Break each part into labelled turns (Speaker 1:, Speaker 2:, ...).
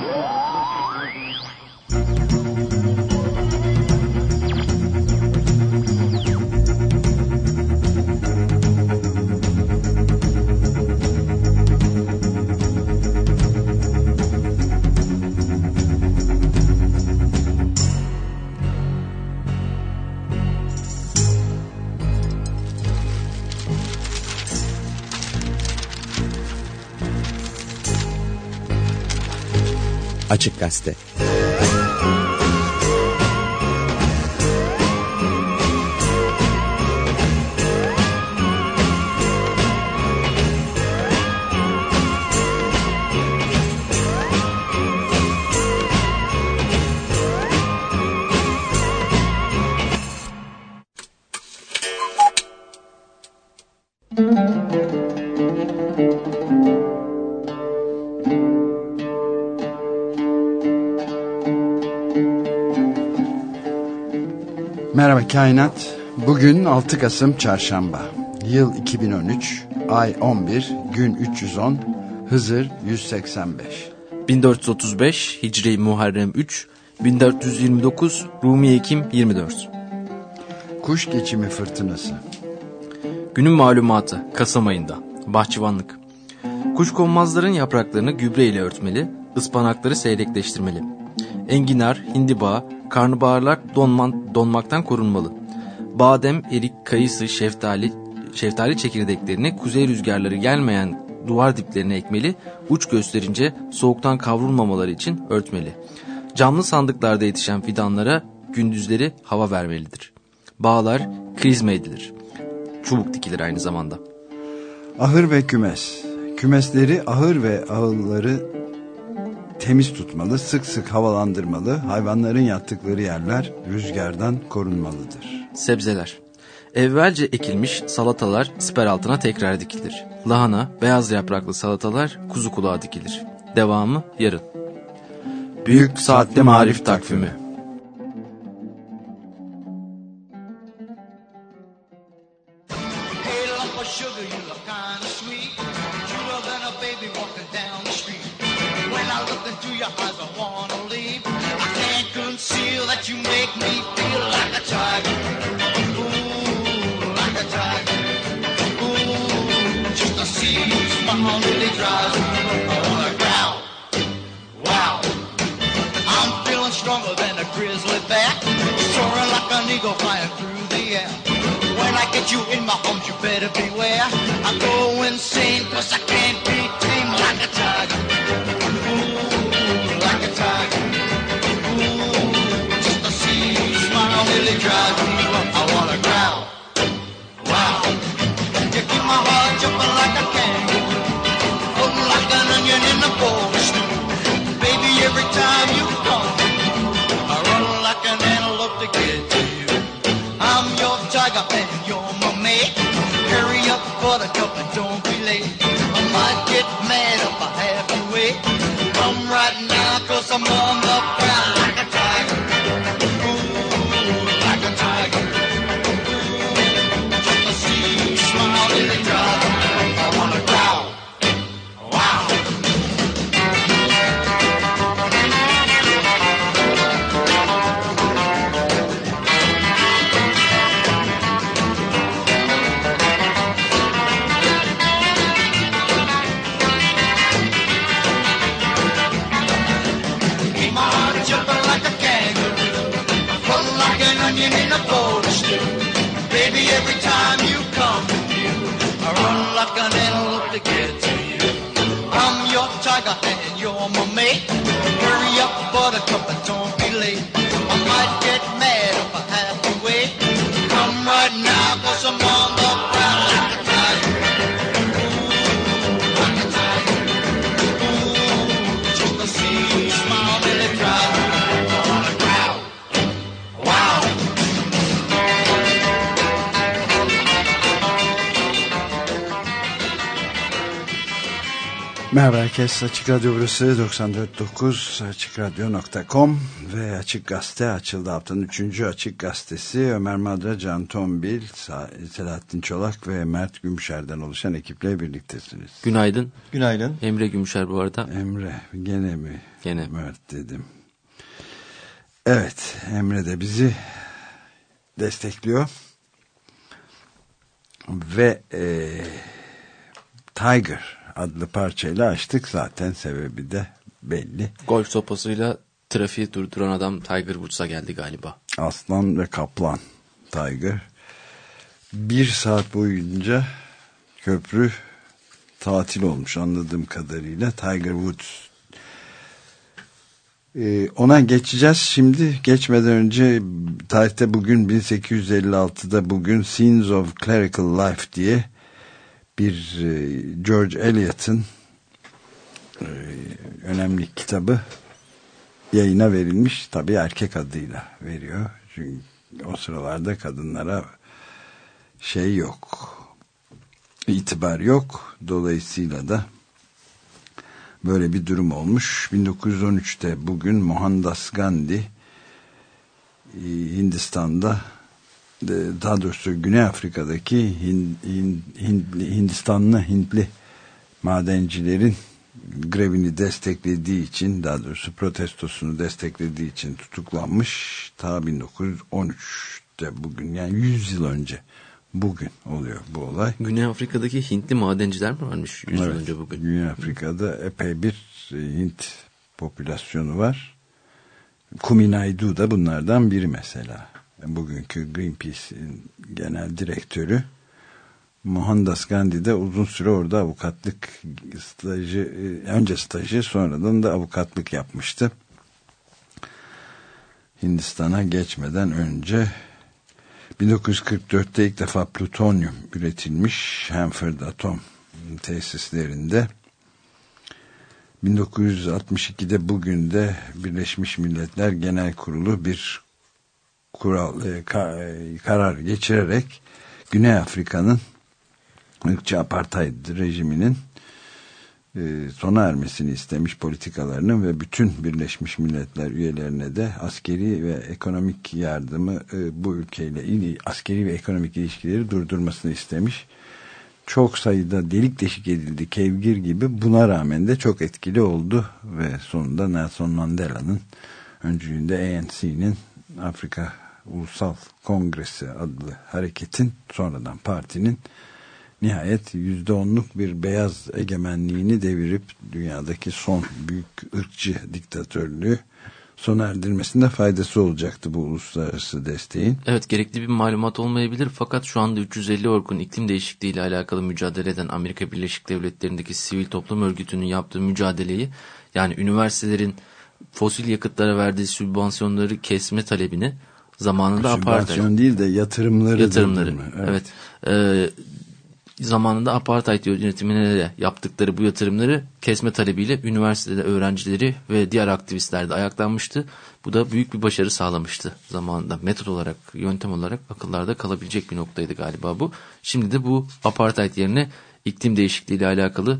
Speaker 1: Yeah.
Speaker 2: Açık Kainat. Bugün 6 Kasım Çarşamba. Yıl 2013, ay 11, gün 310, Hızır 185.
Speaker 3: 1435 Hicri Muharrem 3, 1429 Rumi Ekim 24.
Speaker 2: Kuş geçimi fırtınası.
Speaker 3: Günün malumatı Kasım ayında. Bahçıvanlık. Kuşkonmazların yapraklarını gübre ile örtmeli, ıspanakları seyrekleştirmeli. Enginar, hindiba, karnabaharlar donman, donmaktan korunmalı. Badem, erik, kayısı, şeftali, şeftali çekirdeklerini kuzey rüzgarları gelmeyen duvar diplerine ekmeli, uç gösterince soğuktan kavrulmamaları için örtmeli. Camlı sandıklarda yetişen fidanlara gündüzleri hava vermelidir. Bağlar krizme edilir. Çubuk dikilir aynı zamanda.
Speaker 2: Ahır ve kümes. Kümesleri, ahır ve ağılları temiz tutmalı, sık sık havalandırmalı, hayvanların yattıkları yerler rüzgardan korunmalıdır.
Speaker 3: Sebzeler. Evvelce ekilmiş salatalar siper altına tekrar dikilir. Lahana, beyaz yapraklı salatalar kuzu kulağa dikilir. Devamı yarın. Büyük Saatli Marif Takvimi
Speaker 4: Hey, eagle flying through the air. When I get you in my arms, you better beware. I go insane cause I can't be tamed like a tiger. Ooh, like a tiger. Ooh, just to see you smile drives me. I wanna growl. Wow. You keep my heart jumping like a kangaroo. Like an onion in a bowl. Baby, every time you buttercup, and don't be late. I might get mad if I have to wait. Come right now, cause I'm on the an antelope to get to you. I'm your tiger and you're my mate. Hurry up, buttercup, and don't
Speaker 2: Merhaba herkes. Açık Radyo burası 94.9 AçıkRadyo.com ve Açık Gazete açıldı. Haftanın 3. Açık Gazetesi Ömer Madra, Can Tombil, Selahattin Çolak ve Mert Gümüşer'den oluşan ekiple birliktesiniz.
Speaker 3: Günaydın.
Speaker 5: Günaydın.
Speaker 3: Emre Gümüşer bu arada.
Speaker 2: Emre gene mi?
Speaker 3: Gene.
Speaker 2: Mert dedim. Evet Emre de bizi destekliyor. Ve e, Tiger adlı parçayla açtık. Zaten sebebi de belli.
Speaker 3: Golf sopasıyla trafiği durduran adam Tiger Woods'a geldi galiba.
Speaker 2: Aslan ve Kaplan Tiger. Bir saat boyunca köprü tatil olmuş anladığım kadarıyla. Tiger Woods ee, ona geçeceğiz şimdi. Geçmeden önce tarihte bugün 1856'da bugün Scenes of Clerical Life diye bir e, George Eliot'ın e, önemli kitabı yayına verilmiş. Tabi erkek adıyla veriyor. Çünkü o sıralarda kadınlara şey yok. itibar yok. Dolayısıyla da böyle bir durum olmuş. 1913'te bugün Mohandas Gandhi e, Hindistan'da daha doğrusu Güney Afrika'daki Hind, Hind, Hindli, Hindistanlı Hintli madencilerin grevini desteklediği için daha doğrusu protestosunu desteklediği için tutuklanmış ta 1913'te bugün yani 100 yıl önce bugün oluyor bu olay.
Speaker 3: Güney Afrika'daki Hintli madenciler mi varmış 100
Speaker 2: evet,
Speaker 3: yıl önce bugün?
Speaker 2: Güney Afrika'da epey bir Hint popülasyonu var. Kuminaidu da bunlardan biri mesela bugünkü Greenpeace'in genel direktörü Mohandas Gandhi de uzun süre orada avukatlık stajı, e, önce stajı sonradan da avukatlık yapmıştı. Hindistan'a geçmeden önce 1944'te ilk defa plutonyum üretilmiş Hanford atom tesislerinde 1962'de bugün de Birleşmiş Milletler Genel Kurulu bir kural e, ka, karar geçirerek Güney Afrika'nın ırkçı apartheid rejiminin e, sona ermesini istemiş politikalarının ve bütün Birleşmiş Milletler üyelerine de askeri ve ekonomik yardımı e, bu ülkeyle ili, askeri ve ekonomik ilişkileri durdurmasını istemiş. Çok sayıda delik deşik edildi kevgir gibi buna rağmen de çok etkili oldu ve sonunda Nelson Mandela'nın öncülüğünde ANC'nin Afrika Ulusal Kongresi adlı hareketin sonradan partinin nihayet yüzde onluk bir beyaz egemenliğini devirip dünyadaki son büyük ırkçı diktatörlüğü sona erdirmesinde faydası olacaktı bu uluslararası desteğin.
Speaker 3: Evet gerekli bir malumat olmayabilir fakat şu anda 350 orkun iklim değişikliği ile alakalı mücadele eden Amerika Birleşik Devletleri'ndeki sivil toplum örgütünün yaptığı mücadeleyi yani üniversitelerin fosil yakıtlara verdiği sübvansiyonları kesme talebini zamanında apartheid.
Speaker 2: Sübvansiyon değil de yatırımları.
Speaker 3: Yatırımları. Evet. evet. Ee, zamanında apartheid yönetimine de yaptıkları bu yatırımları kesme talebiyle üniversitede öğrencileri ve diğer aktivistler de ayaklanmıştı. Bu da büyük bir başarı sağlamıştı zamanında. Metot olarak, yöntem olarak akıllarda kalabilecek bir noktaydı galiba bu. Şimdi de bu apartheid yerine iklim değişikliği ile alakalı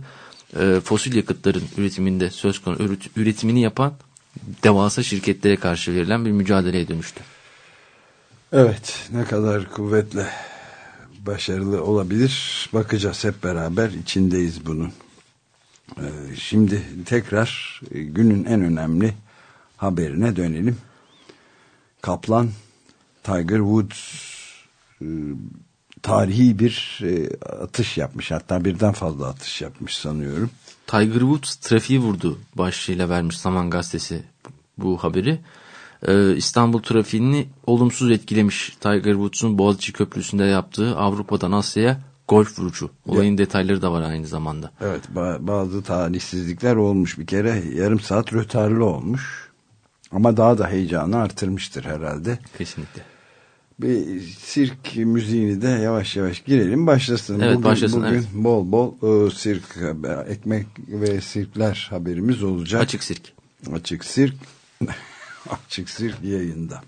Speaker 3: e, fosil yakıtların üretiminde söz konusu üretimini yapan devasa şirketlere karşı verilen bir mücadeleye dönüştü.
Speaker 2: Evet ne kadar kuvvetle başarılı olabilir bakacağız hep beraber içindeyiz bunun. Ee, şimdi tekrar günün en önemli haberine dönelim. Kaplan Tiger Woods e, tarihi bir e, atış yapmış hatta birden fazla atış yapmış sanıyorum.
Speaker 3: Tiger Woods trafiği vurdu başlığıyla vermiş Zaman Gazetesi bu haberi e, İstanbul trafiğini olumsuz etkilemiş Tiger Woods'un Boğaziçi Köprüsü'nde yaptığı Avrupa'dan Asya'ya golf vurucu. Olayın evet. detayları da var aynı zamanda.
Speaker 2: Evet bazı talihsizlikler olmuş bir kere yarım saat rötarlı olmuş. Ama daha da heyecanı artırmıştır herhalde.
Speaker 3: Kesinlikle.
Speaker 2: Bir sirk müziğini de yavaş yavaş girelim başlasın.
Speaker 3: Evet bugün, başlasın.
Speaker 2: Bugün
Speaker 3: evet.
Speaker 2: bol bol e, sirk ekmek ve sirkler haberimiz olacak.
Speaker 3: Açık sirk.
Speaker 2: Açık sirk. Açık Sirk yayında.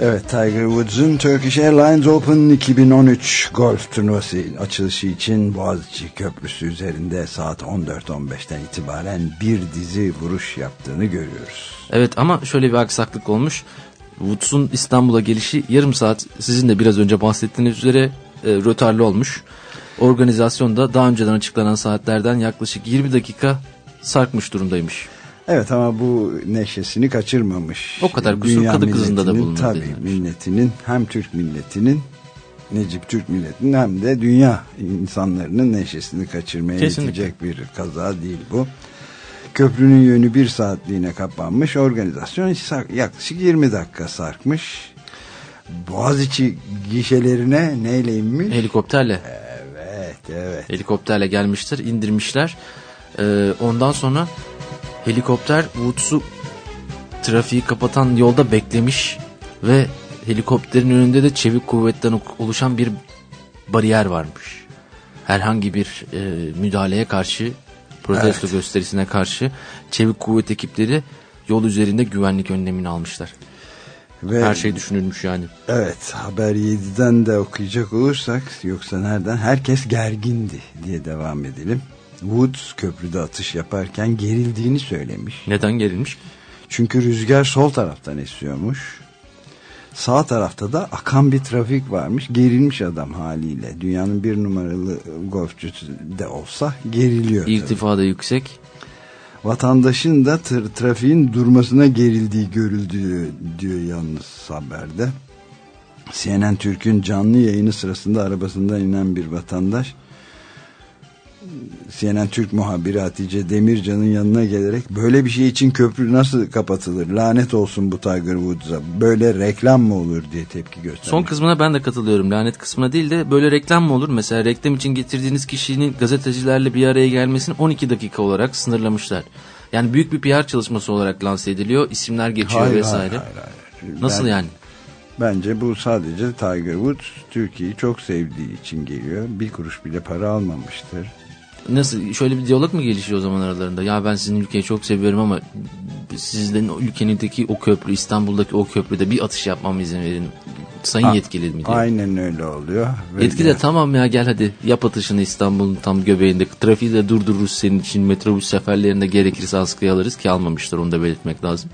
Speaker 2: Evet Tiger Woods'un Turkish Airlines Open 2013 golf turnuvası açılışı için Boğaziçi Köprüsü üzerinde saat 14.15'ten itibaren bir dizi vuruş yaptığını görüyoruz.
Speaker 3: Evet ama şöyle bir aksaklık olmuş. Woods'un İstanbul'a gelişi yarım saat sizin de biraz önce bahsettiğiniz üzere e, rötarlı olmuş. Organizasyonda daha önceden açıklanan saatlerden yaklaşık 20 dakika sarkmış durumdaymış.
Speaker 2: Evet ama bu neşesini kaçırmamış.
Speaker 3: O kadar kusur kadı kızında da bulunur
Speaker 2: Tabii
Speaker 3: denilmiş.
Speaker 2: milletinin hem Türk milletinin Necip Türk milletinin hem de dünya insanların neşesini kaçırmaya
Speaker 3: Kesinlikle.
Speaker 2: yetecek bir kaza değil bu. Köprünün yönü bir saatliğine kapanmış. Organizasyon yaklaşık 20 dakika sarkmış. Boğaziçi gişelerine neyle inmiş?
Speaker 3: Helikopterle
Speaker 2: Evet, evet.
Speaker 3: helikopterle gelmiştir, indirmişler. Ee, ondan sonra helikopter Woods'u trafiği kapatan yolda beklemiş ve helikopterin önünde de çevik kuvvetten oluşan bir bariyer varmış. Herhangi bir e, müdahaleye karşı, protesto gösterisine karşı çevik kuvvet ekipleri yol üzerinde güvenlik önlemini almışlar.
Speaker 2: Ve
Speaker 3: Her şey düşünülmüş yani.
Speaker 2: Evet haber 7'den de okuyacak olursak yoksa nereden herkes gergindi diye devam edelim. Woods köprüde atış yaparken gerildiğini söylemiş.
Speaker 3: Neden gerilmiş?
Speaker 2: Çünkü rüzgar sol taraftan esiyormuş. Sağ tarafta da akan bir trafik varmış. Gerilmiş adam haliyle. Dünyanın bir numaralı golfçüsü de olsa geriliyor.
Speaker 3: İrtifa da yüksek.
Speaker 2: Vatandaşın da tır, trafiğin durmasına gerildiği görüldü diyor yalnız haberde. CNN Türk'ün canlı yayını sırasında arabasından inen bir vatandaş CNN Türk muhabiri Hatice Demircan'ın yanına gelerek böyle bir şey için köprü nasıl kapatılır lanet olsun bu Tiger Woods'a böyle reklam mı olur diye tepki göstermiş.
Speaker 3: Son kısmına ben de katılıyorum. Lanet kısmına değil de böyle reklam mı olur? Mesela reklam için getirdiğiniz kişinin gazetecilerle bir araya gelmesini 12 dakika olarak sınırlamışlar. Yani büyük bir PR çalışması olarak lanse ediliyor. İsimler geçiyor
Speaker 2: Hayır,
Speaker 3: vesaire.
Speaker 2: hayır, hayır, hayır.
Speaker 3: Nasıl
Speaker 2: Ben-
Speaker 3: yani?
Speaker 2: Bence bu sadece Tiger Woods Türkiye'yi çok sevdiği için geliyor. Bir kuruş bile para almamıştır.
Speaker 3: Nasıl şöyle bir diyalog mu gelişiyor o zaman aralarında? Ya ben sizin ülkeyi çok seviyorum ama sizden ülkenindeki o köprü İstanbul'daki o köprüde bir atış yapmama izin verin. Sayın
Speaker 2: Ha,
Speaker 3: yetkili mi diye.
Speaker 2: Aynen öyle oluyor. Ve
Speaker 3: Yetkili de tamam ya gel hadi yap atışını İstanbul'un tam göbeğinde. Trafiği de durdururuz senin için. Metrobüs seferlerinde gerekirse askıya alırız ki almamışlar onu da belirtmek lazım.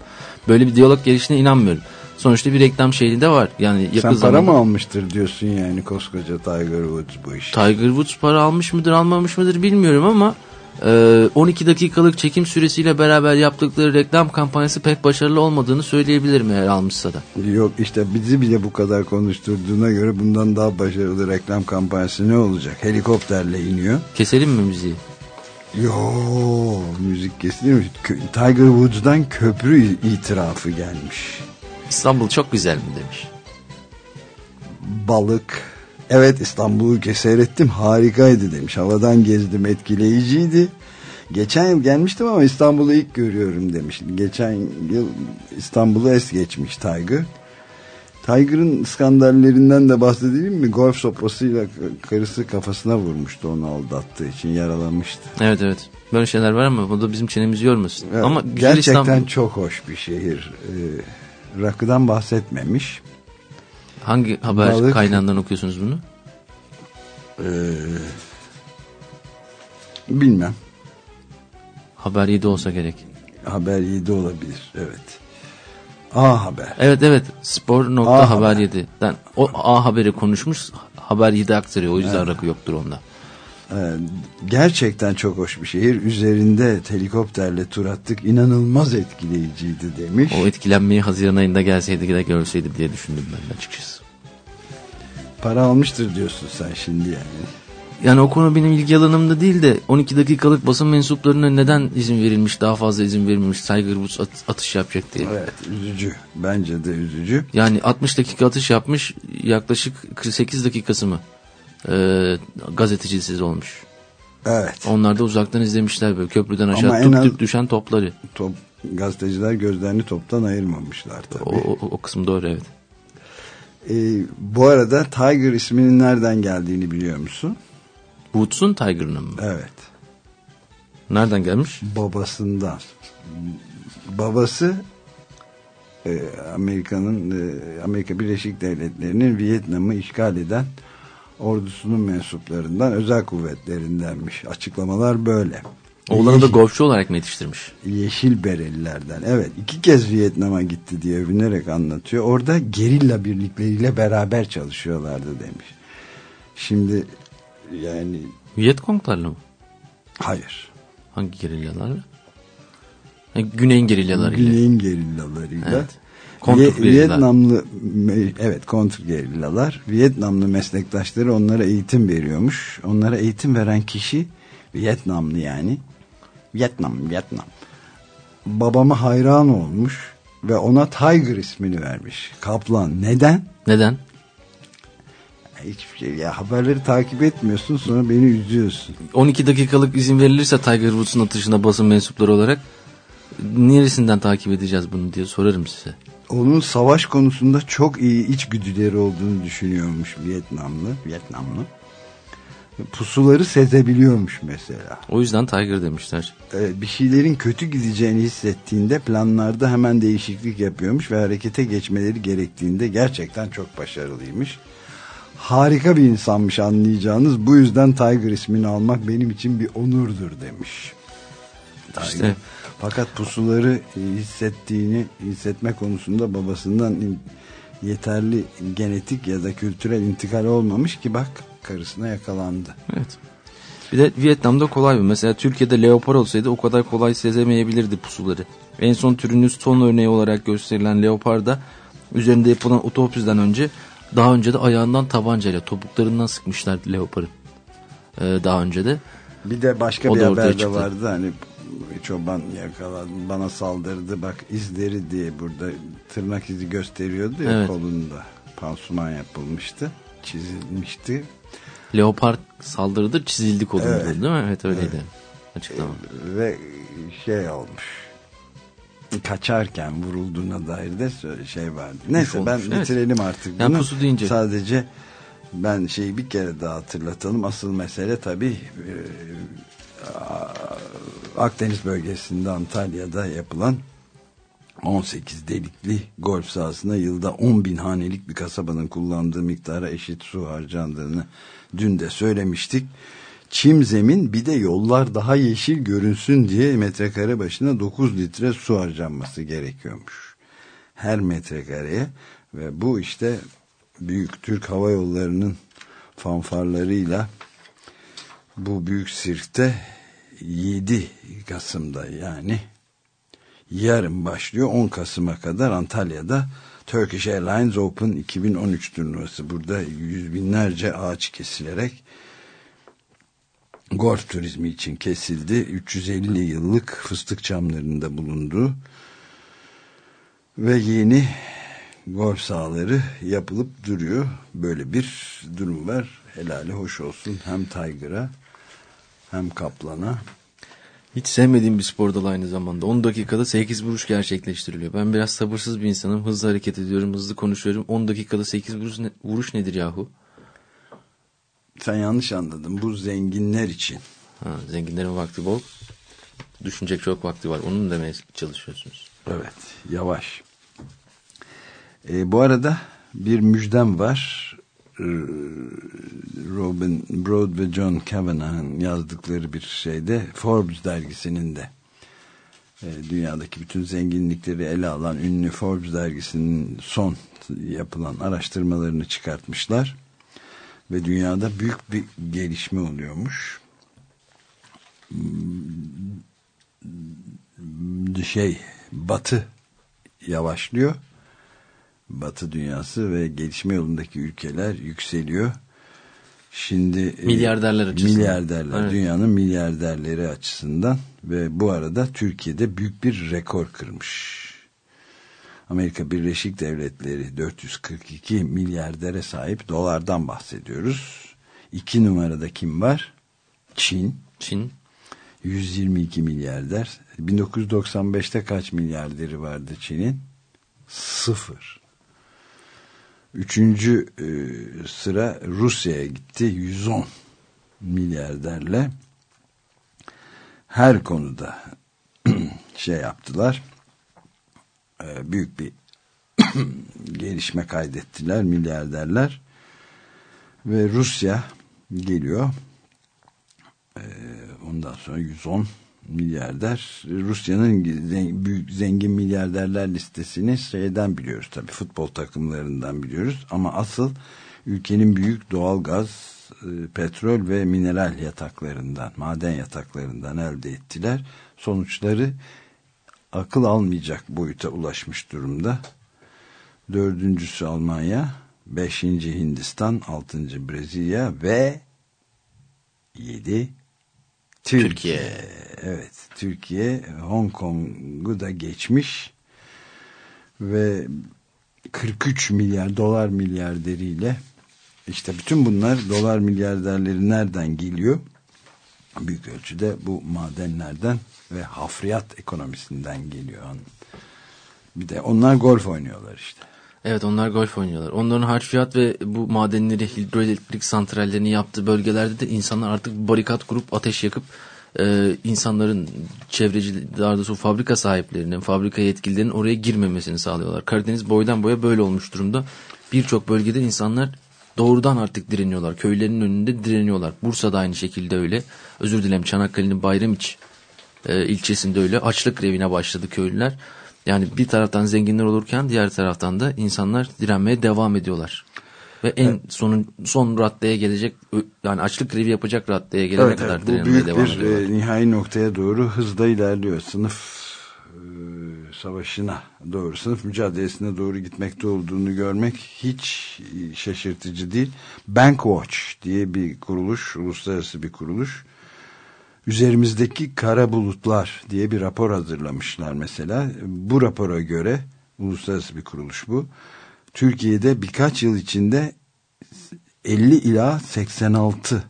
Speaker 3: Böyle bir diyalog gelişine inanmıyorum. Sonuçta bir reklam şeyi de var. Yani yakın
Speaker 2: Sen para
Speaker 3: zamanda
Speaker 2: mı almıştır diyorsun yani koskoca Tiger Woods bu iş.
Speaker 3: Tiger Woods para almış mıdır almamış mıdır bilmiyorum ama e, 12 dakikalık çekim süresiyle beraber yaptıkları reklam kampanyası pek başarılı olmadığını söyleyebilirim eğer almışsa da.
Speaker 2: Yok işte bizi bile bu kadar konuşturduğuna göre bundan daha başarılı reklam kampanyası ne olacak? Helikopterle iniyor.
Speaker 3: Keselim mi müziği?
Speaker 2: Yo müzik kesilir mi? Tiger Woods'dan köprü itirafı gelmiş.
Speaker 3: İstanbul çok güzel mi demiş.
Speaker 2: Balık. Evet İstanbul'u seyrettim harikaydı demiş. Havadan gezdim etkileyiciydi. Geçen yıl gelmiştim ama İstanbul'u ilk görüyorum demiş. Geçen yıl İstanbul'u es geçmiş Tiger. Tiger'ın skandallerinden de bahsedelim mi? Golf sopasıyla karısı kafasına vurmuştu onu aldattığı için yaralamıştı.
Speaker 3: Evet evet. Böyle şeyler var ama bu da bizim çenemizi yormasın.
Speaker 2: Evet,
Speaker 3: ama güzel
Speaker 2: gerçekten
Speaker 3: İstanbul
Speaker 2: çok hoş bir şehir. Ee, rakıdan bahsetmemiş.
Speaker 3: hangi haber
Speaker 2: Balık-
Speaker 3: kaynağından okuyorsunuz bunu?
Speaker 2: Ee, bilmem.
Speaker 3: Haber 7 olsa gerek.
Speaker 2: Haber 7 olabilir. Evet. A Haber.
Speaker 3: Evet evet. Spor nokta
Speaker 2: A
Speaker 3: haber
Speaker 2: Haber.
Speaker 3: 7'den. O A haberi konuşmuş. Haber 7 aktarıyor. O yüzden rakı yoktur onda.
Speaker 2: Ee, gerçekten çok hoş bir şehir. Üzerinde helikopterle tur attık. İnanılmaz etkileyiciydi demiş.
Speaker 3: O etkilenmeyi Haziran ayında gelseydi de görseydi diye düşündüm ben açıkçası.
Speaker 2: Para almıştır diyorsun sen şimdi yani.
Speaker 3: Yani o konu benim ilgi alanımda değil de 12 dakikalık basın mensuplarına neden izin verilmiş daha fazla izin verilmiş Tiger Woods at- atış yapacak diye.
Speaker 2: Evet üzücü. Bence de üzücü.
Speaker 3: Yani 60 dakika atış yapmış yaklaşık 48 dakikası mı ee, gazetecisiz olmuş.
Speaker 2: Evet.
Speaker 3: Onlar da uzaktan izlemişler böyle köprüden aşağı
Speaker 2: Ama az-
Speaker 3: tıp düşen topları.
Speaker 2: Top, gazeteciler gözlerini toptan ayırmamışlar tabii.
Speaker 3: O, o, o kısım doğru evet.
Speaker 2: Ee, bu arada Tiger isminin nereden geldiğini biliyor musun?
Speaker 3: Woods'un Tiger'ının mı?
Speaker 2: Evet.
Speaker 3: Nereden gelmiş?
Speaker 2: Babasından. Babası e, Amerika'nın e, Amerika Birleşik Devletleri'nin Vietnam'ı işgal eden ordusunun mensuplarından özel kuvvetlerindenmiş. Açıklamalar böyle.
Speaker 3: Oğlanı da golfçu olarak mı yetiştirmiş?
Speaker 2: Yeşil Berelilerden. Evet iki kez Vietnam'a gitti diye övünerek anlatıyor. Orada gerilla birlikleriyle beraber çalışıyorlardı demiş. Şimdi yani
Speaker 3: Vietkonglarla mı?
Speaker 2: hayır.
Speaker 3: Hangi gerillalarla? Ha, Güney'in gerillalarıyla.
Speaker 2: Güney'in gerillalarıyla.
Speaker 3: Evet.
Speaker 2: Vietnamlı evet kontur gerillalar. Vietnamlı meslektaşları onlara eğitim veriyormuş. Onlara eğitim veren kişi Vietnamlı yani. Vietnam, Vietnam. Babama hayran olmuş ve ona Tiger ismini vermiş. Kaplan. Neden?
Speaker 3: Neden?
Speaker 2: Hiçbir şey. Ya haberleri takip etmiyorsun sonra beni üzüyorsun.
Speaker 3: 12 dakikalık izin verilirse Tiger Woods'un atışına basın mensupları olarak neresinden takip edeceğiz bunu diye sorarım size.
Speaker 2: Onun savaş konusunda çok iyi içgüdüleri olduğunu düşünüyormuş Vietnamlı. Vietnamlı. Pusuları sezebiliyormuş mesela.
Speaker 3: O yüzden Tiger demişler.
Speaker 2: Evet, bir şeylerin kötü gideceğini hissettiğinde planlarda hemen değişiklik yapıyormuş ve harekete geçmeleri gerektiğinde gerçekten çok başarılıymış. Harika bir insanmış anlayacağınız. Bu yüzden Tiger ismini almak benim için bir onurdur demiş.
Speaker 3: İşte
Speaker 2: Tiger. Fakat pusuları hissettiğini hissetme konusunda babasından yeterli genetik ya da kültürel intikal olmamış ki bak karısına yakalandı.
Speaker 3: evet. Bir de Vietnam'da kolay mı? Mesela Türkiye'de leopar olsaydı o kadar kolay sezemeyebilirdi pusuları. En son türünün son örneği olarak gösterilen leopar da üzerinde yapılan otopsiden önce daha önce de ayağından tabancayla topuklarından sıkmışlar leoparı. Ee, daha önce de.
Speaker 2: Bir de başka
Speaker 3: O
Speaker 2: bir haber de vardı hani çoban yakaladı bana saldırdı bak izleri diye burada tırnak izi gösteriyordu ya
Speaker 3: Evet.
Speaker 2: kolunda pansuman yapılmıştı çizilmişti
Speaker 3: Leopar saldırıdır çizildi kolunda
Speaker 2: Evet.
Speaker 3: değil mi? Evet öyleydi. Açıklama.
Speaker 2: ve şey olmuş kaçarken vurulduğuna dair de şey vardı. Neyse
Speaker 3: olmuş,
Speaker 2: ben
Speaker 3: evet.
Speaker 2: bitirelim artık bunu.
Speaker 3: pusu deyince.
Speaker 2: Sadece ben şeyi bir kere daha hatırlatalım. Asıl mesele tabii e, Akdeniz bölgesinde Antalya'da yapılan 18 delikli golf sahasına yılda 10 bin hanelik bir kasabanın kullandığı miktara eşit su harcandığını dün de söylemiştik. Çim zemin bir de yollar daha yeşil görünsün diye metrekare başına 9 litre su harcanması gerekiyormuş. Her metrekareye ve bu işte büyük Türk Hava Yolları'nın fanfarlarıyla bu büyük sirkte 7 Kasım'da yani yarın başlıyor 10 Kasım'a kadar Antalya'da Turkish Airlines Open 2013 turnuvası. Burada yüz binlerce ağaç kesilerek golf turizmi için kesildi. 350 yıllık fıstık çamlarında bulundu. Ve yeni golf sahaları yapılıp duruyor. Böyle bir durum var. Helali hoş olsun hem Tiger'a hem Kaplan'a.
Speaker 3: Hiç sevmediğim bir spor dalı aynı zamanda. 10 dakikada 8 vuruş gerçekleştiriliyor. Ben biraz sabırsız bir insanım. Hızlı hareket ediyorum, hızlı konuşuyorum. 10 dakikada 8 vuruş, ne- vuruş nedir yahu?
Speaker 2: Sen yanlış anladın. Bu zenginler için.
Speaker 3: Ha, zenginlerin vakti bol. Düşünecek çok vakti var. Onu mu demeye çalışıyorsunuz?
Speaker 2: Evet, yavaş. E, bu arada bir müjdem var. Ee, Robin Broad ve John Kavanagh'ın yazdıkları bir şeyde Forbes dergisinin de e, dünyadaki bütün zenginlikleri ele alan ünlü Forbes dergisinin son yapılan araştırmalarını çıkartmışlar ve dünyada büyük bir gelişme oluyormuş. Şey Batı yavaşlıyor. Batı dünyası ve gelişme yolundaki ülkeler yükseliyor. Şimdi e,
Speaker 3: Milyarderler açısından.
Speaker 2: milyarderler
Speaker 3: Evet.
Speaker 2: dünyanın milyarderleri açısından ve bu arada Türkiye'de büyük bir rekor kırmış. Amerika Birleşik Devletleri 442 milyardere sahip dolardan bahsediyoruz. İki numarada kim var? Çin.
Speaker 3: Çin
Speaker 2: 122 milyarder. 1995'te kaç milyarderi vardı Çin'in? Sıfır. Üçüncü e, sıra Rusya'ya gitti. 110 milyarderle her konuda şey yaptılar. E, büyük bir gelişme kaydettiler milyarderler. Ve Rusya geliyor. Ee, ondan sonra 110 milyarder. Rusya'nın büyük zengin milyarderler listesini şeyden biliyoruz tabii futbol takımlarından biliyoruz ama asıl ülkenin büyük doğal gaz, e, petrol ve mineral yataklarından, maden yataklarından elde ettiler. Sonuçları akıl almayacak boyuta ulaşmış durumda. Dördüncüsü Almanya, beşinci Hindistan, altıncı Brezilya ve yedi Türkiye.
Speaker 3: Türkiye.
Speaker 2: Evet, Türkiye Hong Kong'u da geçmiş ve 43 milyar dolar milyarderiyle işte bütün bunlar dolar milyarderleri nereden geliyor? Büyük ölçüde bu madenlerden ve hafriyat ekonomisinden geliyor. Bir de onlar golf oynuyorlar işte.
Speaker 3: Evet onlar golf oynuyorlar. Onların harfiyat ve bu madenleri hidroelektrik santrallerini yaptığı bölgelerde de insanlar artık barikat kurup ateş yakıp e, insanların çevreci daha doğrusu fabrika sahiplerinin, fabrika yetkililerinin oraya girmemesini sağlıyorlar. Karadeniz boydan boya böyle olmuş durumda. Birçok bölgede insanlar doğrudan artık direniyorlar. Köylerin önünde direniyorlar. Bursa'da aynı şekilde öyle. Özür dilerim Çanakkale'nin Bayramiç e, ilçesinde öyle. Açlık grevine başladı köylüler. Yani bir taraftan zenginler olurken diğer taraftan da insanlar direnmeye devam ediyorlar. Ve en sonun son raddeye gelecek yani açlık grevi yapacak raddeye gelene
Speaker 2: Evet,
Speaker 3: kadar
Speaker 2: evet, bu
Speaker 3: direnmeye
Speaker 2: büyük
Speaker 3: devam
Speaker 2: bir
Speaker 3: ediyorlar.
Speaker 2: e, nihai noktaya doğru hızla ilerliyor. Sınıf e, savaşına doğru, sınıf mücadelesine doğru gitmekte olduğunu görmek hiç e, şaşırtıcı değil. Bankwatch diye bir kuruluş, uluslararası bir kuruluş. Üzerimizdeki kara bulutlar diye bir rapor hazırlamışlar mesela. Bu rapora göre, uluslararası bir kuruluş bu. Türkiye'de birkaç yıl içinde 50 ila 86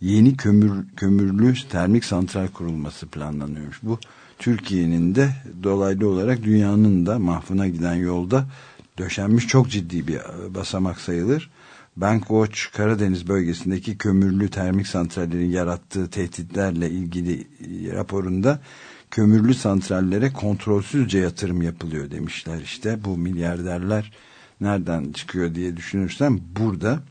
Speaker 2: yeni kömür kömürlü termik santral kurulması planlanıyormuş. Bu Türkiye'nin de dolaylı olarak dünyanın da mahfına giden yolda döşenmiş çok ciddi bir basamak sayılır. Bankwatch Karadeniz bölgesindeki kömürlü termik santrallerin yarattığı tehditlerle ilgili e, raporunda kömürlü santrallere kontrolsüzce yatırım yapılıyor demişler işte. Bu milyarderler nereden çıkıyor diye düşünürsem burada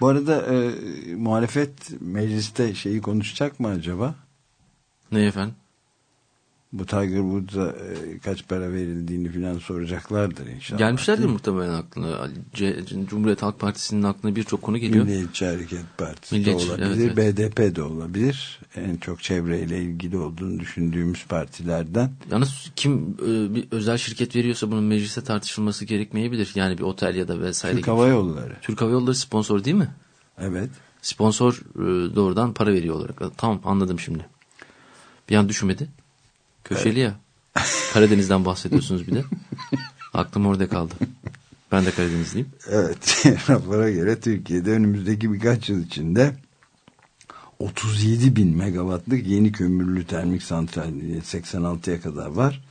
Speaker 2: bu arada e, muhalefet mecliste şeyi konuşacak mı acaba?
Speaker 3: Ne efendim?
Speaker 2: Bu Tiger Woods'a e, kaç para verildiğini filan soracaklardır inşallah.
Speaker 3: Gelmişlerdir muhtemelen aklına. C- Cumhuriyet Halk Partisi'nin aklına birçok konu geliyor.
Speaker 2: Milliyetçi Hareket Partisi
Speaker 3: Milliyetçi,
Speaker 2: de olabilir,
Speaker 3: evet,
Speaker 2: BDP de olabilir. En çok çevreyle ilgili olduğunu düşündüğümüz partilerden.
Speaker 3: Yalnız kim e, bir özel şirket veriyorsa bunun mecliste tartışılması gerekmeyebilir. Yani bir otel ya da vesaire.
Speaker 2: Türk
Speaker 3: gibi.
Speaker 2: Hava Yolları.
Speaker 3: Türk Hava Yolları sponsor değil mi?
Speaker 2: Evet.
Speaker 3: Sponsor e, doğrudan para veriyor olarak. Tamam anladım şimdi. Bir an düşünmedi. Köşeli ya. Karadeniz'den bahsediyorsunuz bir de. Aklım orada kaldı. Ben de Karadenizliyim.
Speaker 2: Evet. Rapora göre Türkiye'de önümüzdeki birkaç yıl içinde 37 bin megawattlık yeni kömürlü termik santral 86'ya kadar var.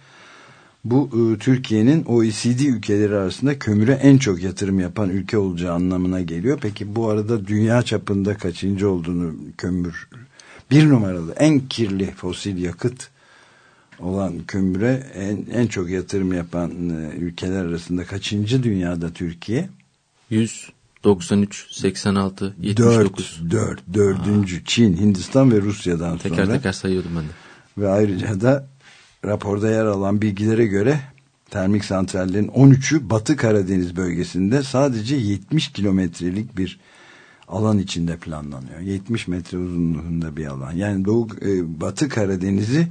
Speaker 2: Bu e, Türkiye'nin OECD ülkeleri arasında kömüre en çok yatırım yapan ülke olacağı anlamına geliyor. Peki bu arada dünya çapında kaçıncı olduğunu kömür bir numaralı en kirli fosil yakıt olan kömüre en, en çok yatırım yapan e, ülkeler arasında kaçıncı dünyada Türkiye?
Speaker 3: 100, 93, 86, 79.
Speaker 2: 4, 4, dördüncü Çin, Hindistan ve Rusya'dan
Speaker 3: Teker
Speaker 2: sonra.
Speaker 3: teker sayıyordum ben de.
Speaker 2: Ve ayrıca da raporda yer alan bilgilere göre termik santrallerin 13'ü Batı Karadeniz bölgesinde sadece 70 kilometrelik bir alan içinde planlanıyor. 70 metre uzunluğunda bir alan. Yani Doğu e, Batı Karadeniz'i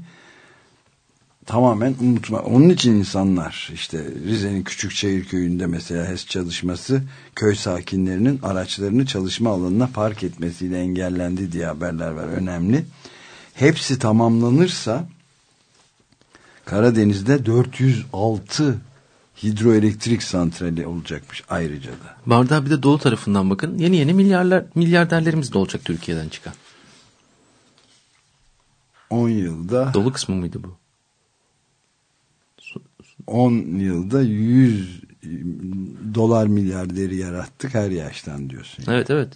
Speaker 2: tamamen unutma. Onun için insanlar işte Rize'nin Küçükçehir köyünde mesela HES çalışması köy sakinlerinin araçlarını çalışma alanına park etmesiyle engellendi diye haberler var. Önemli. Hepsi tamamlanırsa Karadeniz'de 406 hidroelektrik santrali olacakmış ayrıca da.
Speaker 3: Bardağa bir de doğu tarafından bakın. Yeni yeni milyarlar milyarderlerimiz de olacak Türkiye'den çıkan.
Speaker 2: 10 yılda
Speaker 3: Dolu kısmı mıydı bu?
Speaker 2: 10 yılda 100 dolar milyarderi yarattık her yaştan diyorsun.
Speaker 3: Evet evet.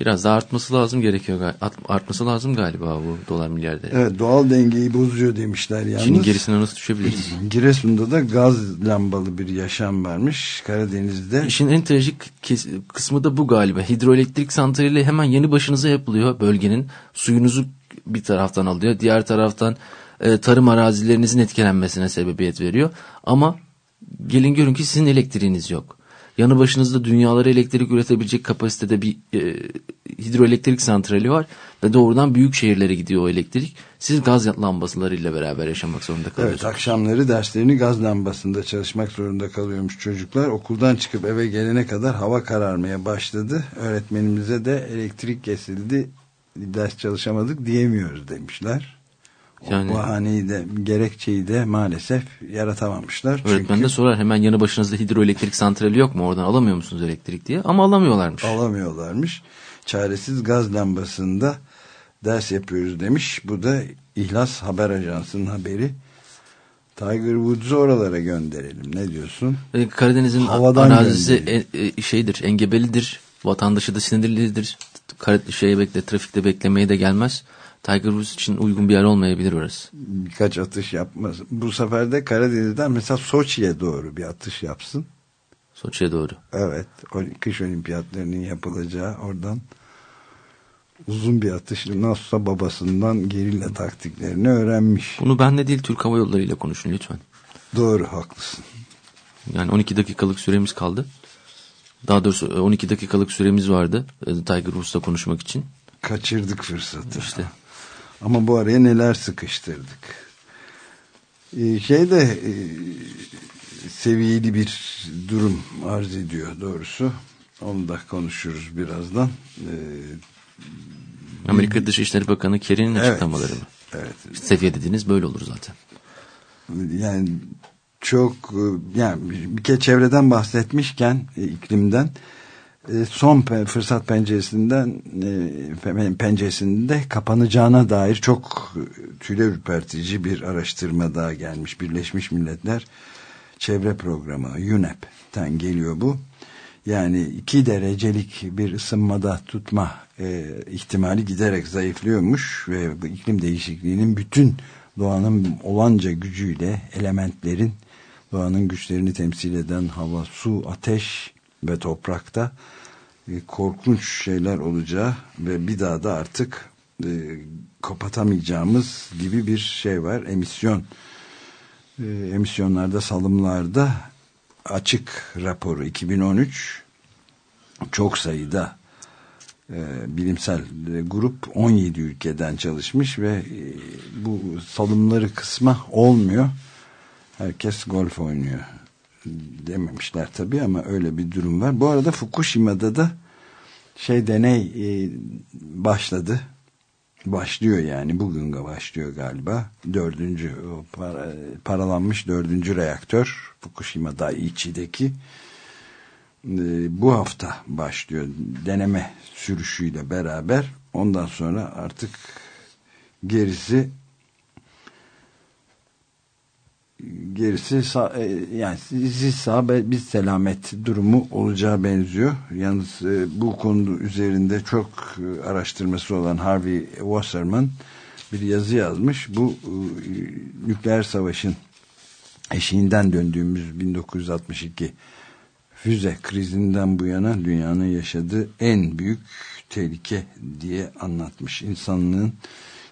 Speaker 3: Biraz daha artması lazım gerekiyor. Artması lazım galiba bu dolar milyarda.
Speaker 2: Evet doğal dengeyi bozuyor demişler yalnız.
Speaker 3: Şimdi gerisine nasıl düşebiliriz?
Speaker 2: Giresun'da da gaz lambalı bir yaşam varmış. Karadeniz'de
Speaker 3: İşin en trajik kısmı da bu galiba. Hidroelektrik santrali hemen yeni başınıza yapılıyor bölgenin. Suyunuzu bir taraftan alıyor. Diğer taraftan e, tarım arazilerinizin etkilenmesine sebebiyet veriyor. Ama gelin görün ki sizin elektriğiniz yok. Yanı başınızda dünyalara elektrik üretebilecek kapasitede bir e, hidroelektrik santrali var. Ve doğrudan büyük şehirlere gidiyor o elektrik. Siz gaz lambasılarıyla beraber yaşamak zorunda
Speaker 2: Evet
Speaker 3: kalıyorsunuz.
Speaker 2: akşamları derslerini gaz lambasında çalışmak zorunda kalıyormuş çocuklar. Okuldan çıkıp eve gelene kadar hava kararmaya başladı. Öğretmenimize de elektrik kesildi ders çalışamadık diyemiyoruz demişler.
Speaker 3: Yani-
Speaker 2: O bahaneyi de gerekçeyi de maalesef yaratamamışlar.
Speaker 3: Öğretmen
Speaker 2: Çünkü
Speaker 3: de sorar hemen yanı başınızda hidroelektrik santrali yok mu oradan alamıyor musunuz elektrik diye ama alamıyorlarmış.
Speaker 2: alamıyorlarmış. Çaresiz gaz lambasında ders yapıyoruz demiş. Bu da İhlas Haber Ajansı'nın haberi. Tiger Woods'u oralara gönderelim. Ne diyorsun?
Speaker 3: E, Karadeniz'in arazisi e, e, şeydir, engebelidir. Vatandaşı da sinirlidir. Kar şeye bekle, trafikte beklemeye de gelmez. Tiger Woods için uygun bir yer olmayabilir orası.
Speaker 2: birkaç atış yapmaz. Bu sefer de Karadeniz'den mesela Soçi'ye doğru bir atış yapsın.
Speaker 3: Soçi'ye doğru.
Speaker 2: Evet. Kış olimpiyatlarının yapılacağı oradan uzun bir atış nasılsa babasından gerilla taktiklerini öğrenmiş.
Speaker 3: Bunu benle değil Türk Hava Yolları ile konuşun lütfen.
Speaker 2: Doğru haklısın.
Speaker 3: Yani 12 dakikalık süremiz kaldı. Daha doğrusu e, 12 dakikalık süremiz vardı e, Tiger Woods'la konuşmak için.
Speaker 2: Kaçırdık fırsatı.
Speaker 3: İşte
Speaker 2: Ama bu araya neler sıkıştırdık. Ee, şey de e, seviyeli bir durum arz ediyor doğrusu. Onu da konuşuruz birazdan. Ee,
Speaker 3: Amerika Dışişleri Bakanı Kerry'nin
Speaker 2: Evet.
Speaker 3: açıklamaları mı?
Speaker 2: evet.
Speaker 3: Seviye dediğiniz böyle olur zaten.
Speaker 2: Yani çok e, yani bir kere çevreden bahsetmişken e, iklimden son pe- fırsat penceresinden e, penceresinde kapanacağına dair çok e, tüyler ürpertici bir araştırma daha gelmiş. Birleşmiş Milletler Çevre Programı UNEP'ten geliyor bu. Yani iki derecelik bir ısınmada tutma e, ihtimali giderek zayıflıyormuş ve bu iklim değişikliğinin bütün doğanın olanca gücüyle elementlerin doğanın güçlerini temsil eden hava, su, ateş ve toprakta e, korkunç şeyler olacağı ve bir daha da artık e, kapatamayacağımız gibi bir şey var. Emisyon e, emisyonlarda salımlarda açık raporu 2013 çok sayıda e, bilimsel grup 17 ülkeden çalışmış ve bu salımları kısma olmuyor. Herkes golf oynuyor dememişler tabii ama öyle bir durum var. Bu arada Fukushima'da da şey deney e, başladı. Başlıyor yani bugün başlıyor galiba. Dördüncü para, paralanmış dördüncü reaktör Fukushima Daiichi'deki e, bu hafta başlıyor deneme sürüşüyle beraber. Ondan sonra artık gerisi gerisi sağ, e, yani siz sağ biz selamet durumu olacağı benziyor. Yalnız e, bu konu üzerinde çok e, araştırması olan Harvey Wasserman bir yazı yazmış. Bu nükleer savaşın eşiğinden döndüğümüz 1962 füze krizinden bu yana dünyanın yaşadığı en büyük tehlike diye anlatmış. İnsanlığın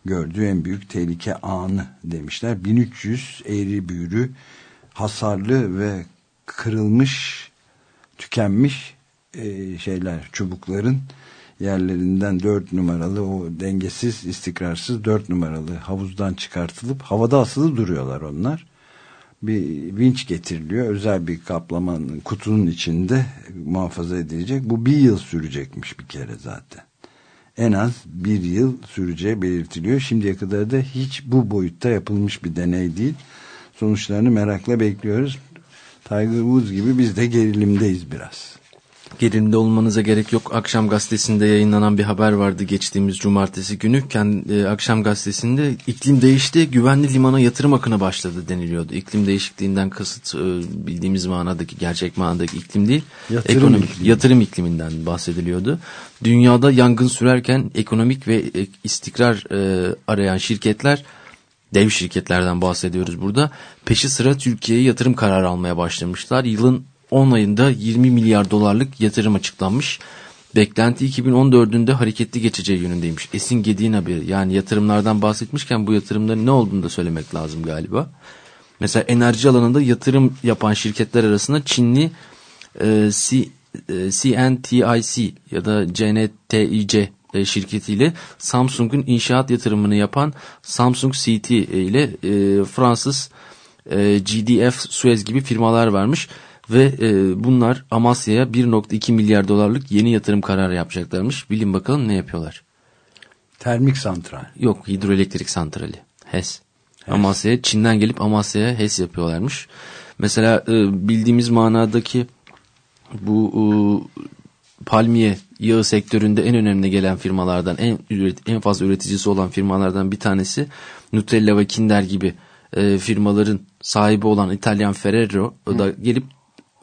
Speaker 2: gördüğü en büyük tehlike anı demişler. 1300 eğri büğrü hasarlı ve kırılmış tükenmiş e, şeyler çubukların yerlerinden dört numaralı o dengesiz istikrarsız dört numaralı havuzdan çıkartılıp havada asılı duruyorlar onlar bir vinç getiriliyor. Özel bir kaplamanın kutunun içinde muhafaza edilecek. Bu bir yıl sürecekmiş bir kere zaten. En az bir yıl süreceği belirtiliyor. Şimdiye kadar da hiç bu boyutta yapılmış bir deney değil. Sonuçlarını merakla bekliyoruz. Tiger Woods gibi biz de gerilimdeyiz biraz.
Speaker 3: Gerilimde olmanıza gerek yok. Akşam gazetesinde yayınlanan bir haber vardı geçtiğimiz cumartesi günü. Kendi, e, akşam gazetesinde iklim değişti, güvenli limana yatırım akını başladı deniliyordu. İklim değişikliğinden kasıt e, bildiğimiz manadaki, gerçek manadaki iklim değil.
Speaker 2: Yatırım
Speaker 3: ekonomik,
Speaker 2: iklimi.
Speaker 3: yatırım ikliminden bahsediliyordu. Dünyada yangın sürerken ekonomik ve e, istikrar e, arayan şirketler dev şirketlerden bahsediyoruz burada. Peşi sıra Türkiye'ye yatırım kararı almaya başlamışlar. Yılın 10 ayında 20 milyar dolarlık yatırım açıklanmış. Beklenti 2014'ünde hareketli geçeceği yönündeymiş. Esin Gedi'nin haberi. Yani yatırımlardan bahsetmişken bu yatırımların ne olduğunu da söylemek lazım galiba. Mesela enerji alanında yatırım yapan şirketler arasında Çinli e, C, e, CNTIC ya da CNTIC e, şirketiyle Samsung'un inşaat yatırımını yapan Samsung CT ile e, Fransız e, GDF Suez gibi firmalar varmış ve e, bunlar Amasya'ya 1.2 milyar dolarlık yeni yatırım kararı yapacaklarmış. Bilin bakalım ne yapıyorlar?
Speaker 2: Termik santral.
Speaker 3: Yok hidroelektrik santrali. HES. Amasya'ya Çin'den gelip Amasya'ya HES yapıyorlarmış. Mesela e, bildiğimiz manadaki bu e, palmiye yağı sektöründe en önemli gelen firmalardan en en fazla üreticisi olan firmalardan bir tanesi Nutella ve Kinder gibi e, firmaların sahibi olan İtalyan Ferrero da gelip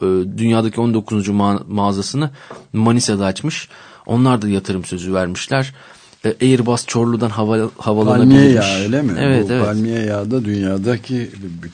Speaker 3: e, dünyadaki 19. ma- mağazasını Manisa'da açmış. Onlar da yatırım sözü vermişler. E, Airbus Çorlu'dan hava,
Speaker 2: Palmiye
Speaker 3: havalanabilirmiş.
Speaker 2: yağı öyle mi?
Speaker 3: Evet
Speaker 2: Bu
Speaker 3: evet.
Speaker 2: palmiye yağı da dünyadaki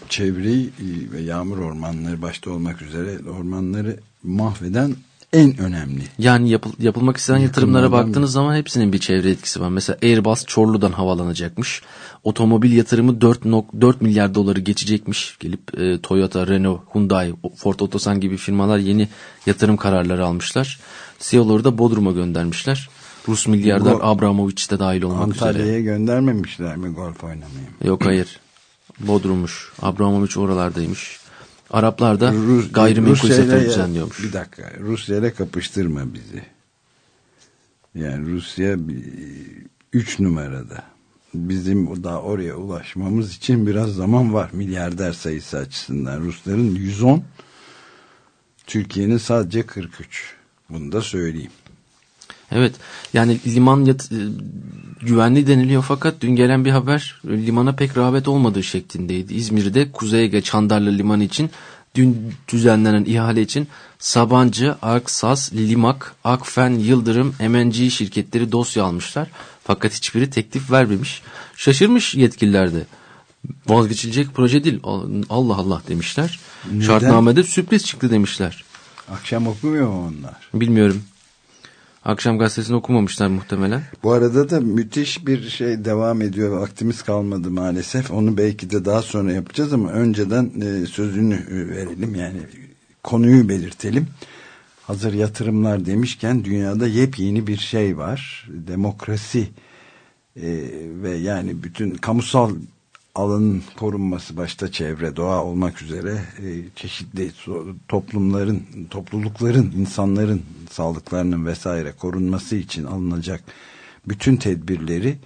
Speaker 2: çevreyi e, ve yağmur ormanları başta olmak üzere ormanları mahveden en önemli.
Speaker 3: Yani yapıl- yapılmak istenen yatırımlara baktığınız zaman hepsinin bir çevre etkisi var. Mesela Airbus Çorlu'dan havalanacakmış. Otomobil yatırımı 4, nok- 4 milyar doları geçecekmiş. Gelip e, Toyota, Renault, Hyundai, Ford Otosan gibi firmalar yeni yatırım kararları almışlar. CEO'ları da Bodrum'a göndermişler. Rus milyarder
Speaker 2: Go-
Speaker 3: Abramovich de dahil olmak
Speaker 2: Antalya'ya
Speaker 3: üzere.
Speaker 2: göndermemişler mi golf oynamayı?
Speaker 3: Yok hayır. Bodrum'muş. Abramovich oralardaymış. Araplar da
Speaker 2: Rus-
Speaker 3: gayrimenkul
Speaker 2: ya-
Speaker 3: düzenliyormuş.
Speaker 2: Bir dakika. Rusya ile kapıştırma bizi. Yani Rusya bir- üç numarada. Bizim daha oraya ulaşmamız için biraz zaman var. Milyarder sayısı açısından. Rusların 110, Türkiye'nin sadece 43. Bunu da söyleyeyim.
Speaker 3: Evet yani liman yat- e, güvenli deniliyor fakat dün gelen bir haber e, limana pek rağbet olmadığı şeklindeydi. İzmir'de Kuzey Ege Çandarlı Limanı için dün düzenlenen ihale için Sabancı, Aksas, Limak, Akfen, Yıldırım, MNG şirketleri dosya almışlar. Fakat hiçbiri teklif vermemiş. Şaşırmış yetkililer de. Vazgeçilecek proje değil. Allah Allah demişler.
Speaker 2: Neden?
Speaker 3: Şartnamede sürpriz çıktı demişler.
Speaker 2: Akşam okumuyor mu onlar?
Speaker 3: Bilmiyorum. Akşam gazetesini okumamışlar muhtemelen.
Speaker 2: Bu arada da müthiş bir şey devam ediyor. Vaktimiz kalmadı maalesef. Onu belki de daha sonra yapacağız ama önceden e, sözünü verelim. Yani konuyu belirtelim. Hazır yatırımlar demişken dünyada yepyeni bir şey var. Demokrasi e, ve yani bütün kamusal alanın korunması başta çevre, doğa olmak üzere e, çeşitli toplumların, toplulukların, insanların sağlıklarının vesaire korunması için alınacak bütün tedbirleri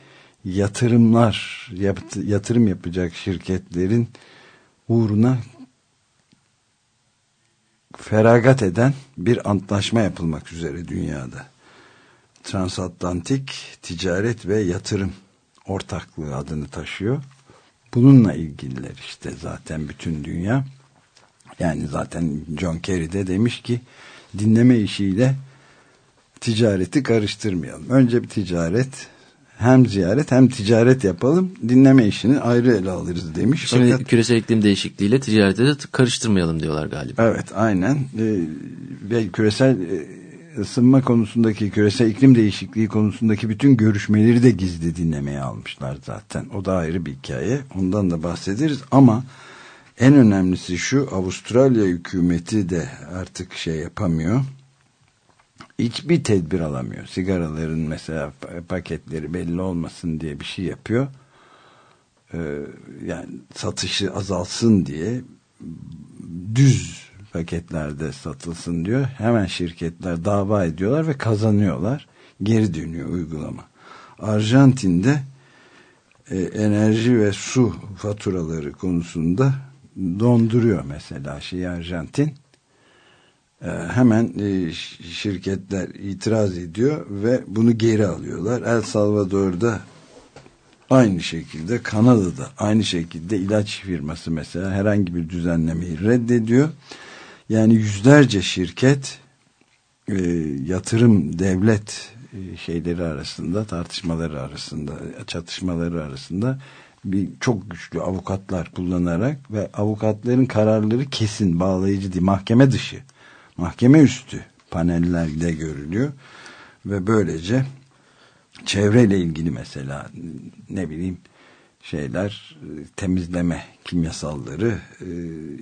Speaker 2: yatırımlar, yatırım yapacak şirketlerin uğruna feragat eden bir antlaşma yapılmak üzere dünyada. Transatlantik Ticaret ve Yatırım Ortaklığı adını taşıyor. Bununla ilgililer işte zaten bütün dünya. Yani zaten John Kerry de demiş ki dinleme işiyle ticareti karıştırmayalım. Önce bir ticaret hem ziyaret hem ticaret yapalım. Dinleme işini ayrı ele alırız demiş.
Speaker 3: Şimdi
Speaker 2: Fakat
Speaker 3: küresel iklim değişikliğiyle ticareti de karıştırmayalım diyorlar galiba.
Speaker 2: Evet aynen ee, ve küresel e, ısınma konusundaki küresel iklim değişikliği konusundaki bütün görüşmeleri de gizli dinlemeye almışlar zaten. O da ayrı bir hikaye. Ondan da bahsederiz ama en önemlisi şu Avustralya hükümeti de artık şey yapamıyor. Hiçbir tedbir alamıyor. Sigaraların mesela pa- paketleri belli olmasın diye bir şey yapıyor. Ee, yani satışı azalsın diye düz paketlerde satılsın diyor. Hemen şirketler dava ediyorlar ve kazanıyorlar. Geri dönüyor uygulama. Arjantin'de e, enerji ve su faturaları konusunda donduruyor mesela şey Arjantin. Ee, hemen e, şirketler itiraz ediyor ve bunu geri alıyorlar. El Salvador'da aynı şekilde Kanada'da aynı şekilde ilaç firması mesela herhangi bir düzenlemeyi reddediyor. Yani yüzlerce şirket e, yatırım devlet e, şeyleri arasında tartışmaları arasında çatışmaları arasında bir çok güçlü avukatlar kullanarak ve avukatların kararları kesin bağlayıcı değil mahkeme dışı mahkeme üstü panellerde görülüyor. Ve böylece çevreyle ilgili mesela ne bileyim şeyler e, temizleme kimyasalları e,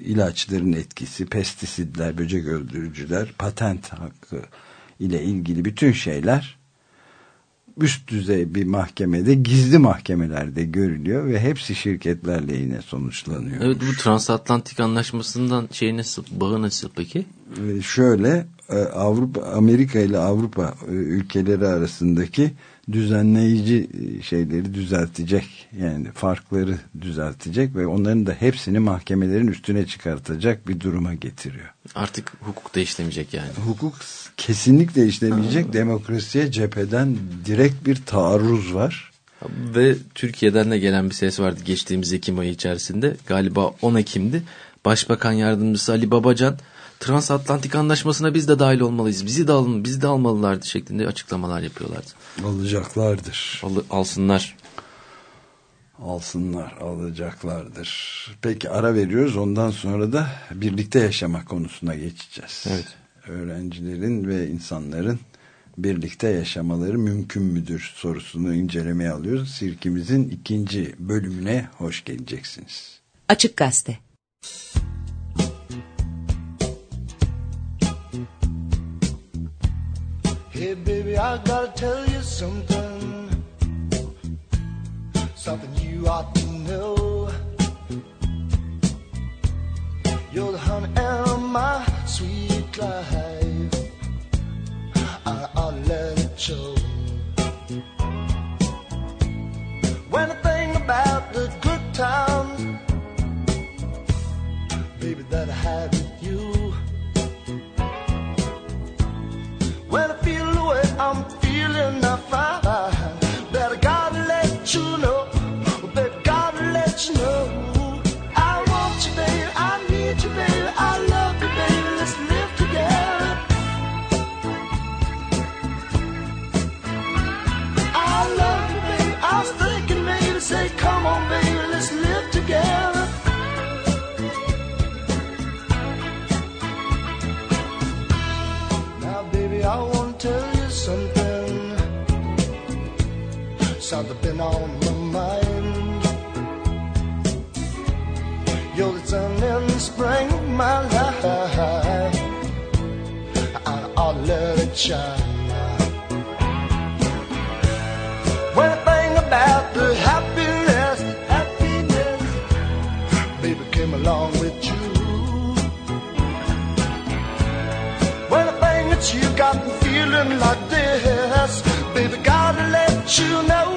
Speaker 2: ilaçların etkisi pestisitler böcek öldürücüler patent hakkı ile ilgili bütün şeyler üst düzey bir mahkemede gizli mahkemelerde görülüyor ve hepsi şirketler lehine sonuçlanıyor.
Speaker 3: Evet bu transatlantik anlaşmasından şey nasıl, bağı nasıl peki?
Speaker 2: Ve şöyle e, Avrupa Amerika ile Avrupa e, ülkeleri arasındaki düzenleyici e, şeyleri düzeltecek yani farkları düzeltecek ve onların da hepsini mahkemelerin üstüne çıkartacak bir duruma getiriyor.
Speaker 3: Artık hukuk da işlemeyecek yani.
Speaker 2: Hukuk kesinlikle işlemeyecek demokrasiye cepheden direkt bir taarruz var.
Speaker 3: Ve Türkiye'den de gelen bir ses vardı geçtiğimiz Ekim ayı içerisinde. Galiba 10 Ekim'di. Başbakan Yardımcısı Ali Babacan transatlantik anlaşmasına biz de dahil olmalıyız. Bizi de alın, bizi de almalılardı şeklinde açıklamalar yapıyorlardı.
Speaker 2: Alacaklardır.
Speaker 3: Al, alsınlar.
Speaker 2: Alsınlar, alacaklardır. Peki ara veriyoruz. Ondan sonra da birlikte yaşamak konusuna geçeceğiz.
Speaker 3: Evet.
Speaker 2: Öğrencilerin ve insanların birlikte yaşamaları mümkün müdür sorusunu incelemeye alıyoruz. Sirkimizin ikinci bölümüne hoş geleceksiniz.
Speaker 6: Açık Gazete
Speaker 7: Hey, baby, I gotta tell you something. Something you ought to know. You're the honey and my sweet life. I ought to let it show. When I think about the good times, baby, that I had with you. When I feel I'm feeling, I find that gotta let you know, baby, gotta let you know. I want you, baby, I need you, baby, I love you, baby, let's live together. I love you, baby, I was thinking maybe say, come on, baby, let's live together. Something been on my mind. You're the and the spring of my life. I ought to let it shine. When I think about the happiness, happiness, baby came along with you. When I think that you got me feeling like this, baby, gotta let you know,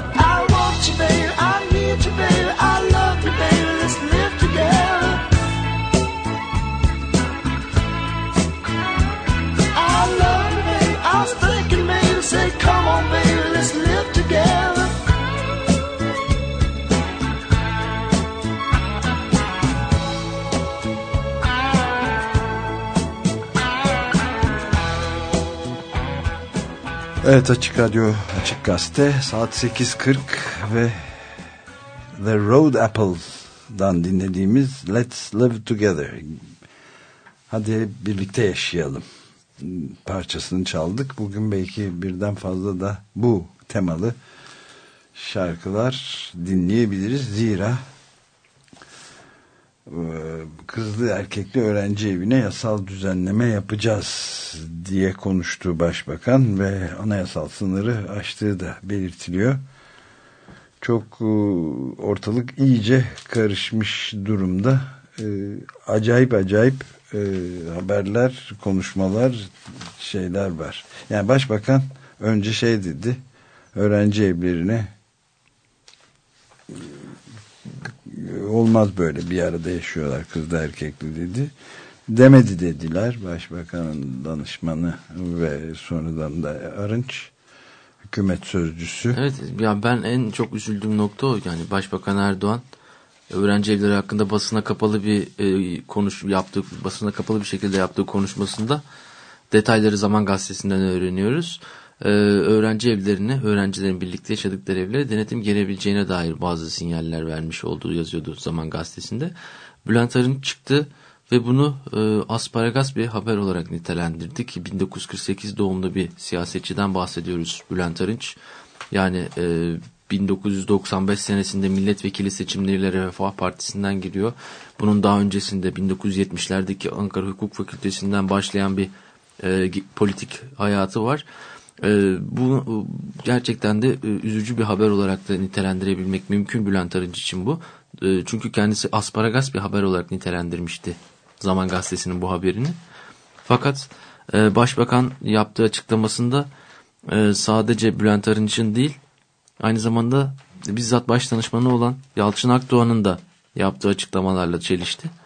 Speaker 2: Evet Açık Radyo, Açık Gazete saat 8.40 ve The Road Apple'dan dinlediğimiz Let's Live Together. Hadi birlikte yaşayalım parçasını çaldık. Bugün belki birden fazla da bu temalı şarkılar dinleyebiliriz. Zira kızlı erkekli öğrenci evine yasal düzenleme yapacağız diye konuştu başbakan ve anayasal sınırı aştığı da belirtiliyor. Çok e, ortalık iyice karışmış durumda. E, Acayip acayip e, haberler, konuşmalar, şeyler var. Yani başbakan önce şey dedi, öğrenci evlerine olmaz böyle bir arada yaşıyorlar kızla erkekli dedi. Demedi dediler başbakanın danışmanı ve sonradan da Arınç hükümet sözcüsü.
Speaker 3: Evet ya ben en çok üzüldüğüm nokta o yani Başbakan Erdoğan öğrenci evleri hakkında basına kapalı bir e, konuş yaptığı basına kapalı bir şekilde yaptığı konuşmasında detayları Zaman Gazetesi'nden öğreniyoruz. Ee, öğrenci evlerini, öğrencilerin birlikte yaşadıkları evlere denetim gelebileceğine dair bazı sinyaller vermiş olduğu yazıyordu Zaman Gazetesi'nde. Bülent Arınç çıktı ve bunu e, asparagas bir haber olarak nitelendirdi ki 1948 doğumlu bir siyasetçiden bahsediyoruz Bülent Arınç. Yani e, 1995 senesinde milletvekili seçimleriyle Refah Partisi'nden giriyor. Bunun daha öncesinde 1970'lerdeki Ankara Hukuk Fakültesinden başlayan bir e, politik hayatı var. E, bu gerçekten de e, üzücü bir haber olarak da nitelendirebilmek mümkün Bülent Arınç için bu. E, çünkü kendisi asparagas bir haber olarak nitelendirmişti Zaman Gazetesi'nin bu haberini. Fakat e, Başbakan yaptığı açıklamasında e, sadece Bülent Arınç'ın değil aynı zamanda bizzat baş danışmanı olan Yalçın Akdoğan'ın da yaptığı açıklamalarla çelişti.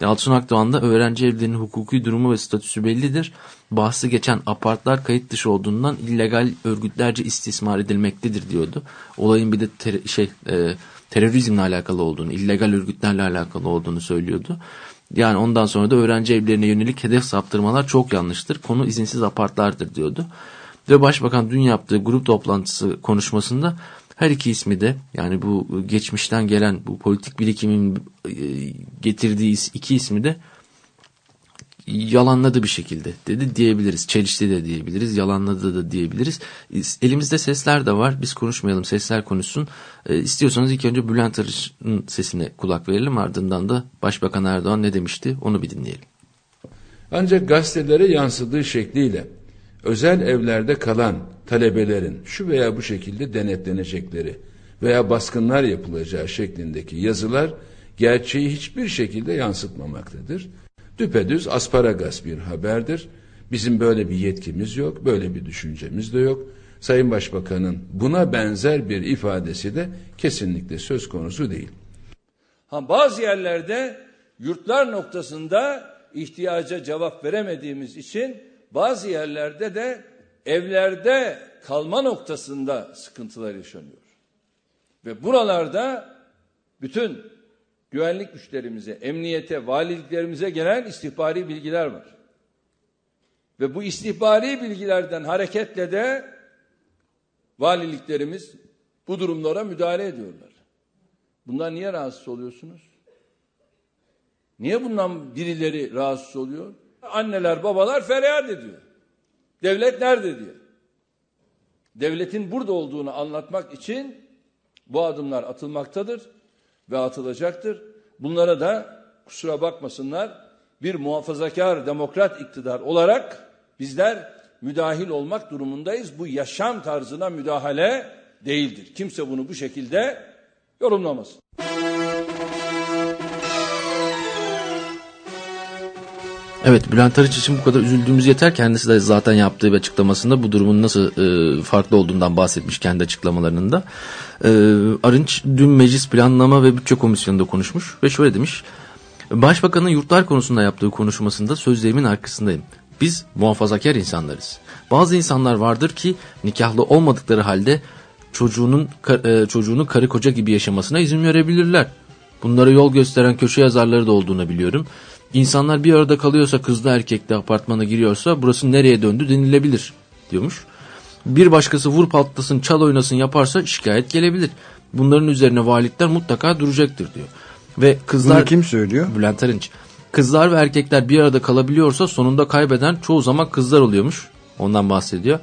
Speaker 3: Yalçın Akdoğan da öğrenci evlerinin hukuki durumu ve statüsü bellidir. Bahsi geçen apartlar kayıt dışı olduğundan illegal örgütlerce istismar edilmektedir diyordu. Olayın bir de ter şey e, terörizmle alakalı olduğunu, illegal örgütlerle alakalı olduğunu söylüyordu. Yani ondan sonra da öğrenci evlerine yönelik hedef saptırmalar çok yanlıştır. Konu izinsiz apartlardır diyordu. Ve Başbakan dün yaptığı grup toplantısı konuşmasında her iki ismi de yani bu geçmişten gelen bu politik birikimin e, getirdiği iki ismi de yalanladı bir şekilde dedi diyebiliriz. Çelişti de diyebiliriz, yalanladı da diyebiliriz. Elimizde sesler de var. Biz konuşmayalım, sesler konuşsun. E, istiyorsanız ilk önce Bülent Arıç'ın sesine kulak verelim. Ardından da Başbakan Erdoğan ne demişti onu bir dinleyelim.
Speaker 5: Ancak gazetelere yansıdığı şekliyle özel evlerde kalan talebelerin şu veya bu şekilde denetlenecekleri veya baskınlar yapılacağı şeklindeki yazılar gerçeği hiçbir şekilde yansıtmamaktadır. Düpedüz asparagas bir haberdir. Bizim böyle bir yetkimiz yok, böyle bir düşüncemiz de yok. Sayın Başbakan'ın buna benzer bir ifadesi de kesinlikle söz konusu değil.
Speaker 8: Ha, bazı yerlerde yurtlar noktasında ihtiyaca cevap veremediğimiz için bazı yerlerde de evlerde kalma noktasında sıkıntılar yaşanıyor. Ve buralarda bütün güvenlik güçlerimize, emniyete, valiliklerimize gelen istihbari bilgiler var. Ve bu istihbari bilgilerden hareketle de valiliklerimiz bu durumlara müdahale ediyorlar. Bundan niye rahatsız oluyorsunuz? Niye bundan birileri rahatsız oluyor? Anneler, babalar feryat ediyor. Devlet nerede diye. Devletin burada olduğunu anlatmak için bu adımlar atılmaktadır ve atılacaktır. Bunlara da kusura bakmasınlar bir muhafazakar demokrat iktidar olarak bizler müdahil olmak durumundayız. Bu yaşam tarzına müdahale değildir. Kimse bunu bu şekilde yorumlamasın.
Speaker 3: Evet Bülent Arıç için bu kadar üzüldüğümüz yeter. Kendisi de zaten yaptığı bir açıklamasında bu durumun nasıl e, farklı olduğundan bahsetmiş kendi açıklamalarında. E, Arınç dün Meclis Planlama ve Bütçe Komisyonu'nda konuşmuş ve şöyle demiş. Başbakanın yurtlar konusunda yaptığı konuşmasında sözlerimin arkasındayım. Biz muhafazakar insanlarız. Bazı insanlar vardır ki nikahlı olmadıkları halde çocuğunun e, çocuğunu karı koca gibi yaşamasına izin verebilirler. Bunlara yol gösteren köşe yazarları da olduğunu biliyorum. İnsanlar bir arada kalıyorsa kızlı erkekli apartmana giriyorsa burası nereye döndü denilebilir diyormuş. Bir başkası vur patlasın çal oynasın yaparsa şikayet gelebilir. Bunların üzerine valilikler mutlaka duracaktır diyor. Ve kızlar...
Speaker 2: Bunu kim söylüyor?
Speaker 3: Bülent Arınç. Kızlar ve erkekler bir arada kalabiliyorsa sonunda kaybeden çoğu zaman kızlar oluyormuş. Ondan bahsediyor.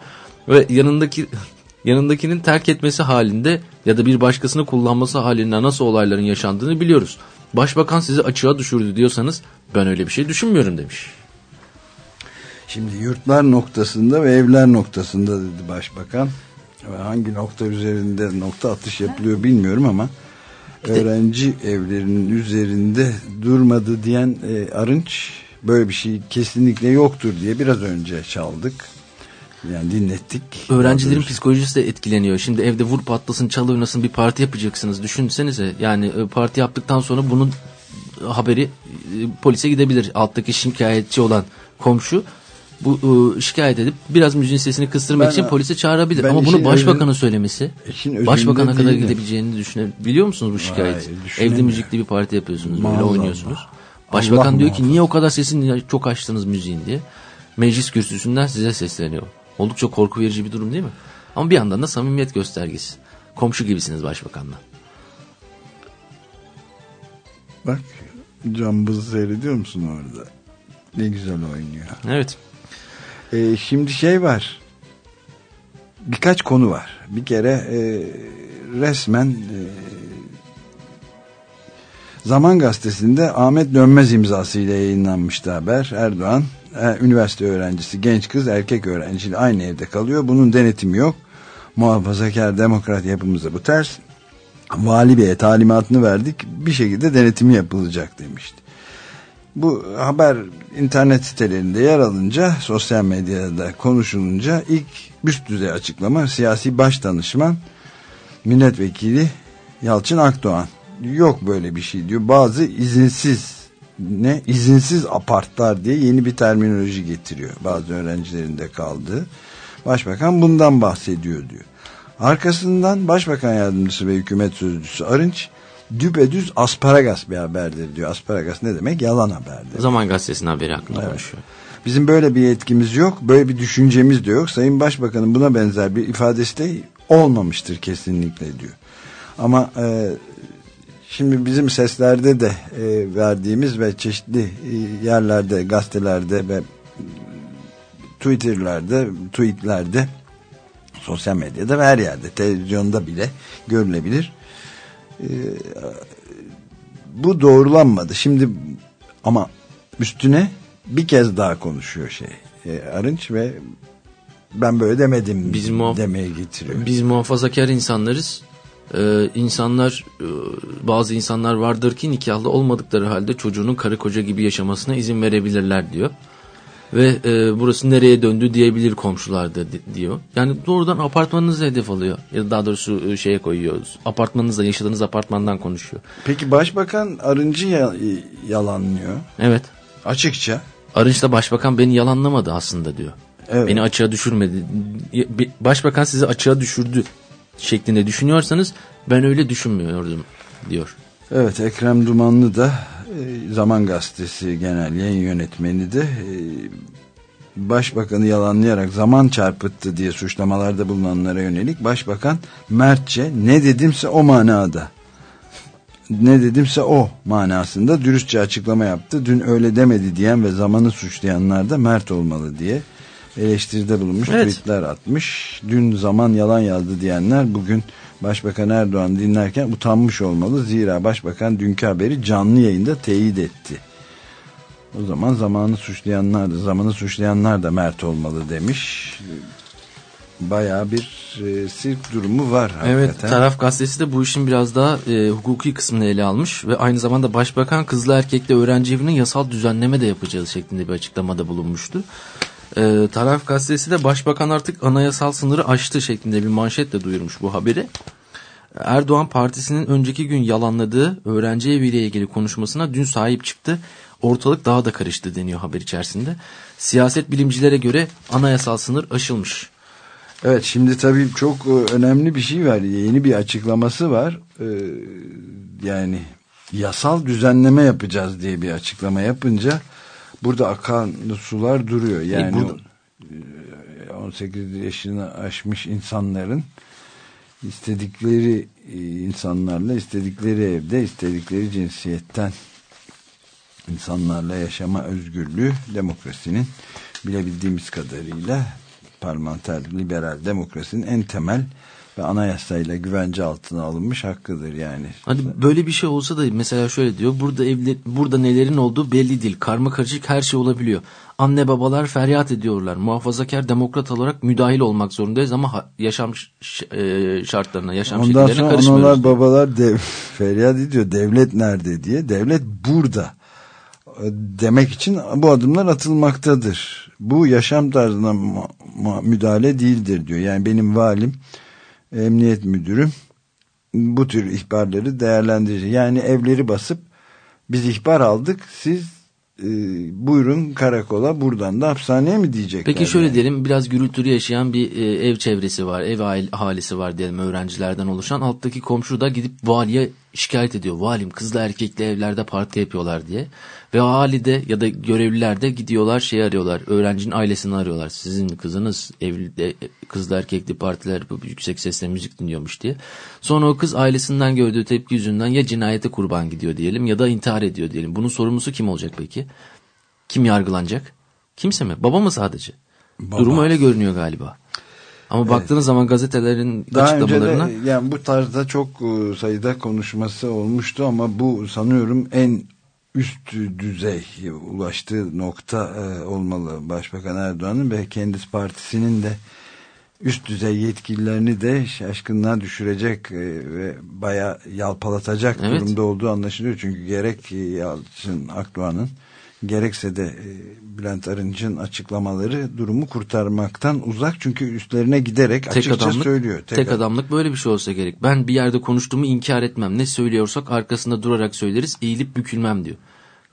Speaker 3: Ve yanındaki yanındakinin terk etmesi halinde ya da bir başkasını kullanması halinde nasıl olayların yaşandığını biliyoruz. Başbakan sizi açığa düşürdü diyorsanız ben öyle bir şey düşünmüyorum demiş.
Speaker 2: Şimdi yurtlar noktasında ve evler noktasında dedi başbakan. Hangi nokta üzerinde nokta atış yapılıyor bilmiyorum ama öğrenci evlerinin üzerinde durmadı diyen e, Arınç böyle bir şey kesinlikle yoktur diye biraz önce çaldık. Yani dinlettik.
Speaker 3: Öğrencilerin psikolojisi de etkileniyor. Şimdi evde vur patlasın çal oynasın bir parti yapacaksınız. Düşünsenize yani e, parti yaptıktan sonra bunun e, haberi e, polise gidebilir. Alttaki şikayetçi olan komşu bu e, şikayet edip biraz müziğin sesini kıstırmak
Speaker 2: Ben-
Speaker 3: için polise çağırabilir. Ama bunu başbakanın
Speaker 2: özün-
Speaker 3: söylemesi başbakana kadar
Speaker 2: değilim.
Speaker 3: gidebileceğini düşünebiliyor musunuz bu şikayet?
Speaker 2: Hayır,
Speaker 3: Evde müzikli bir parti yapıyorsunuz böyle
Speaker 2: Maazallah.
Speaker 3: oynuyorsunuz. Başbakan
Speaker 2: Allah
Speaker 3: diyor ki niye o kadar sesini çok açtınız müziğin diye. Meclis kürsüsünden size sesleniyor. Oldukça korku verici bir durum değil mi? Ama bir yandan da samimiyet göstergesi. Komşu gibisiniz başbakanla.
Speaker 2: Bak cambız seyrediyor musun orada? Ne güzel oynuyor.
Speaker 3: Evet.
Speaker 2: Ee, şimdi şey var. Birkaç konu var. Bir kere e, resmen e, Zaman Gazetesi'nde Ahmet Dönmez imzasıyla yayınlanmıştı haber. Erdoğan üniversite öğrencisi genç kız erkek öğrenciyle aynı evde kalıyor. Bunun denetimi yok. Muhafazakar demokrat yapımıza bu ters. Vali Bey'e talimatını verdik. Bir şekilde denetimi yapılacak demişti. Bu haber internet sitelerinde yer alınca, sosyal medyada konuşulunca ilk üst düzey açıklama siyasi baş danışman milletvekili Yalçın Akdoğan. Yok böyle bir şey diyor. Bazı izinsiz ne izinsiz apartlar diye yeni bir terminoloji getiriyor. Bazı öğrencilerin de kaldığı. Başbakan bundan bahsediyor diyor. Arkasından Başbakan Yardımcısı ve Hükümet Sözcüsü Arınç düpedüz asparagas bir haberdir diyor. Asparagas ne demek? Yalan haberdir.
Speaker 3: Zaman Gazetesi'nin haberi hakkında konuşuyor.
Speaker 2: Bizim böyle bir yetkimiz yok, böyle bir düşüncemiz de yok. Sayın Başbakan'ın buna benzer bir ifadesi de olmamıştır kesinlikle diyor. Ama e, şimdi bizim seslerde de e, verdiğimiz ve çeşitli e, yerlerde, gazetelerde ve Twitter'larda, tweetlerde, sosyal medyada ve her yerde, televizyonda bile görülebilir. E, bu doğrulanmadı. Şimdi ama üstüne bir kez daha konuşuyor şey e, Arınç ve ben böyle demedim
Speaker 3: Biz
Speaker 2: demeye getiriyor.
Speaker 3: Biz muhafazakar insanlarız. Ee, insanlar e, bazı insanlar vardır ki nikahlı olmadıkları halde çocuğunun karı koca gibi yaşamasına izin verebilirler diyor. Ve e, burası nereye döndü diyebilir komşular da di- diyor. Yani doğrudan apartmanınızı hedef alıyor. Ya da daha doğrusu e, şeye koyuyoruz. Apartmanınızda yaşadığınız apartmandan konuşuyor.
Speaker 2: Peki Başbakan Arınç'ı ya- yalanlıyor
Speaker 3: Evet.
Speaker 2: açıkça.
Speaker 3: Arınç'ta başbakan beni yalanlamadı aslında diyor.
Speaker 2: Evet.
Speaker 3: Beni açığa düşürmedi. Başbakan sizi açığa düşürdü şeklinde düşünüyorsanız ben öyle düşünmüyordum diyor.
Speaker 2: Evet Ekrem Dumanlı da e, Zaman Gazetesi Genel Yayın Yönetmeni de e, Başbakanı yalanlayarak zaman çarpıttı diye suçlamalarda bulunanlara yönelik Başbakan Mertçe ne dedimse o manada ne dedimse o manasında dürüstçe açıklama yaptı. Dün öyle demedi diyen ve zamanı suçlayanlar da Mert olmalı diye eleştiride bulunmuş,
Speaker 3: Evet.
Speaker 2: tweetler atmış. Dün zaman yalan yazdı diyenler bugün Başbakan Erdoğan dinlerken utanmış olmalı. Zira Başbakan dünkü haberi canlı yayında teyit etti. O zaman zamanı suçlayanlar da zamanı suçlayanlar da Mert olmalı demiş. Bayağı bir e, sirk durumu var
Speaker 3: Evet
Speaker 2: hakikaten.
Speaker 3: taraf gazetesi de bu işin biraz daha e, hukuki kısmını ele almış ve aynı zamanda başbakan kızlı erkekli öğrenci evine yasal düzenleme de yapacağız şeklinde bir açıklamada bulunmuştu. E, taraf gazetesi de başbakan artık anayasal sınırı aştı şeklinde bir manşetle duyurmuş bu haberi. Erdoğan partisinin önceki gün yalanladığı öğrenci eviyle ilgili konuşmasına dün sahip çıktı. Ortalık daha da karıştı deniyor haber içerisinde. Siyaset bilimcilere göre anayasal sınır aşılmış.
Speaker 2: Evet şimdi tabii çok e, önemli bir şey var. Yeni bir açıklaması var. Ee, yani yasal düzenleme yapacağız diye bir açıklama yapınca burada akan sular duruyor. Yani
Speaker 3: burada-
Speaker 2: e, 18 yaşını aşmış insanların istedikleri e, insanlarla istedikleri evde istedikleri cinsiyetten insanlarla yaşama özgürlüğü demokrasinin bilebildiğimiz kadarıyla parlamenter liberal demokrasinin en temel ve anayasayla güvence altına alınmış hakkıdır yani.
Speaker 3: Hadi böyle bir şey olsa da mesela şöyle diyor. Burada evli, burada nelerin olduğu belli değil. Karma karışık her şey olabiliyor. Anne babalar feryat ediyorlar. Muhafazakar demokrat olarak müdahil olmak zorundayız ama yaşam e, şartlarına, yaşam
Speaker 2: Ondan
Speaker 3: şekillerine
Speaker 2: sonra
Speaker 3: karışmıyoruz.
Speaker 2: analar
Speaker 3: diyor.
Speaker 2: babalar dev, feryat ediyor devlet nerede diye. Devlet burada. demek için bu adımlar atılmaktadır. Bu yaşam tarzına müdahale değildir diyor. Yani benim valim, emniyet müdürüm bu tür ihbarları değerlendirecek. Yani evleri basıp biz ihbar aldık siz e, buyurun karakola buradan da hapishaneye mi diyecekler?
Speaker 3: Peki şöyle
Speaker 2: yani?
Speaker 3: diyelim biraz gürültülü yaşayan bir e, ev çevresi var. Ev ahalisi var diyelim öğrencilerden oluşan. Alttaki komşu da gidip valiye şikayet ediyor. Valim kızla erkekli evlerde parti yapıyorlar diye. Ve ahali de ya da görevliler de gidiyorlar şey arıyorlar. Öğrencinin ailesini arıyorlar. Sizin kızınız evli, kızla erkekli partiler yüksek sesle müzik dinliyormuş diye. Sonra o kız ailesinden gördüğü tepki yüzünden ya cinayete kurban gidiyor diyelim ya da intihar ediyor diyelim. Bunun sorumlusu kim olacak peki? Kim yargılanacak? Kimse mi? Baba mı sadece?
Speaker 2: Baba.
Speaker 3: Durum öyle görünüyor galiba. Ama baktığınız zaman gazetelerin
Speaker 2: Daha önce
Speaker 3: açıklamalarına
Speaker 2: de yani bu tarzda çok e, sayıda konuşması olmuştu ama bu sanıyorum en üst düzey ulaştığı nokta e, olmalı Başbakan Erdoğan'ın ve kendisi partisinin de üst düzey yetkililerini de şaşkınlığa düşürecek e, ve bayağı yalpalatacak
Speaker 3: Evet.
Speaker 2: durumda olduğu anlaşılıyor. Çünkü gerek Yalçın Akdoğan'ın gerekse de e, Bülent Arınç'ın açıklamaları durumu kurtarmaktan uzak. Çünkü üstlerine giderek
Speaker 3: tek
Speaker 2: açıkça
Speaker 3: adamlık,
Speaker 2: söylüyor.
Speaker 3: tek,
Speaker 2: adam-
Speaker 3: adamlık böyle bir şey olsa gerek. Ben bir yerde konuştuğumu inkar etmem. Ne söylüyorsak arkasında durarak söyleriz. Eğilip bükülmem diyor.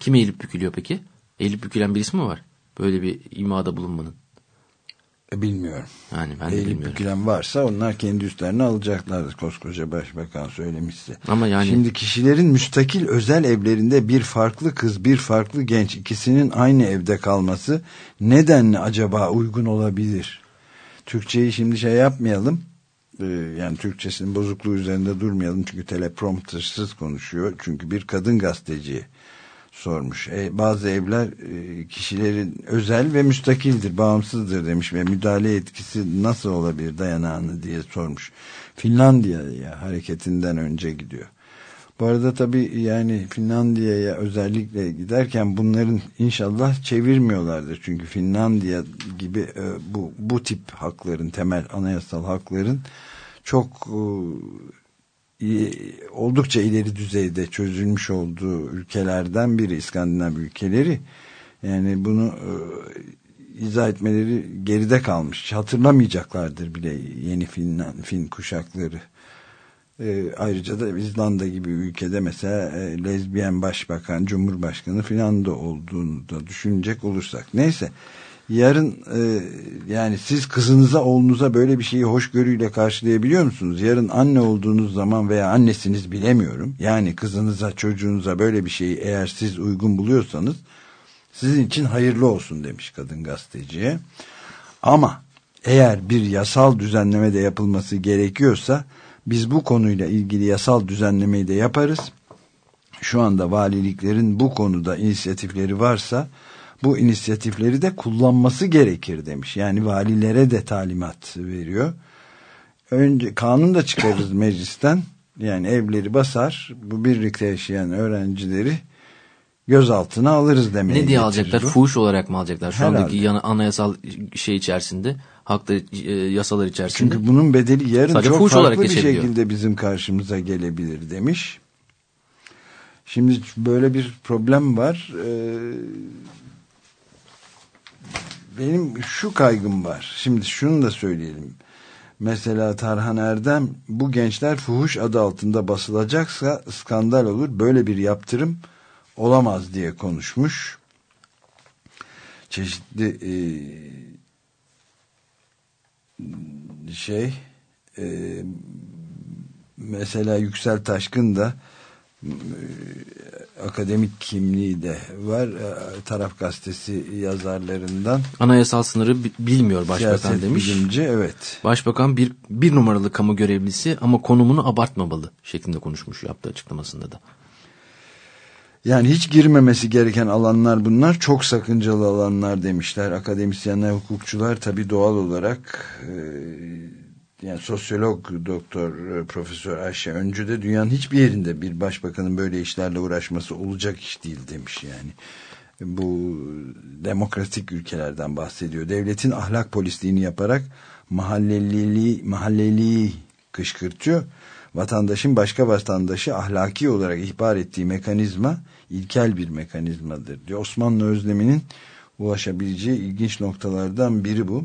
Speaker 3: Kim eğilip bükülüyor peki? Eğilip bükülen birisi mi var? Böyle bir imada bulunmanın.
Speaker 2: E, Bilmiyorum.
Speaker 3: Yani ben de
Speaker 2: Eğilip
Speaker 3: bilmiyorum.
Speaker 2: bükülen varsa onlar kendi üstlerine alacaklardır. Koskoca başbakan söylemişse.
Speaker 3: Ama yani
Speaker 2: Şimdi kişilerin müstakil özel evlerinde bir farklı kız, bir farklı genç ikisinin aynı evde kalması nedenle acaba uygun olabilir? Türkçeyi şimdi şey yapmayalım. Ee, yani Türkçesinin bozukluğu üzerinde durmayalım. Çünkü telepromptersız konuşuyor. Çünkü bir kadın gazeteci sormuş. E, bazı evler e, kişilerin özel ve müstakildir, bağımsızdır demiş ve müdahale etkisi nasıl olabilir dayanağını diye sormuş. Finlandiya'ya hareketinden önce gidiyor. Bu arada tabii yani Finlandiya'ya özellikle giderken bunların inşallah çevirmiyorlardır. Çünkü Finlandiya gibi e, bu bu tip hakların, temel anayasal hakların çok e, oldukça ileri düzeyde çözülmüş olduğu ülkelerden biri İskandinav ülkeleri. Yani bunu e, izah etmeleri geride kalmış. Hatırlamayacaklardır bile yeni Finland, Fin kuşakları. E, ayrıca da İzlanda gibi ülkede mesela e, lezbiyen başbakan, cumhurbaşkanı filan da olduğunu da düşünecek olursak. Neyse yarın e, yani siz kızınıza oğlunuza böyle bir şeyi hoşgörüyle karşılayabiliyor musunuz? Yarın anne olduğunuz zaman veya annesiniz bilemiyorum. Yani kızınıza çocuğunuza böyle bir şeyi eğer siz uygun buluyorsanız sizin için hayırlı olsun demiş kadın gazeteciye. Ama eğer bir yasal düzenleme de yapılması gerekiyorsa biz bu konuyla ilgili yasal düzenlemeyi de yaparız. Şu anda valiliklerin bu konuda inisiyatifleri varsa bu inisiyatifleri de kullanması gerekir demiş. Yani valilere de talimat veriyor. Önce kanun da çıkarırız meclisten. Yani evleri basar. Bu birlikte yaşayan öğrencileri gözaltına alırız demeye
Speaker 3: ne diye alacaklar?
Speaker 2: bu.
Speaker 3: Fuhuş olarak mı alacaklar? Şu
Speaker 2: Herhalde.
Speaker 3: andaki yana, anayasal şey içerisinde, hakları, e, yasalar içerisinde.
Speaker 2: Çünkü bunun bedeli yarın
Speaker 3: Sadece
Speaker 2: çok farklı bir şekilde bizim karşımıza gelebilir demiş. Şimdi böyle bir problem var. Ee, benim şu kaygım var. Şimdi şunu da söyleyelim. Mesela Tarhan Erdem bu gençler fuhuş adı altında basılacaksa skandal olur. Böyle bir yaptırım olamaz diye konuşmuş. Çeşitli e, şey e, mesela Yüksel Taşkın da e, akademik kimliği de var. E, taraf gazetesi yazarlarından.
Speaker 3: Anayasal sınırı bi- bilmiyor başbakan
Speaker 2: siyaset
Speaker 3: demiş.
Speaker 2: bilimci evet.
Speaker 3: Başbakan bir, bir numaralı kamu görevlisi ama konumunu abartmamalı şeklinde konuşmuş yaptığı açıklamasında da.
Speaker 2: yani hiç girmemesi gereken alanlar bunlar. Çok sakıncalı alanlar demişler. Akademisyenler hukukçular tabi doğal olarak e, yani sosyolog doktor e, profesör Ayşe Öncü de dünyanın hiçbir yerinde bir başbakanın böyle işlerle uğraşması olacak iş değil demiş yani. Bu demokratik ülkelerden bahsediyor. Devletin ahlak polisliğini yaparak mahalleliliği, mahalleliği kışkırtıyor. Vatandaşın başka vatandaşı ahlaki olarak ihbar ettiği mekanizma ilkel bir mekanizmadır diyor. Osmanlı özleminin ulaşabileceği ilginç noktalardan biri bu.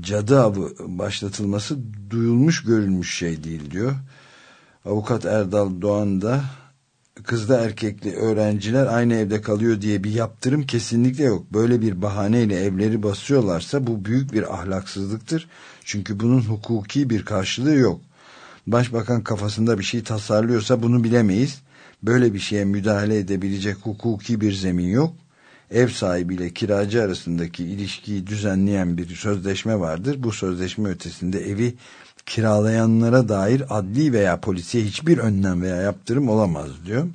Speaker 2: Cadı avı başlatılması duyulmuş görülmüş şey değil diyor. Avukat Erdal Doğan da kızda erkekli öğrenciler aynı evde kalıyor diye bir yaptırım kesinlikle yok. Böyle bir bahaneyle evleri basıyorlarsa bu büyük bir ahlaksızlıktır. Çünkü bunun hukuki bir karşılığı yok. Başbakan kafasında bir şey tasarlıyorsa bunu bilemeyiz. Böyle bir şeye müdahale edebilecek hukuki bir zemin yok. Ev sahibiyle kiracı arasındaki ilişkiyi düzenleyen bir sözleşme vardır. Bu sözleşme ötesinde evi kiralayanlara dair adli veya polisiye hiçbir önlem veya yaptırım olamaz diyor.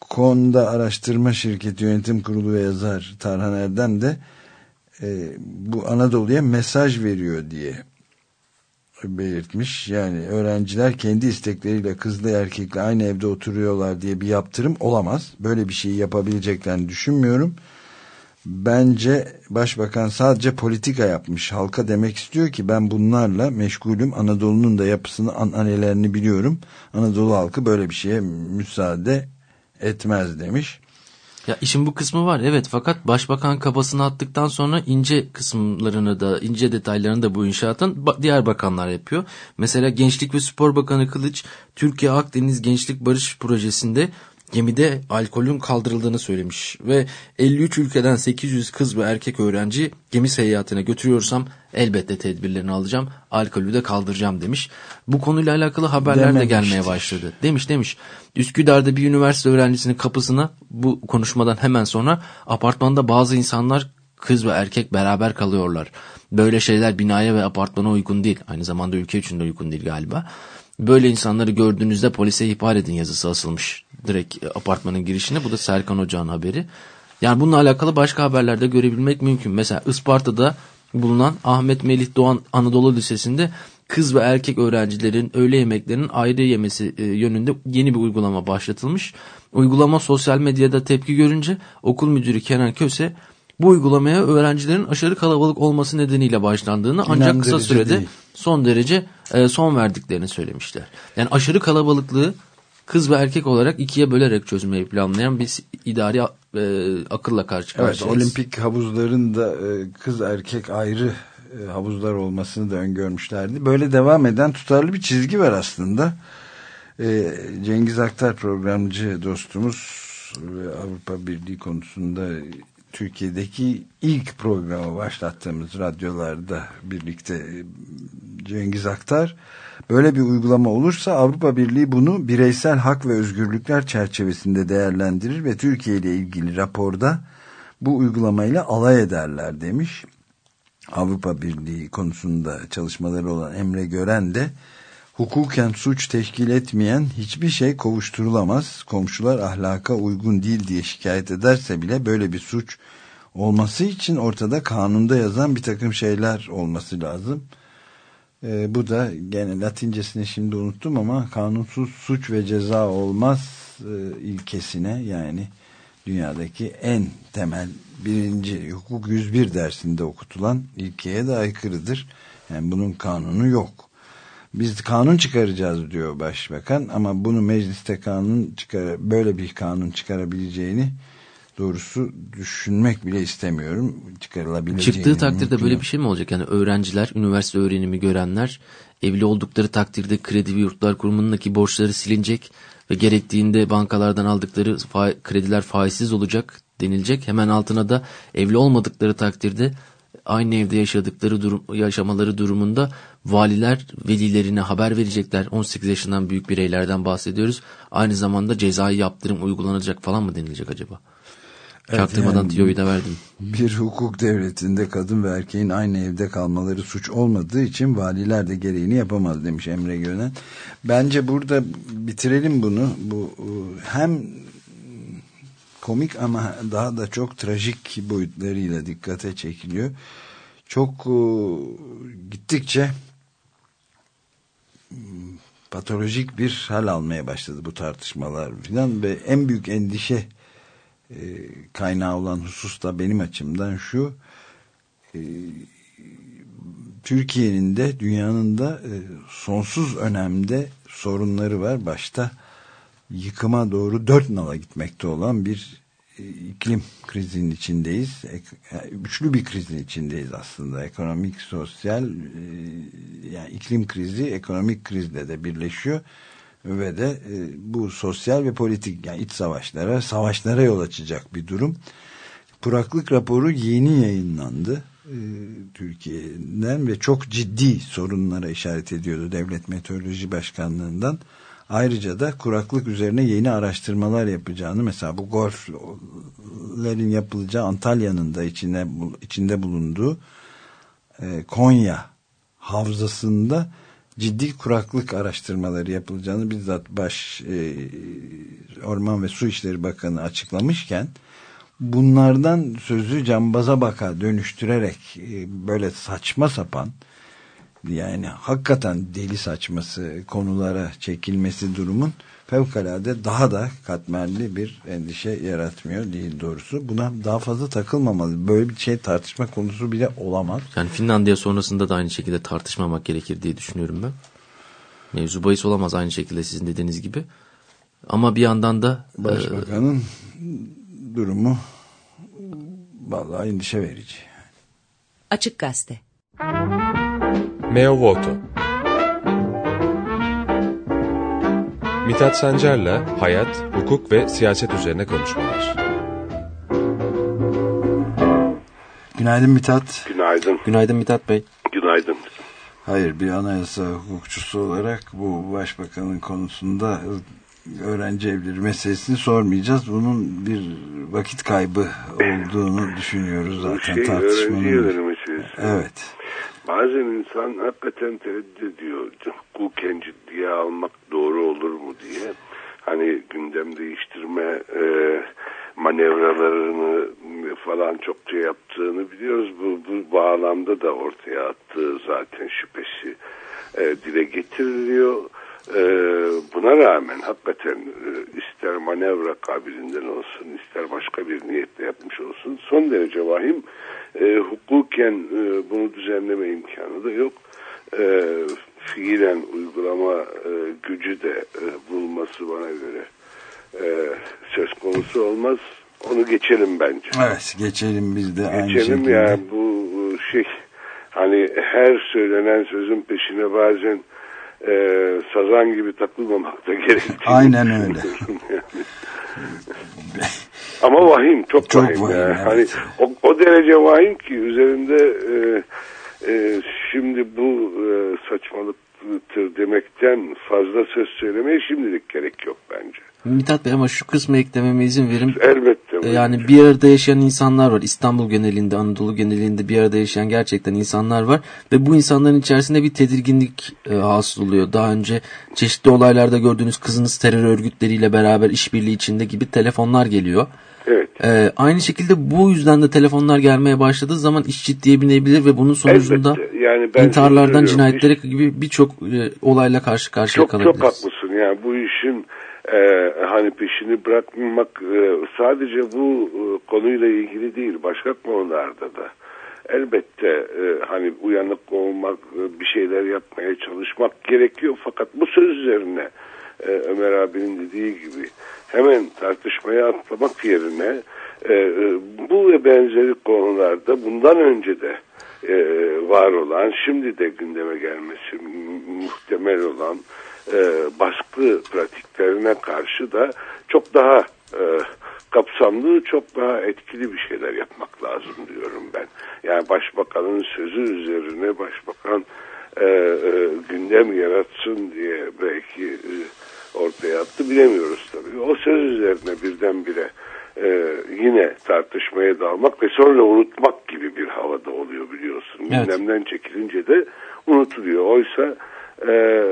Speaker 2: Konuda araştırma şirketi yönetim kurulu ve yazar Tarhan Erdem de e, bu Anadolu'ya mesaj veriyor diye belirtmiş. Yani öğrenciler kendi istekleriyle kızlı erkekle aynı evde oturuyorlar diye bir yaptırım olamaz. Böyle bir şeyi yapabileceklerini düşünmüyorum. Bence başbakan sadece politika yapmış. Halka demek istiyor ki ben bunlarla meşgulüm. Anadolu'nun da yapısını, ananelerini biliyorum. Anadolu halkı böyle bir şeye müsaade etmez demiş.
Speaker 3: Ya işin bu kısmı var evet fakat başbakan kafasına attıktan sonra ince kısımlarını da ince detaylarını da bu inşaatın diğer bakanlar yapıyor. Mesela Gençlik ve Spor Bakanı Kılıç Türkiye Akdeniz Gençlik Barış Projesi'nde gemide alkolün kaldırıldığını söylemiş ve 53 ülkeden 800 kız ve erkek öğrenci gemi seyahatine götürüyorsam elbette tedbirlerini alacağım alkolü de kaldıracağım demiş. Bu konuyla alakalı haberler de gelmeye başladı. Demiş demiş. Üsküdar'da bir üniversite öğrencisinin kapısına bu konuşmadan hemen sonra apartmanda bazı insanlar kız ve erkek beraber kalıyorlar. Böyle şeyler binaya ve apartmana uygun değil. Aynı zamanda ülke için de uygun değil galiba. Böyle insanları gördüğünüzde polise ihbar edin yazısı asılmış direkt apartmanın girişine. Bu da Serkan Hoca'nın haberi. Yani bununla alakalı başka haberlerde görebilmek mümkün. Mesela Isparta'da bulunan Ahmet Melih Doğan Anadolu Lisesi'nde kız ve erkek öğrencilerin öğle yemeklerinin ayrı yemesi e, yönünde yeni bir uygulama başlatılmış. Uygulama sosyal medyada tepki görünce okul müdürü Kenan Köse bu uygulamaya öğrencilerin aşırı kalabalık olması nedeniyle başlandığını ancak kısa sürede değil. son derece e, son verdiklerini söylemişler. Yani aşırı kalabalıklığı kız ve erkek olarak ikiye bölerek çözmeyi planlayan bir idari e, akılla karşı karşıyayız.
Speaker 2: Evet, olimpik havuzların da e, kız erkek ayrı e, havuzlar olmasını da öngörmüşlerdi. Böyle devam eden tutarlı bir çizgi var aslında. E, Cengiz Aktar programcı dostumuz ve Avrupa Birliği konusunda Türkiye'deki ilk programı başlattığımız radyolarda birlikte e, Cengiz Aktar böyle bir uygulama olursa Avrupa Birliği bunu bireysel hak ve özgürlükler çerçevesinde değerlendirir ve Türkiye ile ilgili raporda bu uygulamayla alay ederler demiş. Avrupa Birliği konusunda çalışmaları olan Emre Gören de hukuken suç teşkil etmeyen hiçbir şey kovuşturulamaz. Komşular ahlaka uygun değil diye şikayet ederse bile böyle bir suç olması için ortada kanunda yazan bir takım şeyler olması lazım. Ee, bu da gene latincesini şimdi unuttum ama kanunsuz suç ve ceza olmaz e, ilkesine yani dünyadaki en temel birinci hukuk 101 dersinde okutulan ilkeye de aykırıdır. Yani bunun kanunu yok. Biz kanun çıkaracağız diyor başbakan ama bunu mecliste kanun çıkar böyle bir kanun çıkarabileceğini doğrusu düşünmek bile istemiyorum. Çıkarılabileceğini.
Speaker 3: Çıktığı takdirde böyle bir şey mi olacak? Yani öğrenciler, üniversite öğrenimi görenler evli oldukları takdirde kredi ve yurtlar kurumundaki borçları silinecek ve gerektiğinde bankalardan aldıkları fa krediler faizsiz olacak denilecek. Hemen altına da evli olmadıkları takdirde aynı evde yaşadıkları durum, yaşamaları durumunda valiler velilerine haber verecekler. 18 yaşından büyük bireylerden bahsediyoruz. Aynı zamanda cezai yaptırım uygulanacak falan mı denilecek acaba? Evet, Çaktırmadan yani, tiyoyu da verdim.
Speaker 2: Bir hukuk devletinde kadın ve erkeğin aynı evde kalmaları suç olmadığı için valiler de gereğini yapamaz demiş Emre Gönen. Bence burada bitirelim bunu. Bu hem komik ama daha da çok trajik boyutlarıyla dikkate çekiliyor. Çok gittikçe patolojik bir hal almaya başladı bu tartışmalar filan ve en büyük endişe e, kaynağı olan husus da benim açımdan şu e, Türkiye'nin de dünyanın da e, sonsuz önemde sorunları var. Başta yıkıma doğru dört nala gitmekte olan bir e, iklim krizinin içindeyiz. Ek- Üçlü bir krizin içindeyiz aslında. Ekonomik, sosyal, e, yani iklim krizi ekonomik krizle de birleşiyor ve de e, bu sosyal ve politik yani iç savaşlara, savaşlara yol açacak bir durum. Kuraklık raporu yeni yayınlandı e, Türkiye'den ve çok ciddi sorunlara işaret ediyordu Devlet Meteoroloji Başkanlığı'ndan. Ayrıca da kuraklık üzerine yeni araştırmalar yapacağını mesela bu golflerin yapılacağı Antalya'nın da içine, içinde bulunduğu e, Konya havzasında ciddi kuraklık araştırmaları yapılacağını bizzat baş e, Orman ve Su İşleri Bakanı açıklamışken bunlardan sözü cambaza baka dönüştürerek e, böyle saçma sapan yani hakikaten deli saçması konulara çekilmesi durumun fevkalade daha da katmerli bir endişe yaratmıyor değil doğrusu. Buna daha fazla takılmamalı. Böyle bir şey tartışma konusu bile olamaz.
Speaker 3: Yani Finlandiya sonrasında da aynı şekilde tartışmamak gerekir diye düşünüyorum ben. Mevzu bahis olamaz aynı şekilde sizin dediğiniz gibi. Ama bir yandan da e,
Speaker 2: Başbakanın durumu vallahi endişe verici.
Speaker 6: Açık Gazete.
Speaker 9: Meo Voto Mithat Sancar'la hayat, hukuk ve siyaset üzerine konuşmalar.
Speaker 2: Günaydın Mithat.
Speaker 10: Günaydın.
Speaker 3: günaydın Mithat Bey.
Speaker 10: Günaydın.
Speaker 2: Hayır bir anayasa hukukçusu olarak bu başbakanın konusunda öğrenci evleri meselesini sormayacağız. Bunun bir vakit kaybı olduğunu düşünüyoruz zaten
Speaker 10: şey
Speaker 2: tartışmanın.
Speaker 10: öğrenci yönü meselesi.
Speaker 2: Evet.
Speaker 10: Bazen insan hakikaten tereddüt ediyor. Hukuken ciddiye almak doğru olur mu diye. Hani gündem değiştirme e, manevralarını falan çokça yaptığını biliyoruz. Bu, bu bağlamda da ortaya attığı zaten şüphesi e, dile getiriliyor. E, buna rağmen hakikaten e, ister manevra kabilinden olsun ister başka bir niyetle yapmış olsun son derece vahim e, hukuken e, bunu düzenleme imkanı da yok. E, fiilen uygulama e, gücü de e, bulması bana göre e, söz konusu olmaz. Onu geçelim bence.
Speaker 2: Evet geçelim biz de aynı
Speaker 10: Geçelim
Speaker 2: şekilde.
Speaker 10: ya bu e, şey hani her söylenen sözün peşine bazen e, sazan gibi takılmamak da gerektiğini
Speaker 2: Aynen öyle.
Speaker 10: Ama vahim, çok,
Speaker 2: Çok
Speaker 10: vahim.
Speaker 2: vahim, evet.
Speaker 10: Hani o, o derece vahim ki üzerinde e, e, şimdi bu e, saçmalıktır demekten fazla söz söylemeye şimdilik gerek yok bence.
Speaker 3: Mithat Bey ama şu kısmı eklememe izin verin.
Speaker 10: Elbette.
Speaker 3: E, Yani bir arada yaşayan insanlar var. İstanbul genelinde, Anadolu genelinde bir arada yaşayan gerçekten insanlar var. Ve bu insanların içerisinde bir tedirginlik e, hasıl oluyor. Daha önce çeşitli olaylarda gördüğünüz kızınız terör örgütleriyle beraber işbirliği içinde gibi telefonlar geliyor.
Speaker 10: Evet.
Speaker 3: E, aynı şekilde bu yüzden de telefonlar gelmeye başladığı zaman iş ciddiye binebilir ve bunun sonucunda
Speaker 10: Elbette. Yani ben
Speaker 3: intiharlardan cinayetlere gibi birçok e, olayla karşı karşıya
Speaker 10: Çok çok
Speaker 3: kalabiliriz.
Speaker 10: haklısın. Yani bu işin e, hani peşini bırakmamak e, sadece bu e, konuyla ilgili değil. Başka konularda da. Elbette e, hani uyanık olmak, e, bir şeyler yapmaya çalışmak gerekiyor. Fakat bu söz üzerine e, Ömer abinin dediği gibi hemen tartışmaya atlamak yerine e, e, bu ve benzeri konularda bundan önce de e, var olan, şimdi de gündeme gelmesi mu- muhtemel olan e, baskı pratiklerine karşı da çok daha e, kapsamlı, çok daha etkili bir şeyler yapmak lazım diyorum ben. Yani başbakanın sözü üzerine başbakan e, e, gündem yaratsın diye belki e, ortaya attı bilemiyoruz tabii. O söz üzerine birdenbire e, yine tartışmaya dalmak ve sonra unutmak gibi bir havada oluyor biliyorsun.
Speaker 3: Evet.
Speaker 10: Gündemden çekilince de unutuluyor. Oysa e,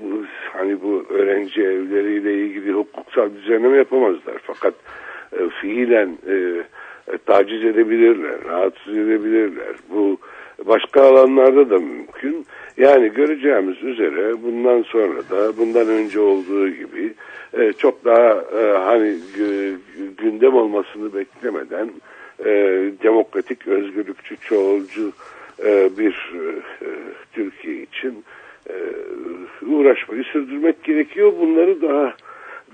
Speaker 10: bu, hani bu öğrenci evleriyle ilgili hukuksal düzenleme yapamazlar. Fakat e, fiilen e, e, taciz edebilirler, rahatsız edebilirler. Bu başka alanlarda da mümkün. Yani göreceğimiz üzere bundan sonra da bundan önce olduğu gibi e, çok daha e, hani gü- gündem olmasını beklemeden e, demokratik, özgürlükçü, çoğulcu e, bir e, Türkiye için uğraşmayı sürdürmek gerekiyor. Bunları daha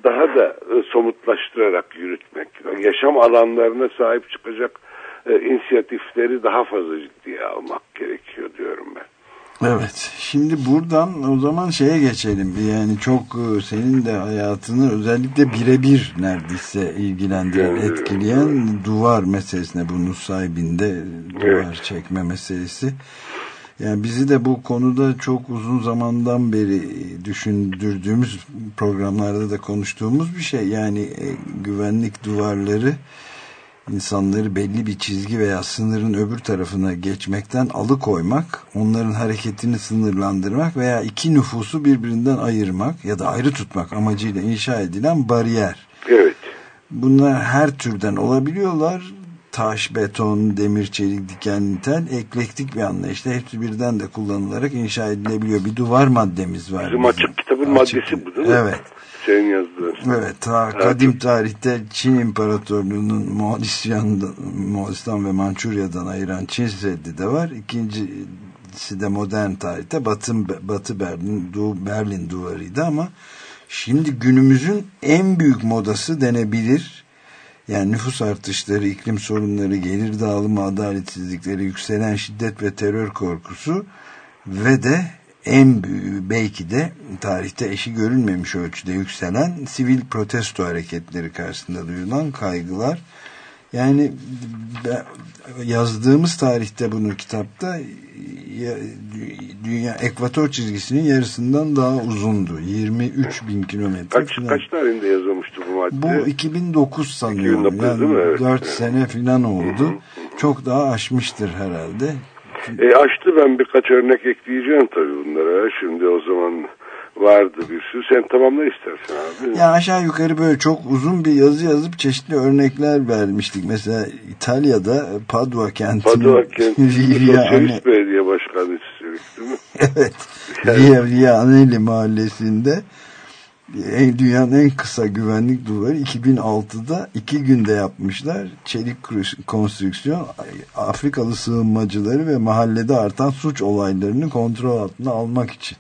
Speaker 10: daha da e, somutlaştırarak yürütmek, yaşam alanlarına sahip çıkacak e, inisiyatifleri daha fazla ciddiye almak gerekiyor diyorum ben.
Speaker 2: Evet. Şimdi buradan o zaman şeye geçelim. Yani çok e, senin de hayatını özellikle birebir neredeyse ilgilendiren, etkileyen duvar meselesine bu Nusaybin'de duvar
Speaker 10: Evet.
Speaker 2: çekme meselesi. Yani bizi de bu konuda çok uzun zamandan beri düşündürdüğümüz programlarda da konuştuğumuz bir şey. Yani e, güvenlik duvarları insanları belli bir çizgi veya sınırın öbür tarafına geçmekten alıkoymak, onların hareketini sınırlandırmak veya iki nüfusu birbirinden ayırmak ya da ayrı tutmak amacıyla inşa edilen bariyer.
Speaker 10: Evet.
Speaker 2: Bunlar her türden olabiliyorlar. Taş, beton, demir, çelik, diken, tel, eklektik bir anlayışla hepsi birden de kullanılarak inşa edilebiliyor. Bir duvar maddemiz var.
Speaker 10: Bizim
Speaker 2: bizim.
Speaker 10: açık kitabın
Speaker 2: Açık-
Speaker 10: maddesi bu değil mi?
Speaker 2: Evet.
Speaker 10: Senin yazdığın.
Speaker 2: Evet, ta kadim tarihte Çin İmparatorluğu'nun Moğolistan ve Mançurya'dan ayıran Çin Seddi de var. İkincisi de modern tarihte Batı, Batı Berlin, Doğu Berlin duvarıydı ama şimdi günümüzün en büyük modası denebilir. Yani nüfus artışları, iklim sorunları, gelir dağılımı, adaletsizlikleri, yükselen şiddet ve terör korkusu ve de en büyüğü belki de tarihte eşi görülmemiş ölçüde yükselen sivil protesto hareketleri karşısında duyulan kaygılar. Yani yazdığımız tarihte bunu kitapta ya- dünya ekvator çizgisinin yarısından daha uzundu. 23 bin kilometre.
Speaker 10: Kaç, kaç tarihinde yazılmıştı bu madde?
Speaker 2: Bu 2009 sanıyorum.
Speaker 10: 2009
Speaker 2: yani
Speaker 10: değil mi? Evet.
Speaker 2: 4 sene falan oldu. Çok daha aşmıştır herhalde.
Speaker 10: E, açtı ben birkaç örnek ekleyeceğim tabii bunlara. Şimdi o zaman vardı bir sürü. Sen tamamla istersen abi.
Speaker 2: Ya aşağı yukarı böyle çok uzun bir yazı yazıp çeşitli örnekler vermiştik. Mesela İtalya'da Padua kentinin
Speaker 10: Padua
Speaker 2: Ane-
Speaker 10: Sosyalist Belediye Başkanı üstelik değil mi?
Speaker 2: evet. Via Anelli mahallesinde dünyanın en kısa güvenlik duvarı 2006'da iki günde yapmışlar. Çelik konstrüksiyon Afrikalı sığınmacıları ve mahallede artan suç olaylarını kontrol altına almak için.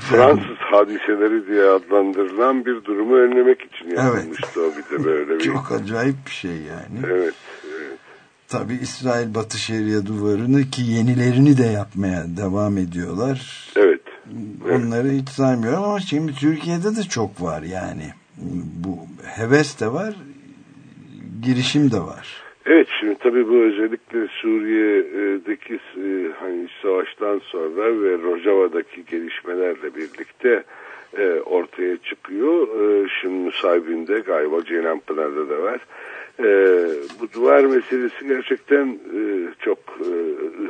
Speaker 10: Fransız hadiseleri diye adlandırılan bir durumu önlemek için yapılmıştı o bir de böyle bir.
Speaker 2: Çok acayip bir şey yani.
Speaker 10: Evet.
Speaker 2: Tabi İsrail Batı Şeria duvarını ki yenilerini de yapmaya devam ediyorlar.
Speaker 10: Evet.
Speaker 2: Onları hiç saymıyorum ama şimdi Türkiye'de de çok var yani. Bu heves de var, girişim de var.
Speaker 10: Evet şimdi tabii bu özellikle Suriye'deki e, hani savaştan sonra ve Rojava'daki gelişmelerle birlikte e, ortaya çıkıyor. E, şimdi Nusaybin'de galiba Ceylanpınar'da da var. E, bu duvar meselesi gerçekten e, çok e,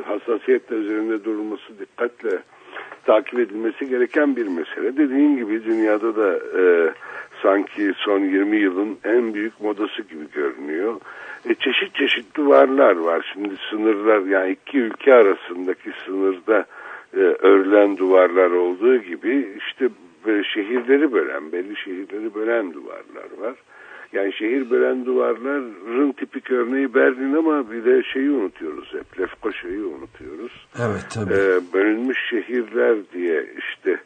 Speaker 10: hassasiyetle üzerinde durulması, dikkatle takip edilmesi gereken bir mesele. Dediğim gibi dünyada da e, sanki son 20 yılın en büyük modası gibi görünüyor. E, çeşit çeşit duvarlar var. Şimdi sınırlar yani iki ülke arasındaki sınırda e, örülen duvarlar olduğu gibi işte şehirleri bölen, belli şehirleri bölen duvarlar var. Yani şehir bölen duvarların tipik örneği Berlin ama bir de şeyi unutuyoruz hep. Lefkoşa'yı unutuyoruz.
Speaker 2: Evet tabii.
Speaker 10: Ee, bölünmüş şehirler diye işte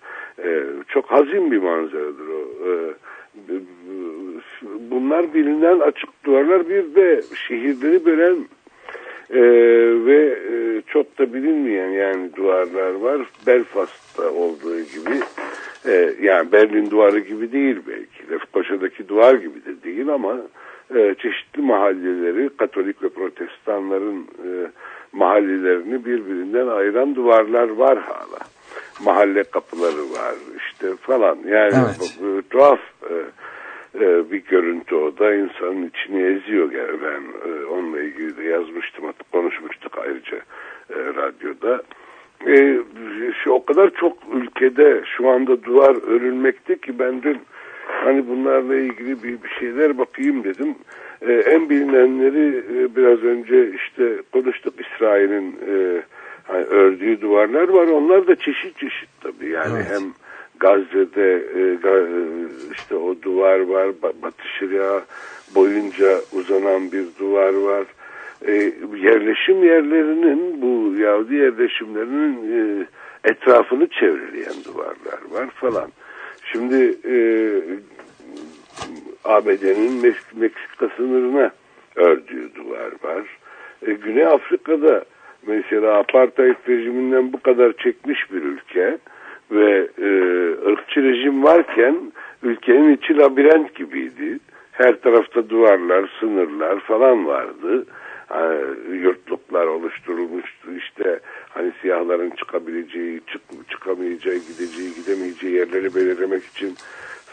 Speaker 10: e, çok hazin bir manzaradır o. Ee, bunlar bilinen açık duvarlar bir de şehirleri bölen e, ve e, çok da bilinmeyen yani duvarlar var. Belfast'ta olduğu gibi e, yani Berlin duvarı gibi değil belki. Lefkoşa'daki duvar gibi de değil ama e, çeşitli mahalleleri Katolik ve Protestanların e, mahallelerini birbirinden ayıran duvarlar var hala. Mahalle kapıları var işte falan. Yani
Speaker 2: Evet.
Speaker 10: bu, bu tuhaf e, e, bir görüntü o da insanın içini eziyor. Yani ben e, onunla ilgili de yazmıştım, konuşmuştuk ayrıca e, radyoda. E, şu, o kadar çok ülkede şu anda duvar örülmekte ki ben dün hani bunlarla ilgili bir, bir şeyler bakayım dedim. E, en bilinenleri e, biraz önce işte konuştuk İsrail'in e, hani ördüğü duvarlar var. Onlar da çeşit çeşit tabii. Yani
Speaker 2: Evet.
Speaker 10: hem Gazze'de e, e, işte o duvar var. Ba- Batı Şeria boyunca uzanan bir duvar var. E, yerleşim yerlerinin bu Yahudi yerleşimlerinin e, etrafını çevreleyen duvarlar var falan. Şimdi e, ABD'nin Mek- Meksika sınırına ördüğü duvar var. E, Güney Afrika'da mesela apartheid rejiminden bu kadar çekmiş bir ülke ve e, ırkçı rejim varken ülkenin içi labirent gibiydi. Her tarafta duvarlar, sınırlar falan vardı. Ha, yurtluklar oluşturulmuştu. İşte hani siyahların çıkabileceği, çık, çıkamayacağı, gideceği, gidemeyeceği yerleri belirlemek için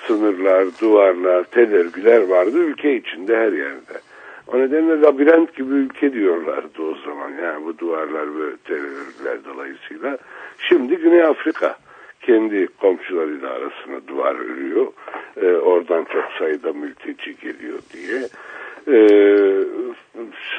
Speaker 10: sınırlar, duvarlar, tel örgüler vardı ülke içinde her yerde. O nedenle labirent gibi ülke diyorlardı o zaman. Yani bu duvarlar ve tel dolayısıyla. Şimdi Güney Afrika kendi komşularıyla arasına duvar örüyor. Ee, oradan çok sayıda mülteci geliyor diye. Ee,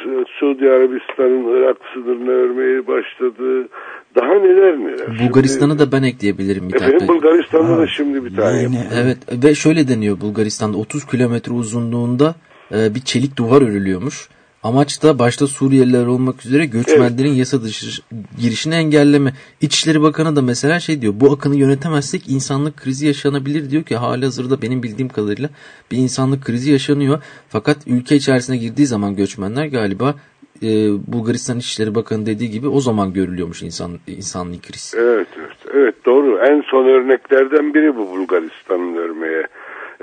Speaker 10: Su- Suudi Arabistan'ın Irak sınırını örmeye başladı. Daha neler neler.
Speaker 3: Bulgaristan'ı da ben ekleyebilirim bir
Speaker 10: Efendim
Speaker 3: dakika.
Speaker 10: Bulgaristan'da da şimdi bir tane yapıldı.
Speaker 3: Evet ve şöyle deniyor Bulgaristan'da 30 kilometre uzunluğunda e, bir çelik duvar örülüyormuş. Amaç da başta Suriyeliler olmak üzere göçmenlerin yasa dışı girişini engelleme. İçişleri Bakanı da mesela şey diyor bu akını yönetemezsek insanlık krizi yaşanabilir diyor ki hali hazırda benim bildiğim kadarıyla bir insanlık krizi yaşanıyor. Fakat ülke içerisine girdiği zaman göçmenler galiba e, Bulgaristan İçişleri Bakanı dediği gibi o zaman görülüyormuş insan insanlık krizi.
Speaker 10: Evet, evet, evet doğru. En son örneklerden biri bu Bulgaristan'ın örmeye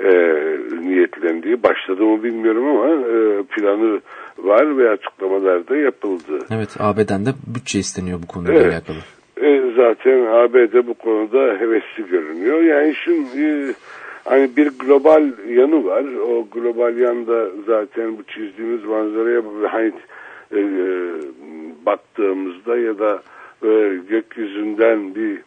Speaker 10: e, niyetlendiği. Başladı mı bilmiyorum ama e, planı var ve açıklamalar da yapıldı.
Speaker 3: Evet AB'den de bütçe isteniyor bu konuyla
Speaker 10: Evet.
Speaker 3: alakalı.
Speaker 10: E, zaten ABD bu konuda hevesli görünüyor. Yani şimdi e, hani bir global yanı var. O global yanda zaten bu çizdiğimiz manzaraya hani e, baktığımızda ya da e, gökyüzünden bir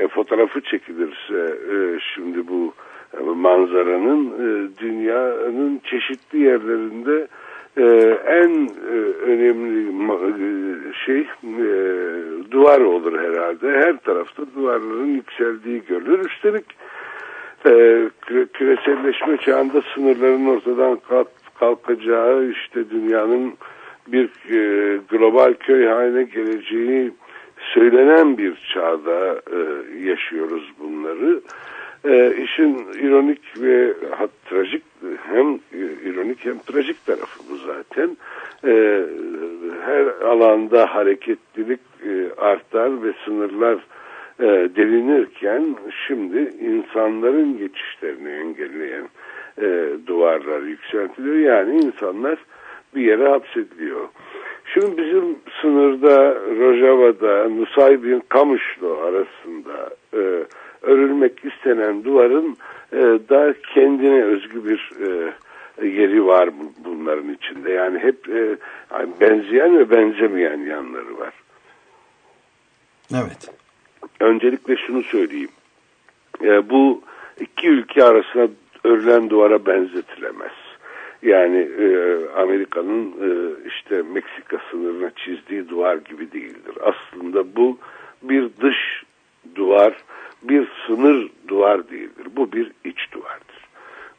Speaker 10: e, fotoğrafı çekilirse e, şimdi bu e, manzaranın e, dünyanın çeşitli yerlerinde e, en e, önemli şey duvar olur herhalde. Her tarafta duvarların yükseldiği görülür. Üstelik küre- küreselleşme çağında sınırların ortadan kalk- kalkacağı işte dünyanın bir global köy haline geleceği söylenen bir çağda yaşıyoruz bunları. E, işin ironik ve hat, trajik hem ironik hem trajik tarafı bu zaten. E, her alanda hareketlilik e, artar ve sınırlar e, delinirken şimdi insanların geçişlerini engelleyen e, duvarlar yükseltiliyor. Yani insanlar bir yere hapsediliyor. Şimdi bizim sınırda Rojava'da Nusaybin Kamışlı arasında e, örülmek istenen duvarın e, da kendine özgü bir e, yeri var bu- bunların içinde. Yani hep e, benzeyen ve benzemeyen yanları var.
Speaker 2: Evet.
Speaker 10: Öncelikle şunu söyleyeyim. E, bu iki ülke arasında örülen duvara benzetilemez. Yani e, Amerika'nın e, işte Meksika sınırına çizdiği duvar gibi değildir. Aslında bu bir dış duvar, bir sınır duvar değildir. Bu bir iç duvardır.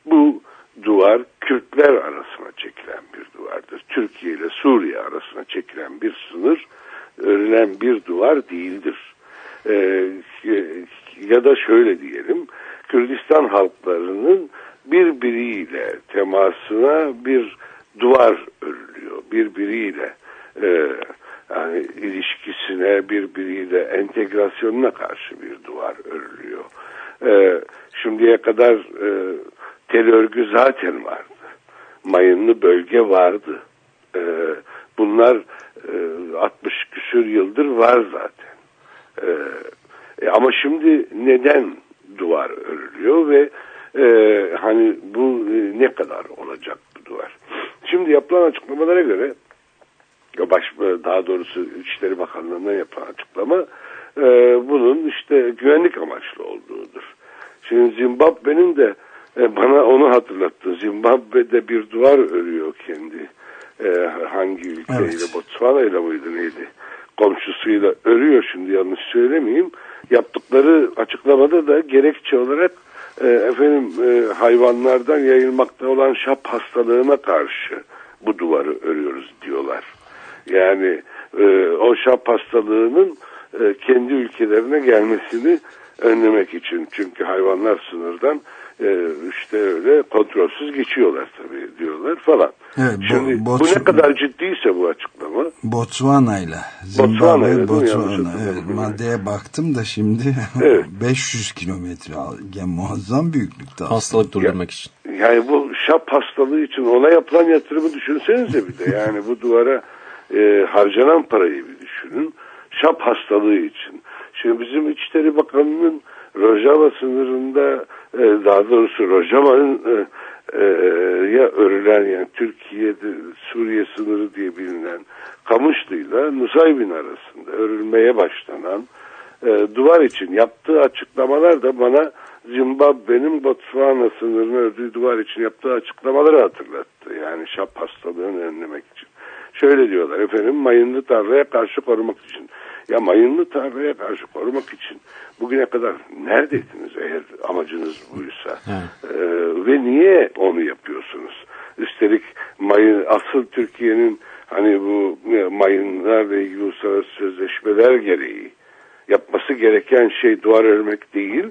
Speaker 10: Bu duvar Kürtler arasına çekilen bir duvardır. Türkiye ile Suriye arasına çekilen bir sınır, örülen bir duvar değildir. Ee, ya da şöyle diyelim, Kürdistan halklarının birbiriyle temasına bir duvar örülüyor. Birbiriyle e, yani ilişkisine, birbiriyle entegrasyonuna karşı bir duvar örülüyor. E, şimdiye kadar e, tel örgü zaten vardı. Mayınlı bölge vardı. E, bunlar e, 60 küsür yıldır var zaten. E, e, ama şimdi neden duvar örülüyor ve e, hani bu e, ne kadar olacak bu duvar? Şimdi yapılan açıklamalara göre baş, daha doğrusu İçişleri Bakanlığı'ndan yapılan açıklama e, bunun işte güvenlik amaçlı olduğudur. Şimdi Zimbabwe'nin de e, bana onu hatırlattı. Zimbabwe'de bir duvar örüyor kendi. E, hangi ülkeyle?
Speaker 2: Evet.
Speaker 10: Botswana ile mıydı neydi? Komşusuyla örüyor şimdi yanlış söylemeyeyim. Yaptıkları açıklamada da gerekçe olarak e, efendim e, hayvanlardan yayılmakta olan şap hastalığına karşı bu duvarı örüyoruz diyorlar. Yani e, o şap hastalığının e, kendi ülkelerine gelmesini önlemek için. Çünkü hayvanlar sınırdan e, işte öyle kontrolsüz geçiyorlar tabii diyorlar falan.
Speaker 2: Evet, Bo-
Speaker 10: Şimdi bu
Speaker 2: Bots-
Speaker 10: ne kadar ciddiyse bu açıklama
Speaker 2: Botswana'yla
Speaker 10: Botswana'yla,
Speaker 2: Zimbabwe,
Speaker 10: değil mi?
Speaker 2: Botswana. Evet, maddeye baktım da şimdi
Speaker 10: Evet.
Speaker 2: 500 kilometre al- yani muazzam büyüklükte.
Speaker 3: Hastalık durdurmak için.
Speaker 10: Yani bu şap hastalığı için ona yapılan yatırımı düşünsenize bir de. Yani bu duvara e, harcanan parayı bir düşünün. Şap hastalığı için. Şimdi bizim İçişleri Bakanı'nın Rojava sınırında e, daha doğrusu Rojava'nın e, e, ya örülen yani Türkiye'de Suriye sınırı diye bilinen Kamışlı'yla Nusaybin arasında örülmeye başlanan e, duvar için yaptığı açıklamalar da bana Zimbabwe'nin Botswana sınırını ördüğü duvar için yaptığı açıklamaları hatırlattı. Yani şap hastalığını önlemek için. Şöyle diyorlar efendim mayınlı tarlaya karşı korumak için. Ya mayınlı tarlaya karşı korumak için bugüne kadar neredeydiniz eğer amacınız buysa? Ee, ve niye onu yapıyorsunuz? Üstelik mayın, asıl Türkiye'nin hani bu mayınlarla ilgili uluslararası sözleşmeler gereği yapması gereken şey duvar örmek değil,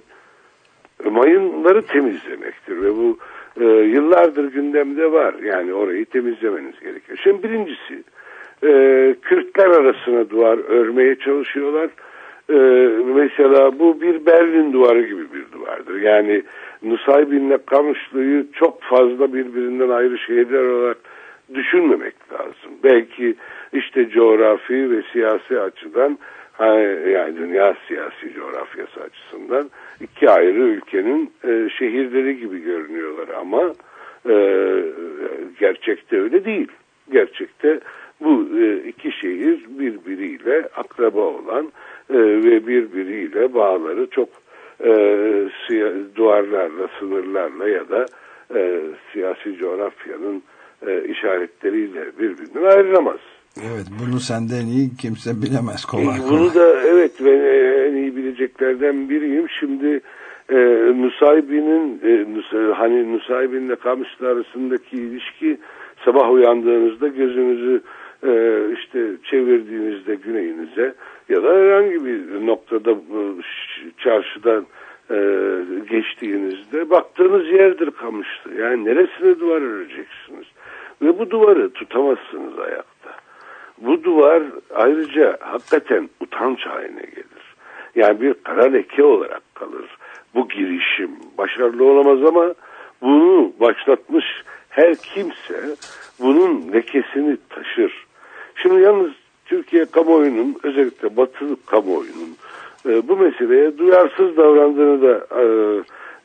Speaker 10: mayınları temizlemektir ve bu e, yıllardır gündemde var. Yani orayı temizlemeniz gerekiyor. Şimdi birincisi e, Kürtler arasına duvar örmeye çalışıyorlar. E, mesela bu bir Berlin duvarı gibi bir duvardır. Yani Nusaybin'le Kamışlı'yı çok fazla birbirinden ayrı şehirler olarak düşünmemek lazım. Belki işte coğrafi ve siyasi açıdan yani dünya siyasi coğrafyası açısından iki ayrı ülkenin e, şehirleri gibi görünüyorlar ama e, gerçekte öyle değil. Gerçekte bu e, iki şehir birbiriyle akraba olan e, ve birbiriyle bağları çok e, duvarlarla, sınırlarla ya da e, siyasi coğrafyanın e, işaretleriyle birbirinden ayrılamaz.
Speaker 2: Evet bunu senden iyi kimse bilemez kolay
Speaker 10: E,
Speaker 2: kolay.
Speaker 10: Bunu da evet ben en iyi bileceklerden biriyim. Şimdi e, Nusaybin'in e, hani Nusaybin'le Kamışlı arasındaki ilişki sabah uyandığınızda gözünüzü e, işte çevirdiğinizde güneyinize ya da herhangi bir noktada e, çarşıdan e, geçtiğinizde baktığınız yerdir Kamışlı. Yani neresine duvar öreceksiniz? Ve bu duvarı tutamazsınız ayakta. Bu duvar ayrıca hakikaten utanç haline gelir. Yani bir kara leke olarak kalır. Bu girişim başarılı olamaz ama bunu başlatmış her kimse bunun lekesini taşır. Şimdi yalnız Türkiye kamuoyunun özellikle batılı kamuoyunun e, bu meseleye duyarsız davrandığını da e,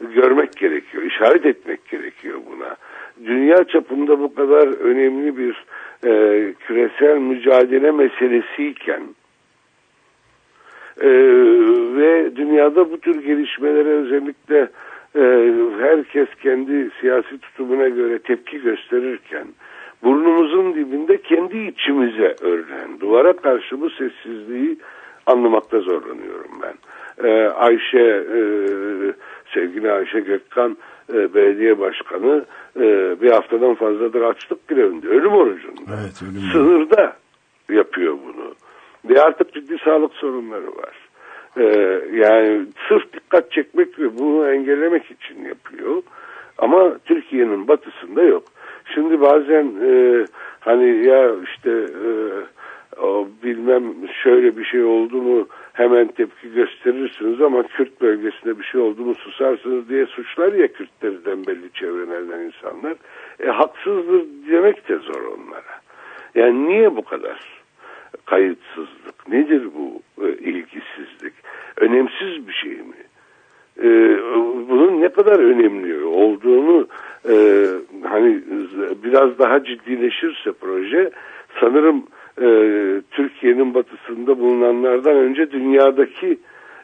Speaker 10: görmek gerekiyor. işaret etmek gerekiyor buna. Dünya çapında bu kadar önemli bir e, küresel mücadele meselesiyken e, ve dünyada bu tür gelişmelere özellikle e, herkes kendi siyasi tutumuna göre tepki gösterirken burnumuzun dibinde kendi içimize örülen duvara karşı bu sessizliği anlamakta zorlanıyorum ben. E, Ayşe e, sevgili Ayşe Gökkan e, belediye başkanı e, bir haftadan fazladır açlık grevinde ölüm orucunda
Speaker 2: Evet ölüm
Speaker 10: sınırda yapıyor bunu. Ve artık ciddi sağlık sorunları var. Ee, yani sırf dikkat çekmek ve bunu engellemek için yapıyor. Ama Türkiye'nin batısında yok. Şimdi bazen e, hani ya işte e, bilmem şöyle bir şey oldu mu hemen tepki gösterirsiniz ama Kürt bölgesinde bir şey oldu mu susarsınız diye suçlar ya Kürtlerden belli çevrelerden insanlar. E, haksızdır demek de zor onlara. Yani niye bu kadar kayıtsızlık? Nedir bu e, ilgisizlik? Önemsiz bir şey mi? E, bunun ne kadar önemli olduğunu e, hani biraz daha ciddileşirse proje sanırım e, Türkiye'nin batısında bulunanlardan önce dünyadaki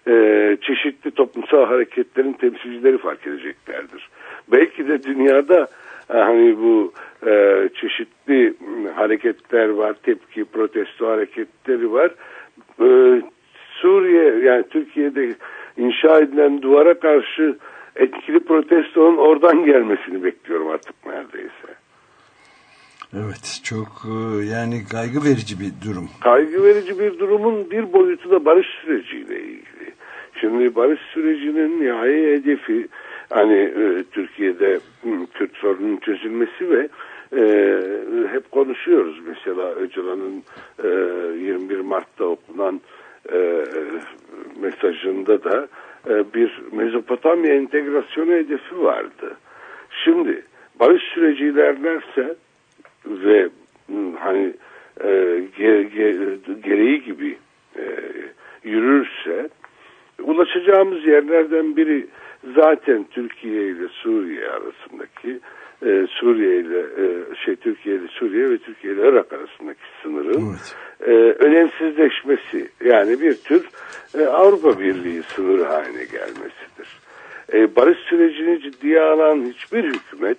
Speaker 10: e, çeşitli toplumsal hareketlerin temsilcileri fark edeceklerdir. Belki de dünyada e, hani bu e, çeşitli hareketler var, tepki, protesto hareketleri var. E, Suriye yani Türkiye'de inşa edilen duvara karşı etkili protestonun oradan gelmesini bekliyorum artık neredeyse.
Speaker 2: Evet çok e, yani kaygı verici bir durum.
Speaker 10: Kaygı verici bir durumun bir boyutu da barış süreciyle ilgili. Şimdi barış sürecinin nihai hedefi hani e, Türkiye'de Kürt sorunun çözülmesi ve e, hep konuşuyoruz mesela Öcalan'ın e, 21 Mart'ta okunan e, mesajında da e, bir Mezopotamya entegrasyonu hedefi vardı. Şimdi barış süreci ilerlerse ve hı, hani e, ge- ge- gereği gibi e, yürürse ulaşacağımız yerlerden biri zaten Türkiye ile Suriye arasındaki e, Suriye ile e, şey Türkiye ile Suriye ve Türkiye ile Irak arasındaki sınırın
Speaker 2: Evet.
Speaker 10: e, önemsizleşmesi yani bir tür e, Avrupa Birliği sınırı haline gelmesidir. E, barış sürecini ciddiye alan hiçbir hükümet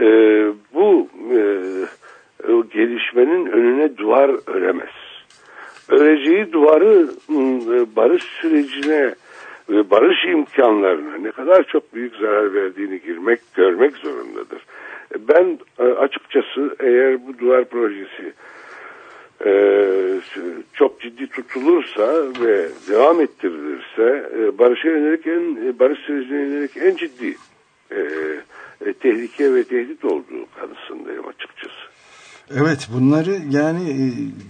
Speaker 10: e, bu e, o gelişmenin önüne duvar öremez. Öreceği duvarı m, barış sürecine ve barış imkanlarına ne kadar çok büyük zarar verdiğini girmek, görmek zorundadır. Ben e, açıkçası eğer bu duvar projesi e, çok ciddi tutulursa ve devam ettirilirse e, barışa yönelik en e, barış sürecine yönelik en ciddi e, e, tehlike ve tehdit olduğu kanısındayım açıkçası.
Speaker 2: Evet bunları yani e,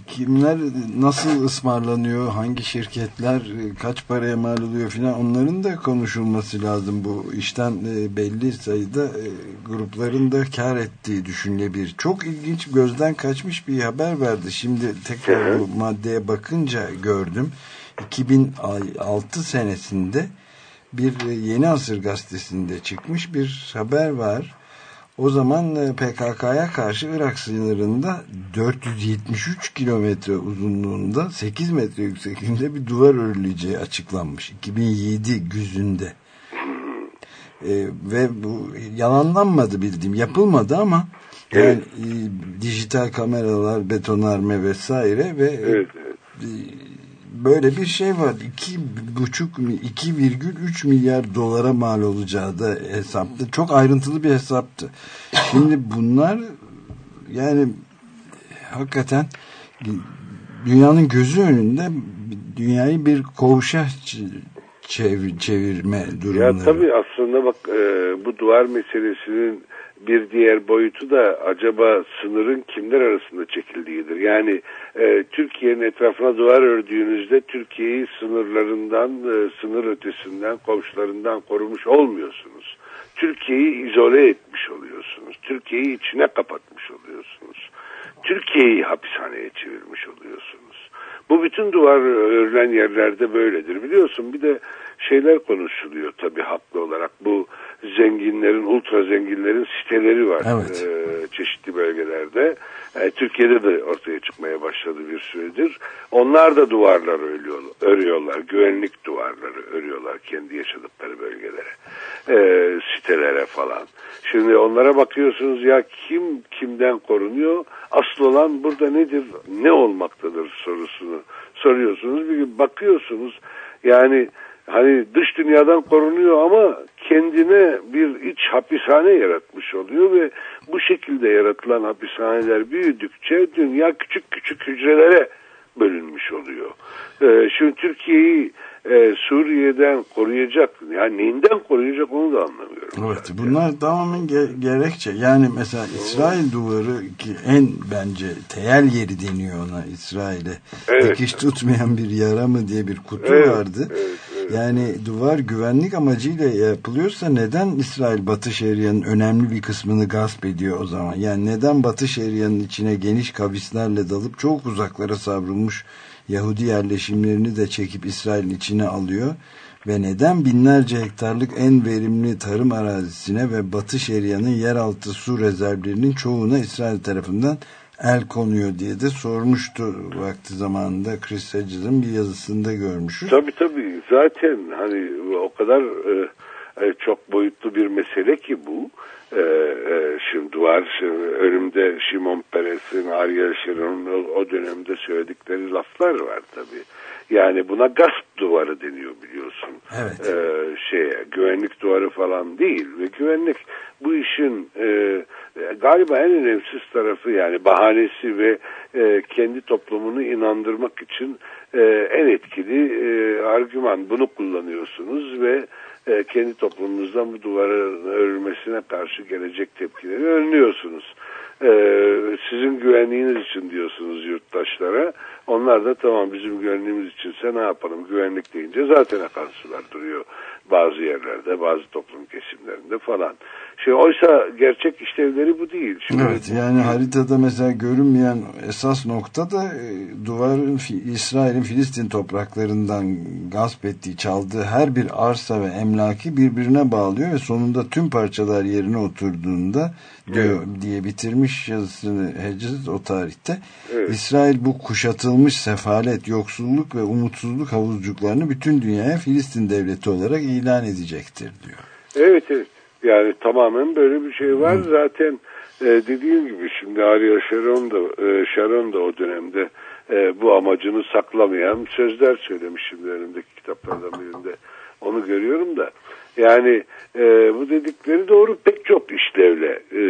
Speaker 2: kimler nasıl ısmarlanıyor, hangi şirketler e, kaç paraya mal oluyor filan onların da konuşulması lazım. Bu işten e, belli sayıda grupların da kar ettiği düşünülebilir. Çok ilginç gözden kaçmış bir haber verdi. Şimdi tekrar bu maddeye bakınca gördüm. 2006 senesinde bir Yeni Asır gazetesinde çıkmış bir haber var. O zaman e, PKK'ya karşı Irak sınırında 473 kilometre uzunluğunda 8 metre yüksekliğinde bir duvar örüleceği açıklanmış. 2007 güzünde. E, ve bu yalanlanmadı bildiğim. Yapılmadı ama yani
Speaker 10: Evet.
Speaker 2: e, dijital kameralar, betonarme vesaire ve e,
Speaker 10: Evet,
Speaker 2: e, böyle bir şey var. İki buçuk, mi- 2,3 milyar dolara mal olacağı da hesaptı. Çok ayrıntılı bir hesaptı. Şimdi bunlar yani hakikaten dünyanın gözü önünde dünyayı bir koğuşa çevir, çevirme durumları.
Speaker 10: Ya tabii aslında bak e, bu duvar meselesinin bir diğer boyutu da acaba sınırın kimler arasında çekildiğidir. Yani e, Türkiye'nin etrafına duvar ördüğünüzde Türkiye'yi sınırlarından, e, sınır ötesinden, komşularından korumuş olmuyorsunuz. Türkiye'yi izole etmiş oluyorsunuz. Türkiye'yi içine kapatmış oluyorsunuz. Türkiye'yi hapishaneye çevirmiş oluyorsunuz. Bu bütün duvar örülen yerlerde böyledir. Biliyorsun bir de şeyler konuşuluyor tabii haklı olarak. Bu zenginlerin, ultra zenginlerin siteleri var
Speaker 2: Evet.
Speaker 10: e, çeşitli bölgelerde. E, Türkiye'de de ortaya çıkmaya başladı bir süredir. Onlar da duvarlar örüyorlar, örüyorlar. Güvenlik duvarları örüyorlar kendi yaşadıkları bölgelere. E, sitelere falan. Şimdi onlara bakıyorsunuz ya kim kimden korunuyor? Asıl olan burada nedir? Ne olmaktadır sorusunu soruyorsunuz. Bir gün bakıyorsunuz yani hani dış dünyadan korunuyor ama kendine bir iç hapishane yaratmış oluyor ve bu şekilde yaratılan hapishaneler büyüdükçe dünya küçük küçük hücrelere bölünmüş oluyor. Ee, şimdi Türkiye'yi e, Suriye'den koruyacak, yani neyinden koruyacak onu da anlamıyorum.
Speaker 2: Evet
Speaker 10: zaten.
Speaker 2: bunlar tamamen ge- gerekçe. Yani mesela İsrail duvarı ki en bence teyel yeri deniyor ona İsrail'e.
Speaker 10: Evet.
Speaker 2: Dikiş tutmayan bir yara mı diye bir kutu
Speaker 10: Evet,
Speaker 2: vardı.
Speaker 10: evet, evet.
Speaker 2: Yani duvar güvenlik amacıyla yapılıyorsa neden İsrail Batı Şeria'nın önemli bir kısmını gasp ediyor o zaman? Yani neden Batı Şeria'nın içine geniş kavislerle dalıp çok uzaklara savrulmuş Yahudi yerleşimlerini de çekip İsrail'in içine alıyor? Ve neden binlerce hektarlık en verimli tarım arazisine ve Batı Şeria'nın yeraltı su rezervlerinin çoğuna İsrail tarafından el konuyor diye de sormuştu vakti zamanında Chris Hedges'ın bir yazısında görmüşüz.
Speaker 10: Tabii tabii zaten hani o kadar e, e, çok boyutlu bir mesele ki bu. E, şimdi var şimdi önümde Şimon Peres'in, Ariel Sharon'un o, o dönemde söyledikleri laflar var tabii. Yani buna gasp duvarı deniyor biliyorsun.
Speaker 2: Evet.
Speaker 10: E, şeye güvenlik duvarı falan değil ve güvenlik bu işin e, galiba en önemsiz tarafı yani bahanesi ve e, kendi toplumunu inandırmak için e, en etkili e, argüman bunu kullanıyorsunuz ve e, kendi toplumunuzdan bu duvarın örülmesine karşı gelecek tepkileri önlüyorsunuz. E, sizin güvenliğiniz için diyorsunuz yurttaşlara. Onlar da tamam bizim güvenliğimiz içinse ne yapalım güvenlik deyince zaten akan sular duruyor bazı yerlerde bazı toplum kesimlerinde falan. Şey, oysa gerçek işlevleri bu değil. Şimdi
Speaker 2: Evet yani haritada mesela görünmeyen esas nokta da e, duvarın İsrail'in Filistin topraklarından gasp ettiği, çaldığı her bir arsa ve emlaki birbirine bağlıyor ve sonunda tüm parçalar yerine oturduğunda diyor diye bitirmiş yazısını Hedges o tarihte.
Speaker 10: Evet.
Speaker 2: İsrail bu kuşatılmış sefalet, yoksulluk ve umutsuzluk havuzcuklarını bütün dünyaya Filistin devleti olarak ilan edecektir diyor.
Speaker 10: Evet evet. Yani tamamen böyle bir şey var. Zaten e, dediğim gibi şimdi Ariel Sharon da, e, Sharon da o dönemde e, bu amacını saklamayan sözler söylemiş şimdi önümdeki kitaplardan birinde. Onu görüyorum da. Yani e, bu dedikleri doğru pek çok işlevle e,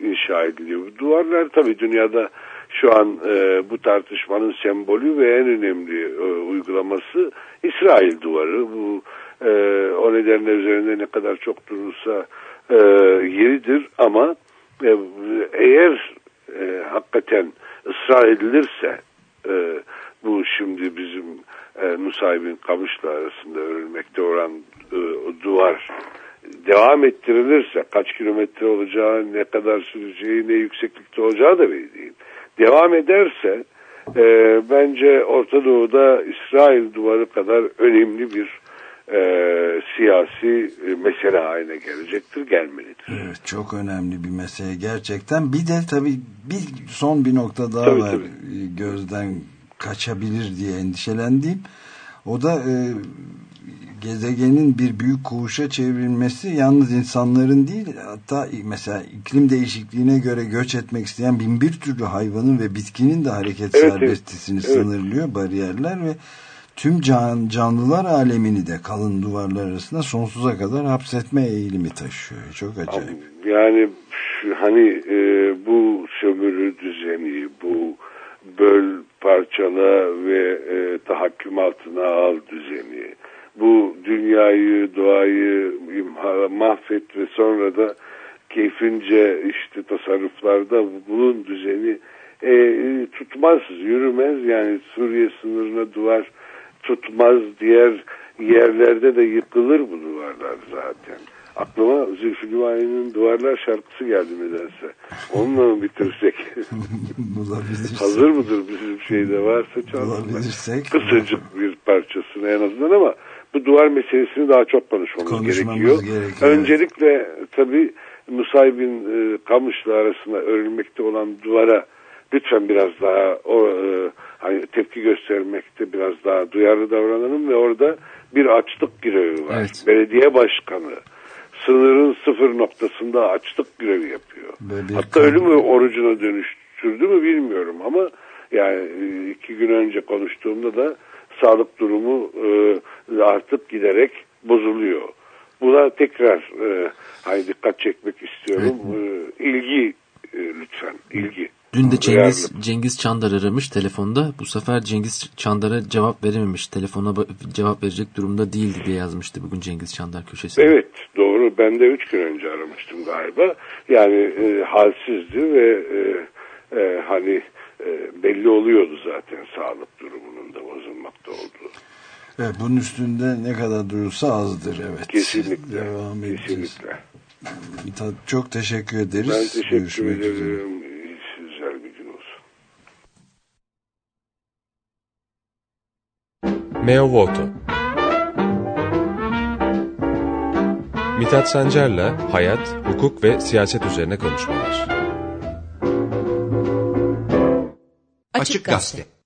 Speaker 10: inşa ediliyor. Bu duvarlar tabii dünyada şu an e, bu tartışmanın sembolü ve en önemli e, uygulaması İsrail duvarı. Bu e, o nedenle üzerinde ne kadar çok durursa e, yeridir ama e, eğer e, hakikaten ısrar edilirse e, bu şimdi bizim e, Nusaybin Kamış'la arasında örülmekte olan e, duvar devam ettirilirse kaç kilometre olacağı, ne kadar süreceği, ne yükseklikte olacağı da belli değil. Devam ederse e, bence Orta Doğu'da İsrail duvarı kadar önemli bir e, siyasi e, mesele haline gelecektir, gelmelidir.
Speaker 2: Evet çok önemli bir mesele gerçekten. Bir de tabii bir son bir nokta daha
Speaker 10: Tabii,
Speaker 2: var
Speaker 10: tabii.
Speaker 2: e, gözden kaçabilir diye endişelendiğim. O da e, gezegenin bir büyük koğuşa çevrilmesi yalnız insanların değil hatta mesela iklim değişikliğine göre göç etmek isteyen bin bir türlü hayvanın ve bitkinin de hareket
Speaker 10: evet.
Speaker 2: serbestisini
Speaker 10: Evet.
Speaker 2: sınırlıyor bariyerler ve tüm can, canlılar alemini de kalın duvarlar arasında sonsuza kadar hapsetme eğilimi taşıyor. Çok acayip.
Speaker 10: Yani hani e, bu sömürü düzeni, bu böl parçala ve e, tahakküm altına al düzeni, bu dünyayı, doğayı imha, mahvet ve sonra da keyfince işte tasarruflarda bunun düzeni e, tutmaz, yürümez. Yani Suriye sınırına duvar tutmaz, diğer yerlerde de yıkılır bu duvarlar zaten. Aklıma Zülfü Livaneli'nin Duvarlar şarkısı geldi nedense. Onunla mı bitirsek?
Speaker 2: Bulabilirsek.
Speaker 10: Hazır mıdır bizim şeyde varsa.
Speaker 2: Bulabilirsek.
Speaker 10: Kısacık bir parçasını en azından ama bu duvar meselesini daha çok konuşmamız,
Speaker 2: Konuşmamız
Speaker 10: gerekiyor.
Speaker 2: gerekiyor.
Speaker 10: Öncelikle tabii Nusaybin e, Kamışlı arasında örülmekte olan duvara lütfen biraz daha o e, hani tepki göstermekte biraz daha duyarlı davranalım ve orada bir açlık görevi var.
Speaker 3: Evet.
Speaker 10: Belediye başkanı sınırın sıfır noktasında açlık görevi yapıyor.
Speaker 2: Bir
Speaker 10: Hatta ölüm orucuna dönüştürdü mü bilmiyorum ama yani e, iki gün önce konuştuğumda da sağlık durumu e, artık giderek bozuluyor. Buna tekrar e, hani dikkat çekmek istiyorum. E, ilgi e, lütfen ilgi.
Speaker 3: Dün de Cengiz,
Speaker 10: Duyarlı.
Speaker 3: Cengiz Çandar aramış telefonda. Bu sefer Cengiz Çandar'a cevap verememiş. Telefona cevap verecek durumda değildi diye yazmıştı bugün Cengiz Çandar köşesinde.
Speaker 10: Evet doğru ben de üç gün önce aramıştım galiba. Yani e, halsizdi ve e, e, hani e, belli oluyordu zaten sağlık durumunun da bozulmakta olduğu.
Speaker 2: Evet, bunun üstünde ne kadar durursa azdır. Evet.
Speaker 10: Kesinlikle.
Speaker 2: Devam edeceğiz.
Speaker 10: Kesinlikle.
Speaker 2: Çok teşekkür ederiz.
Speaker 10: Ben teşekkür
Speaker 2: Görüşmek üzere.
Speaker 10: ederim. Güzel bir gün olsun.
Speaker 9: Meo Voto Mithat Sancar'la hayat, hukuk ve siyaset üzerine konuşmalar.
Speaker 6: Açık Gazete.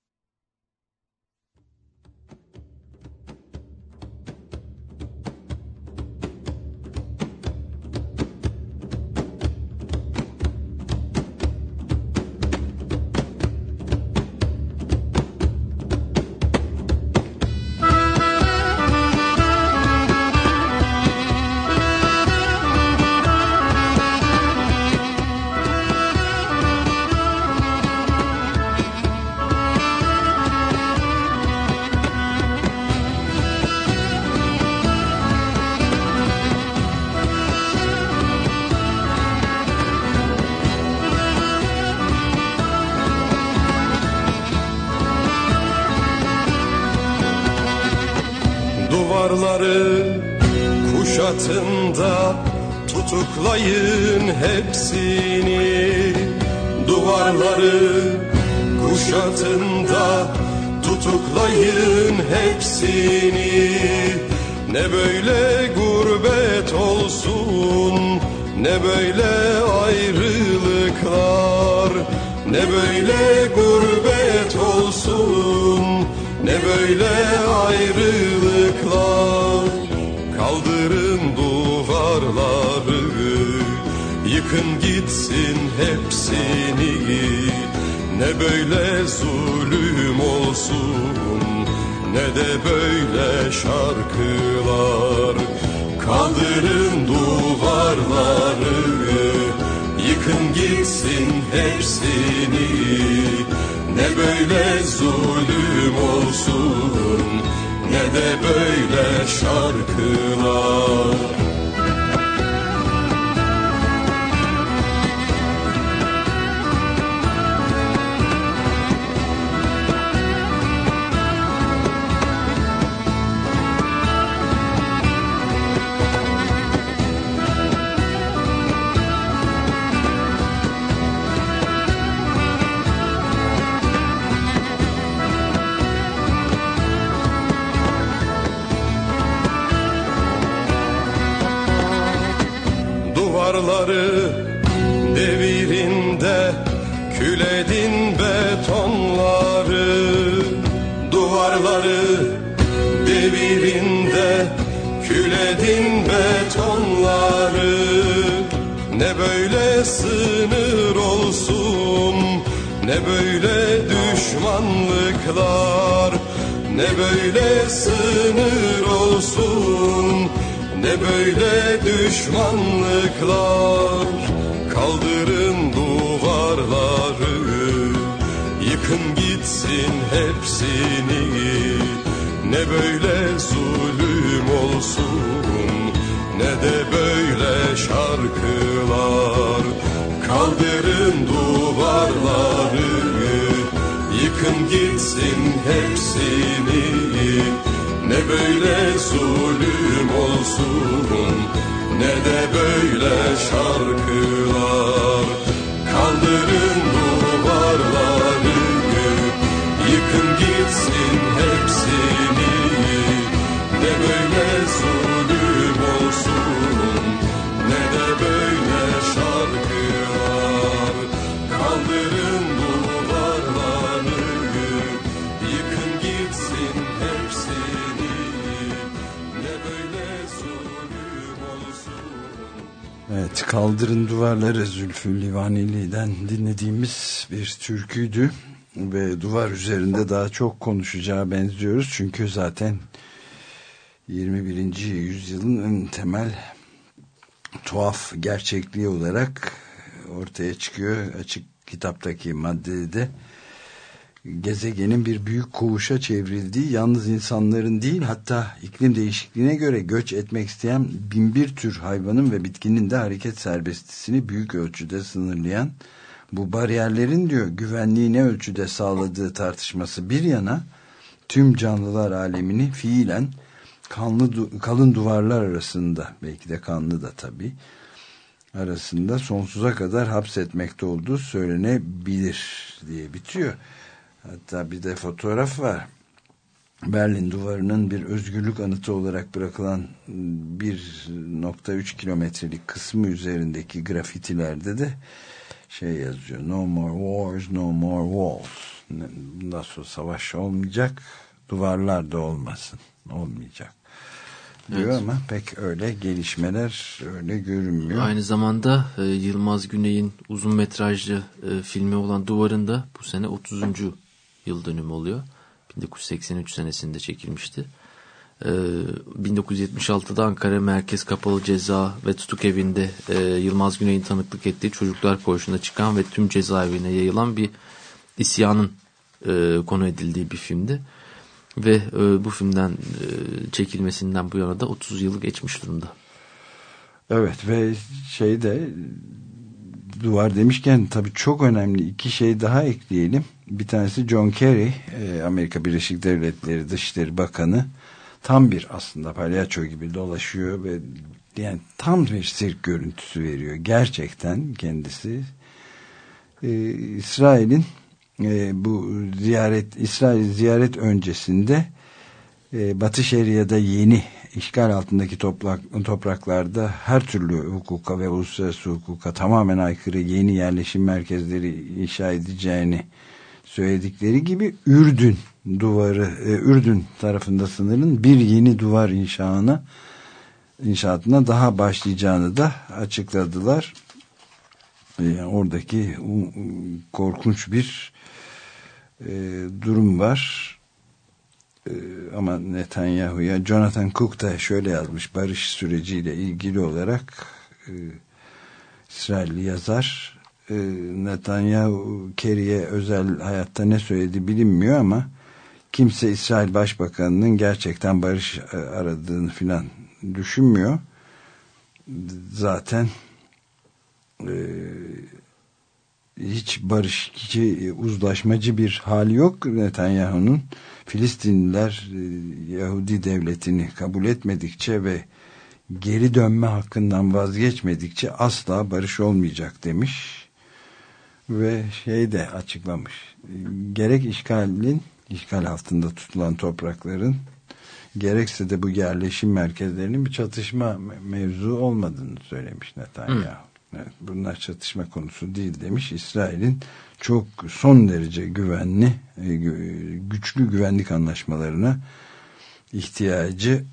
Speaker 11: Hepsini. Ne böyle gurbet olsun ne böyle ayrılıklar. Ne böyle gurbet olsun ne böyle ayrılıklar. Kaldırın duvarları Yıkın gitsin hepsini. Ne böyle zulüm olsun Ne de böyle şarkılar. Kaldırın duvarları Yıkın gitsin hepsini. Ne böyle zulüm olsun Ne de böyle şarkılar Ne böyle sınır olsun ne böyle düşmanlıklar. Kaldırın duvarları Yıkın gitsin hepsini. Ne böyle zulüm olsun Ne de böyle şarkılar. Kaldırın duvarları Yıkın gitsin hepsini. Ne böyle zulüm olsun Ne de böyle şarkılar. Kaldırın duvarları Yıkın gitsin hepsini. Ne böyle zulüm olsun Ne de böyle şarkılar. Kaldırın
Speaker 2: Evet kaldırın duvarları Zülfü Livaneli'den dinlediğimiz bir türküydü ve duvar üzerinde daha çok konuşacağı benziyoruz çünkü zaten 21. yüzyılın en temel tuhaf gerçekliği olarak ortaya çıkıyor açık kitaptaki maddede gezegenin bir büyük koğuşa çevrildiği yalnız insanların değil hatta iklim değişikliğine göre göç etmek isteyen binbir tür hayvanın ve bitkinin de hareket serbestisini büyük ölçüde sınırlayan bu bariyerlerin diyor güvenliği ne ölçüde sağladığı tartışması bir yana tüm canlılar alemini fiilen kanlı kalın duvarlar arasında belki de kanlı da tabii arasında sonsuza kadar hapsetmekte olduğu söylenebilir diye bitiyor. Hatta bir de fotoğraf var. Berlin duvarının bir özgürlük anıtı olarak bırakılan 1.3 kilometrelik kısmı üzerindeki grafitilerde de şey yazıyor. No more wars, no more walls. Bundan sonra savaş olmayacak, duvarlar da olmasın. Olmayacak. Diyor
Speaker 3: Evet.
Speaker 2: ama pek öyle gelişmeler öyle görünmüyor.
Speaker 3: Aynı zamanda e, Yılmaz Güney'in uzun metrajlı e, filmi olan Duvar'ın bu sene 30. yıl dönümü oluyor. 1983 senesinde çekilmişti. E, 1976'da Ankara Merkez Kapalı Ceza ve Tutuk Evi'nde e, Yılmaz Güney'in tanıklık ettiği çocuklar koğuşuna çıkan ve tüm cezaevine yayılan bir isyanın e, konu edildiği bir filmdi. Ve e, bu filmden e, çekilmesinden bu yana da 30 yılı geçmiş durumda.
Speaker 2: Evet ve şeyde duvar demişken tabii çok önemli iki şey daha ekleyelim. Bir tanesi John Kerry, e, Amerika Birleşik Devletleri Dışişleri Bakanı tam bir aslında palyaço gibi dolaşıyor ve yani tam bir sirk görüntüsü veriyor. Gerçekten kendisi e, İsrail'in e, bu ziyaret İsrail ziyaret öncesinde e, Batı Şeria'da yeni işgal altındaki toprak, topraklarda her türlü hukuka ve uluslararası hukuka tamamen aykırı yeni yerleşim merkezleri inşa edeceğini söyledikleri gibi Ürdün duvarı, e, Ürdün tarafında sınırın bir yeni duvar inşaatına inşaatına daha başlayacağını da açıkladılar. Yani oradaki korkunç bir e, durum var. E, ama Netanyahu'ya Jonathan Cook da şöyle yazmış barış süreciyle ilgili olarak e, İsrailli yazar e, Netanyahu Kerry'e özel hayatta ne söyledi bilinmiyor ama kimse İsrail Başbakanı'nın gerçekten barış e, aradığını filan düşünmüyor. Zaten e, hiç barışçı, uzlaşmacı bir hali yok Netanyahu'nun. Filistinliler e, Yahudi devletini kabul etmedikçe ve geri dönme hakkından vazgeçmedikçe asla barış olmayacak demiş ve şey de açıklamış gerek işgalin işgal altında tutulan toprakların gerekse de bu yerleşim merkezlerinin bir çatışma mevzu olmadığını söylemiş Netanyahu. Hı. Evet, bunlar çatışma konusu değil demiş. İsrail'in çok son derece güvenli, e, güçlü güvenlik anlaşmalarına ihtiyacı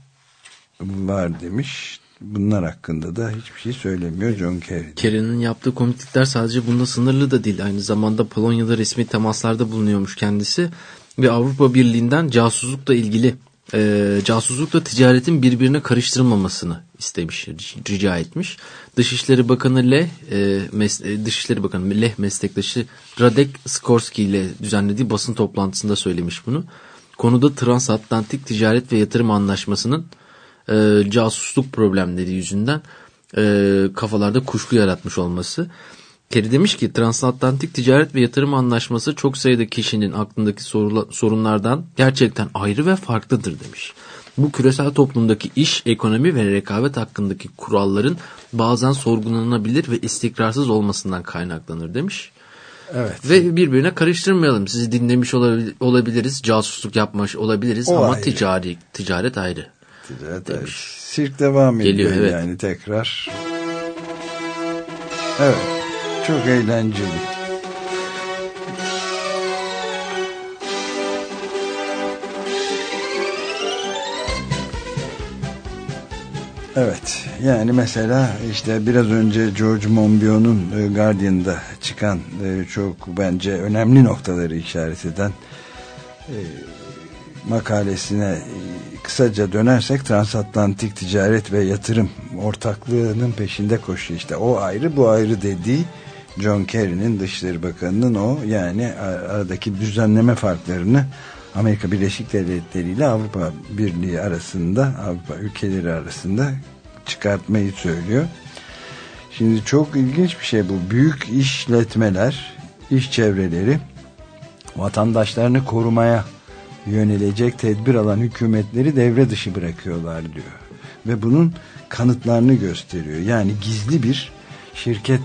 Speaker 2: var demiş. Bunlar hakkında da hiçbir şey söylemiyor John Kerry.
Speaker 3: Kerry'nin yaptığı komiklikler sadece bunda sınırlı da değil. Aynı zamanda Polonya'da resmi temaslarda bulunuyormuş kendisi. Ve Avrupa Birliği'nden casuslukla ilgili e, casuslukla ticaretin birbirine karıştırılmamasını istemiş, rica etmiş. Dışişleri Bakanı Leh, e, mes, e, Dışişleri Bakanı Leh meslektaşı Radek Skorski ile düzenlediği basın toplantısında söylemiş bunu. Konuda transatlantik ticaret ve yatırım anlaşmasının e, casusluk problemleri yüzünden e, kafalarda kuşku yaratmış olması. Kerry demiş ki transatlantik ticaret ve yatırım anlaşması çok sayıda kişinin aklındaki sorunlardan gerçekten ayrı ve farklıdır demiş. Bu küresel toplumdaki iş, ekonomi ve rekabet hakkındaki kuralların bazen sorgulanabilir ve istikrarsız olmasından kaynaklanır demiş.
Speaker 2: Evet.
Speaker 3: Ve birbirine karıştırmayalım. Sizi dinlemiş olabiliriz, casusluk yapmış olabiliriz o ama ayrı. ticari ticaret ayrı.
Speaker 2: Demiş. ayrı. Sirk devam ediyor Geliyor, evet. yani tekrar. Evet. Çok eğlenceli. Evet yani mesela işte biraz önce George Monbiot'un e, Guardian'da çıkan e, çok bence önemli noktaları işaret eden e, makalesine kısaca dönersek transatlantik ticaret ve yatırım ortaklığının peşinde koşuyor işte o ayrı bu ayrı dediği John Kerry'nin Dışişleri Bakanı'nın o yani aradaki düzenleme farklarını Amerika Birleşik Devletleri ile Avrupa Birliği arasında Avrupa ülkeleri arasında çıkartmayı söylüyor. Şimdi çok ilginç bir şey bu. Büyük işletmeler, iş çevreleri vatandaşlarını korumaya yönelecek tedbir alan hükümetleri devre dışı bırakıyorlar diyor. Ve bunun kanıtlarını gösteriyor. Yani gizli bir şirket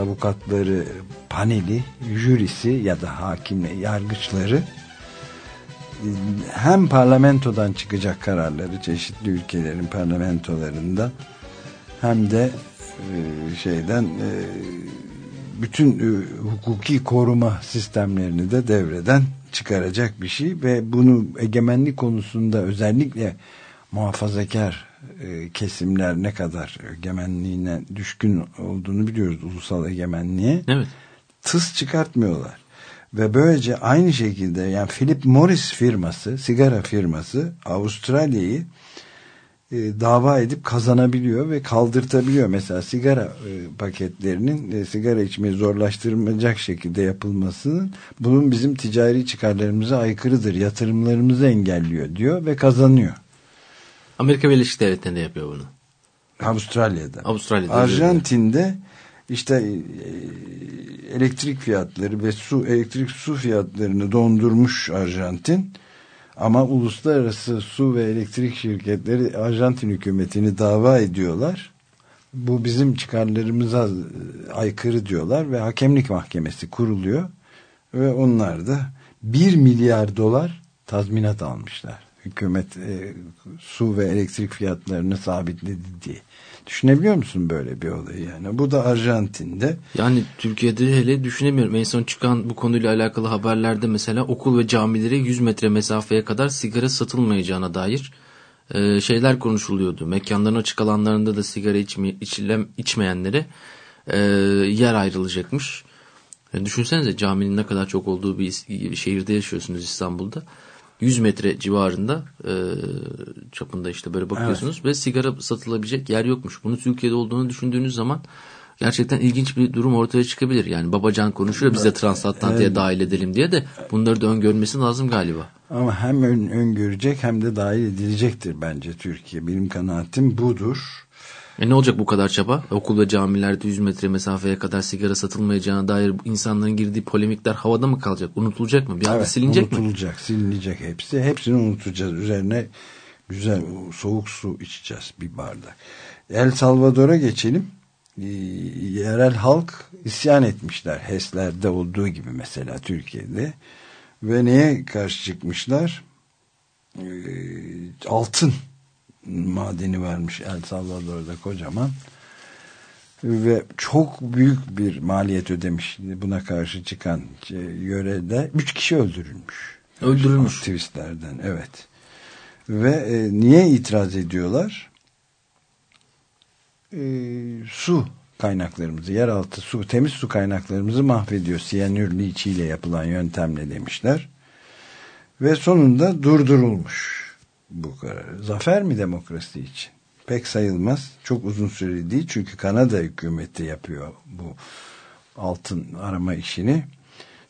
Speaker 2: avukatları paneli, jürisi ya da hakimle yargıçları hem parlamentodan çıkacak kararları çeşitli ülkelerin parlamentolarında hem de e, şeyden e, bütün e, hukuki koruma sistemlerini de devreden çıkaracak bir şey ve bunu egemenlik konusunda özellikle muhafazakar e, kesimler ne kadar egemenliğine düşkün olduğunu biliyoruz ulusal egemenliğe.
Speaker 3: Evet.
Speaker 2: Tıs çıkartmıyorlar. Ve böylece aynı şekilde yani Philip Morris firması, sigara firması Avustralya'yı e, dava edip kazanabiliyor ve kaldırtabiliyor. Mesela sigara e, paketlerinin e, sigara içmeyi zorlaştırmayacak şekilde yapılmasının bunun bizim ticari çıkarlarımıza aykırıdır, yatırımlarımızı engelliyor diyor ve kazanıyor.
Speaker 3: Amerika Birleşik Devletleri'nde yapıyor bunu.
Speaker 2: Avustralya'da.
Speaker 3: Avustralya'da.
Speaker 2: Arjantin'de işte e, elektrik fiyatları ve su elektrik su fiyatlarını dondurmuş Arjantin. Ama uluslararası su ve elektrik şirketleri Arjantin hükümetini dava ediyorlar. Bu bizim çıkarlarımıza e, aykırı diyorlar ve hakemlik mahkemesi kuruluyor. Ve onlar da 1 milyar dolar tazminat almışlar. Hükümet e, su ve elektrik fiyatlarını sabitledi diye. Düşünebiliyor musun böyle bir olayı yani? Bu da Arjantin'de.
Speaker 3: Yani Türkiye'de hele düşünemiyorum. En son çıkan bu konuyla alakalı haberlerde mesela okul ve camilere 100 metre mesafeye kadar sigara satılmayacağına dair e, şeyler konuşuluyordu. Mekanların açık alanlarında da sigara içme, içilem, içmeyenlere e, yer ayrılacakmış. E, düşünsenize caminin ne kadar çok olduğu bir şehirde yaşıyorsunuz İstanbul'da. 100 metre civarında e, çapında işte böyle bakıyorsunuz ve sigara satılabilecek yer yokmuş. Bunu Türkiye'de olduğunu düşündüğünüz zaman gerçekten ilginç bir durum ortaya çıkabilir. Yani Babacan konuşuyor biz de transatlantiye
Speaker 2: Evet.
Speaker 3: dahil edelim diye de bunları da öngörmesi lazım galiba.
Speaker 2: Ama hem ön, öngörecek hem de dahil edilecektir bence Türkiye. Benim kanaatim budur.
Speaker 3: E ne olacak bu kadar çaba? Okul ve camilerde 100 metre mesafeye kadar sigara satılmayacağına dair insanların girdiği polemikler havada mı kalacak? Unutulacak mı? Bir anda
Speaker 2: Evet,
Speaker 3: silinecek mi?
Speaker 2: unutulacak, silinecek hepsi. Hepsini unutacağız. Üzerine güzel soğuk su içeceğiz bir bardak. El Salvador'a geçelim. Ee, Yerel halk isyan etmişler. HES'lerde olduğu gibi mesela Türkiye'de. Ve neye karşı çıkmışlar? Ee, altın madeni varmış El Salvador'da kocaman. Ve çok büyük bir maliyet ödemiş buna karşı çıkan şey, yörede. Üç kişi öldürülmüş.
Speaker 3: Öldürülmüş.
Speaker 2: Aktivistlerden evet. Ve e, niye itiraz ediyorlar? E, su kaynaklarımızı, yeraltı su, temiz su kaynaklarımızı mahvediyor. Siyanür liçiyle yapılan yöntemle demişler. Ve sonunda durdurulmuş bu karar. Zafer mi demokrasi için? Pek sayılmaz. Çok uzun süreli değil. Çünkü Kanada hükümeti yapıyor bu altın arama işini.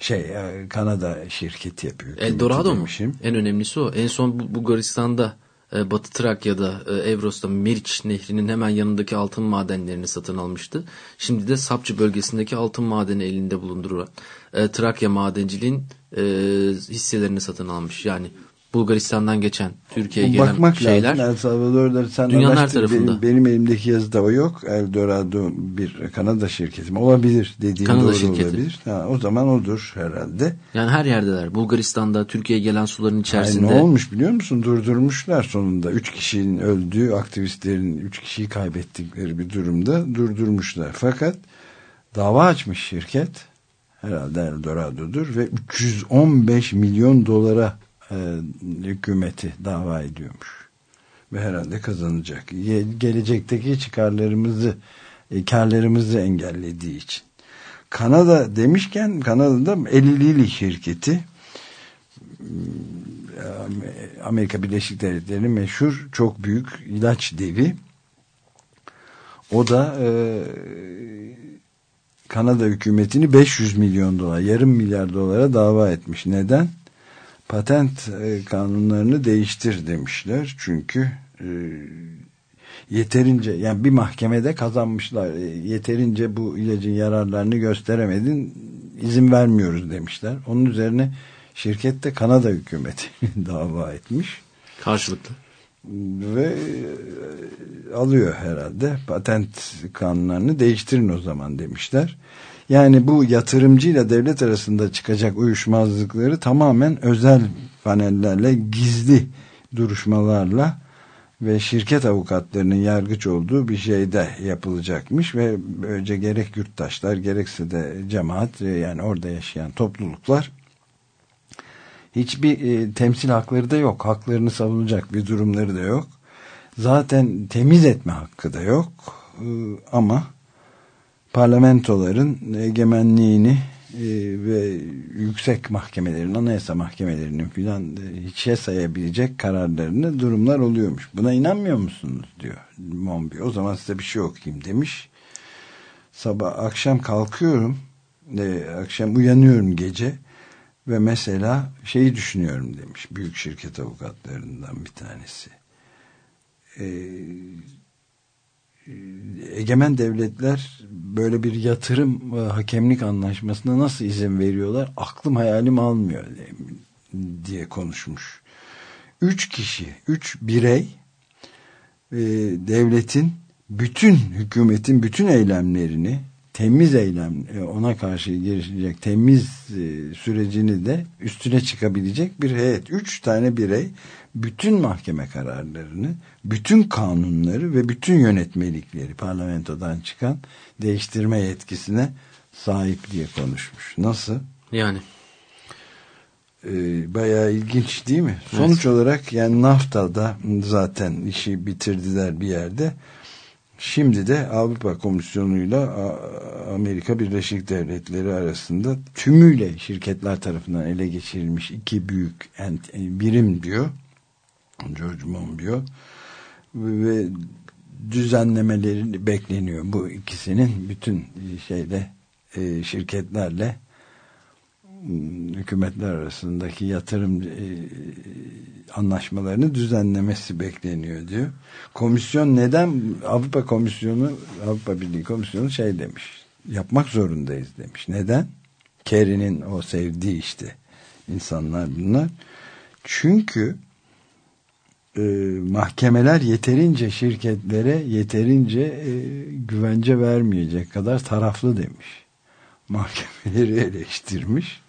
Speaker 2: Şey e, Kanada şirketi yapıyor.
Speaker 3: Eldorado mu? En önemlisi o. En son Bu- Bulgaristan'da e, Batı Trakya'da e, Evros'ta Meriç Nehri'nin hemen yanındaki altın madenlerini satın almıştı. Şimdi de Sapçı bölgesindeki altın madeni elinde bulunduran Trakya madenciliğin hisselerini satın almış. Yani Bulgaristan'dan geçen Türkiye'ye gelen
Speaker 2: Bakmak
Speaker 3: şeyler
Speaker 2: lazım. El Salvador'da sen
Speaker 3: Dünyanın her tarafında.
Speaker 2: Benim, benim elimdeki yazıda o yok. Eldorado bir Kanada şirketi mi? Olabilir dediğin
Speaker 3: Kanada
Speaker 2: doğru
Speaker 3: şirketi.
Speaker 2: olabilir. Ha, o zaman odur herhalde.
Speaker 3: yani her yerdeler. Bulgaristan'da Türkiye'ye gelen suların içerisinde
Speaker 2: ne olmuş biliyor musun? Durdurmuşlar sonunda. Üç kişinin öldüğü, aktivistlerin üç kişiyi kaybettikleri bir durumda durdurmuşlar. Fakat dava açmış şirket. Herhalde Eldorado'dur ve 315 milyon dolara e, hükümeti dava ediyormuş. Ve herhalde kazanacak. Gelecekteki çıkarlarımızı, e, karlarımızı engellediği için. Kanada demişken Kanada'da Eli Lilly şirketi Amerika Birleşik Devletleri'nin meşhur çok büyük ilaç devi. O da e, Kanada hükümetini 500 milyon dolar, yarım milyar dolara dava etmiş. Neden? Patent e, kanunlarını değiştir demişler. Çünkü e, yeterince yani bir mahkemede kazanmışlar. E, yeterince bu ilacın yararlarını gösteremedin izin vermiyoruz demişler. Onun üzerine şirket de Kanada hükümeti dava etmiş
Speaker 3: karşılıklı.
Speaker 2: ve e, alıyor herhalde patent kanunlarını değiştirin o zaman demişler. Yani bu yatırımcıyla devlet arasında çıkacak uyuşmazlıkları tamamen özel panellerle gizli duruşmalarla ve şirket avukatlarının yargıç olduğu bir şeyde yapılacakmış ve böylece gerek yurttaşlar gerekse de cemaat e, yani orada yaşayan topluluklar hiçbir e, temsil hakları da yok. Haklarını savunacak bir durumları da yok. Zaten temiz etme hakkı da yok. E, ama parlamentoların egemenliğini e, ve yüksek mahkemelerin, anayasa mahkemelerinin filan e, hiçe sayabilecek kararlarını durumlar oluyormuş. Buna inanmıyor musunuz diyor Monbi. O zaman size bir şey okuyayım demiş. Sabah akşam kalkıyorum, e, akşam uyanıyorum gece ve mesela şeyi düşünüyorum demiş büyük şirket avukatlarından bir tanesi. Ee, egemen devletler böyle bir yatırım hakemlik anlaşmasına nasıl izin veriyorlar? Aklım hayalim almıyor diye konuşmuş. üç kişi, üç birey e, devletin bütün hükümetin bütün eylemlerini temiz eylem e, ona karşı girişecek temiz e, sürecini de üstüne çıkabilecek bir heyet. Üç tane birey bütün mahkeme kararlarını, bütün kanunları ve bütün yönetmelikleri parlamentodan çıkan değiştirme yetkisine sahip diye konuşmuş. Nasıl?
Speaker 3: Yani
Speaker 2: Ee, bayağı ilginç değil mi? Sonuç olarak yani NAFTA'da zaten işi bitirdiler bir yerde. Şimdi de Avrupa Komisyonu'yla Amerika Birleşik Devletleri arasında tümüyle şirketler tarafından ele geçirilmiş iki büyük birim diyor. George Monbiot ve düzenlemeleri bekleniyor bu ikisinin bütün şeyle e, şirketlerle hükümetler arasındaki yatırım e, anlaşmalarını düzenlemesi bekleniyor diyor. Komisyon neden Avrupa Komisyonu Avrupa Birliği Komisyonu şey demiş yapmak zorundayız demiş. Neden? Kerry'nin o sevdiği işte insanlar bunlar. Çünkü e, mahkemeler yeterince şirketlere yeterince e, güvence vermeyecek kadar taraflı demiş. Mahkemeleri eleştirmiş.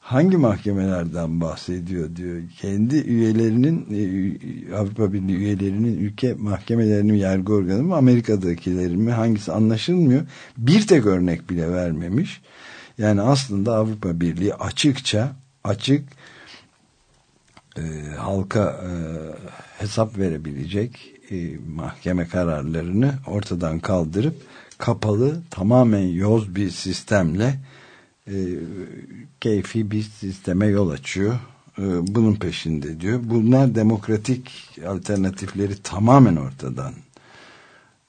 Speaker 2: Hangi mahkemelerden bahsediyor diyor. Kendi üyelerinin e, Avrupa Birliği üyelerinin ülke mahkemelerinin yargı organı mı Amerika'dakilerin mi hangisi anlaşılmıyor. Bir tek örnek bile vermemiş. Yani aslında Avrupa Birliği açıkça açık e, halka e, hesap verebilecek e, mahkeme kararlarını ortadan kaldırıp kapalı tamamen yoz bir sistemle e, keyfi bir sisteme yol açıyor. E, bunun peşinde diyor. Bunlar demokratik alternatifleri tamamen ortadan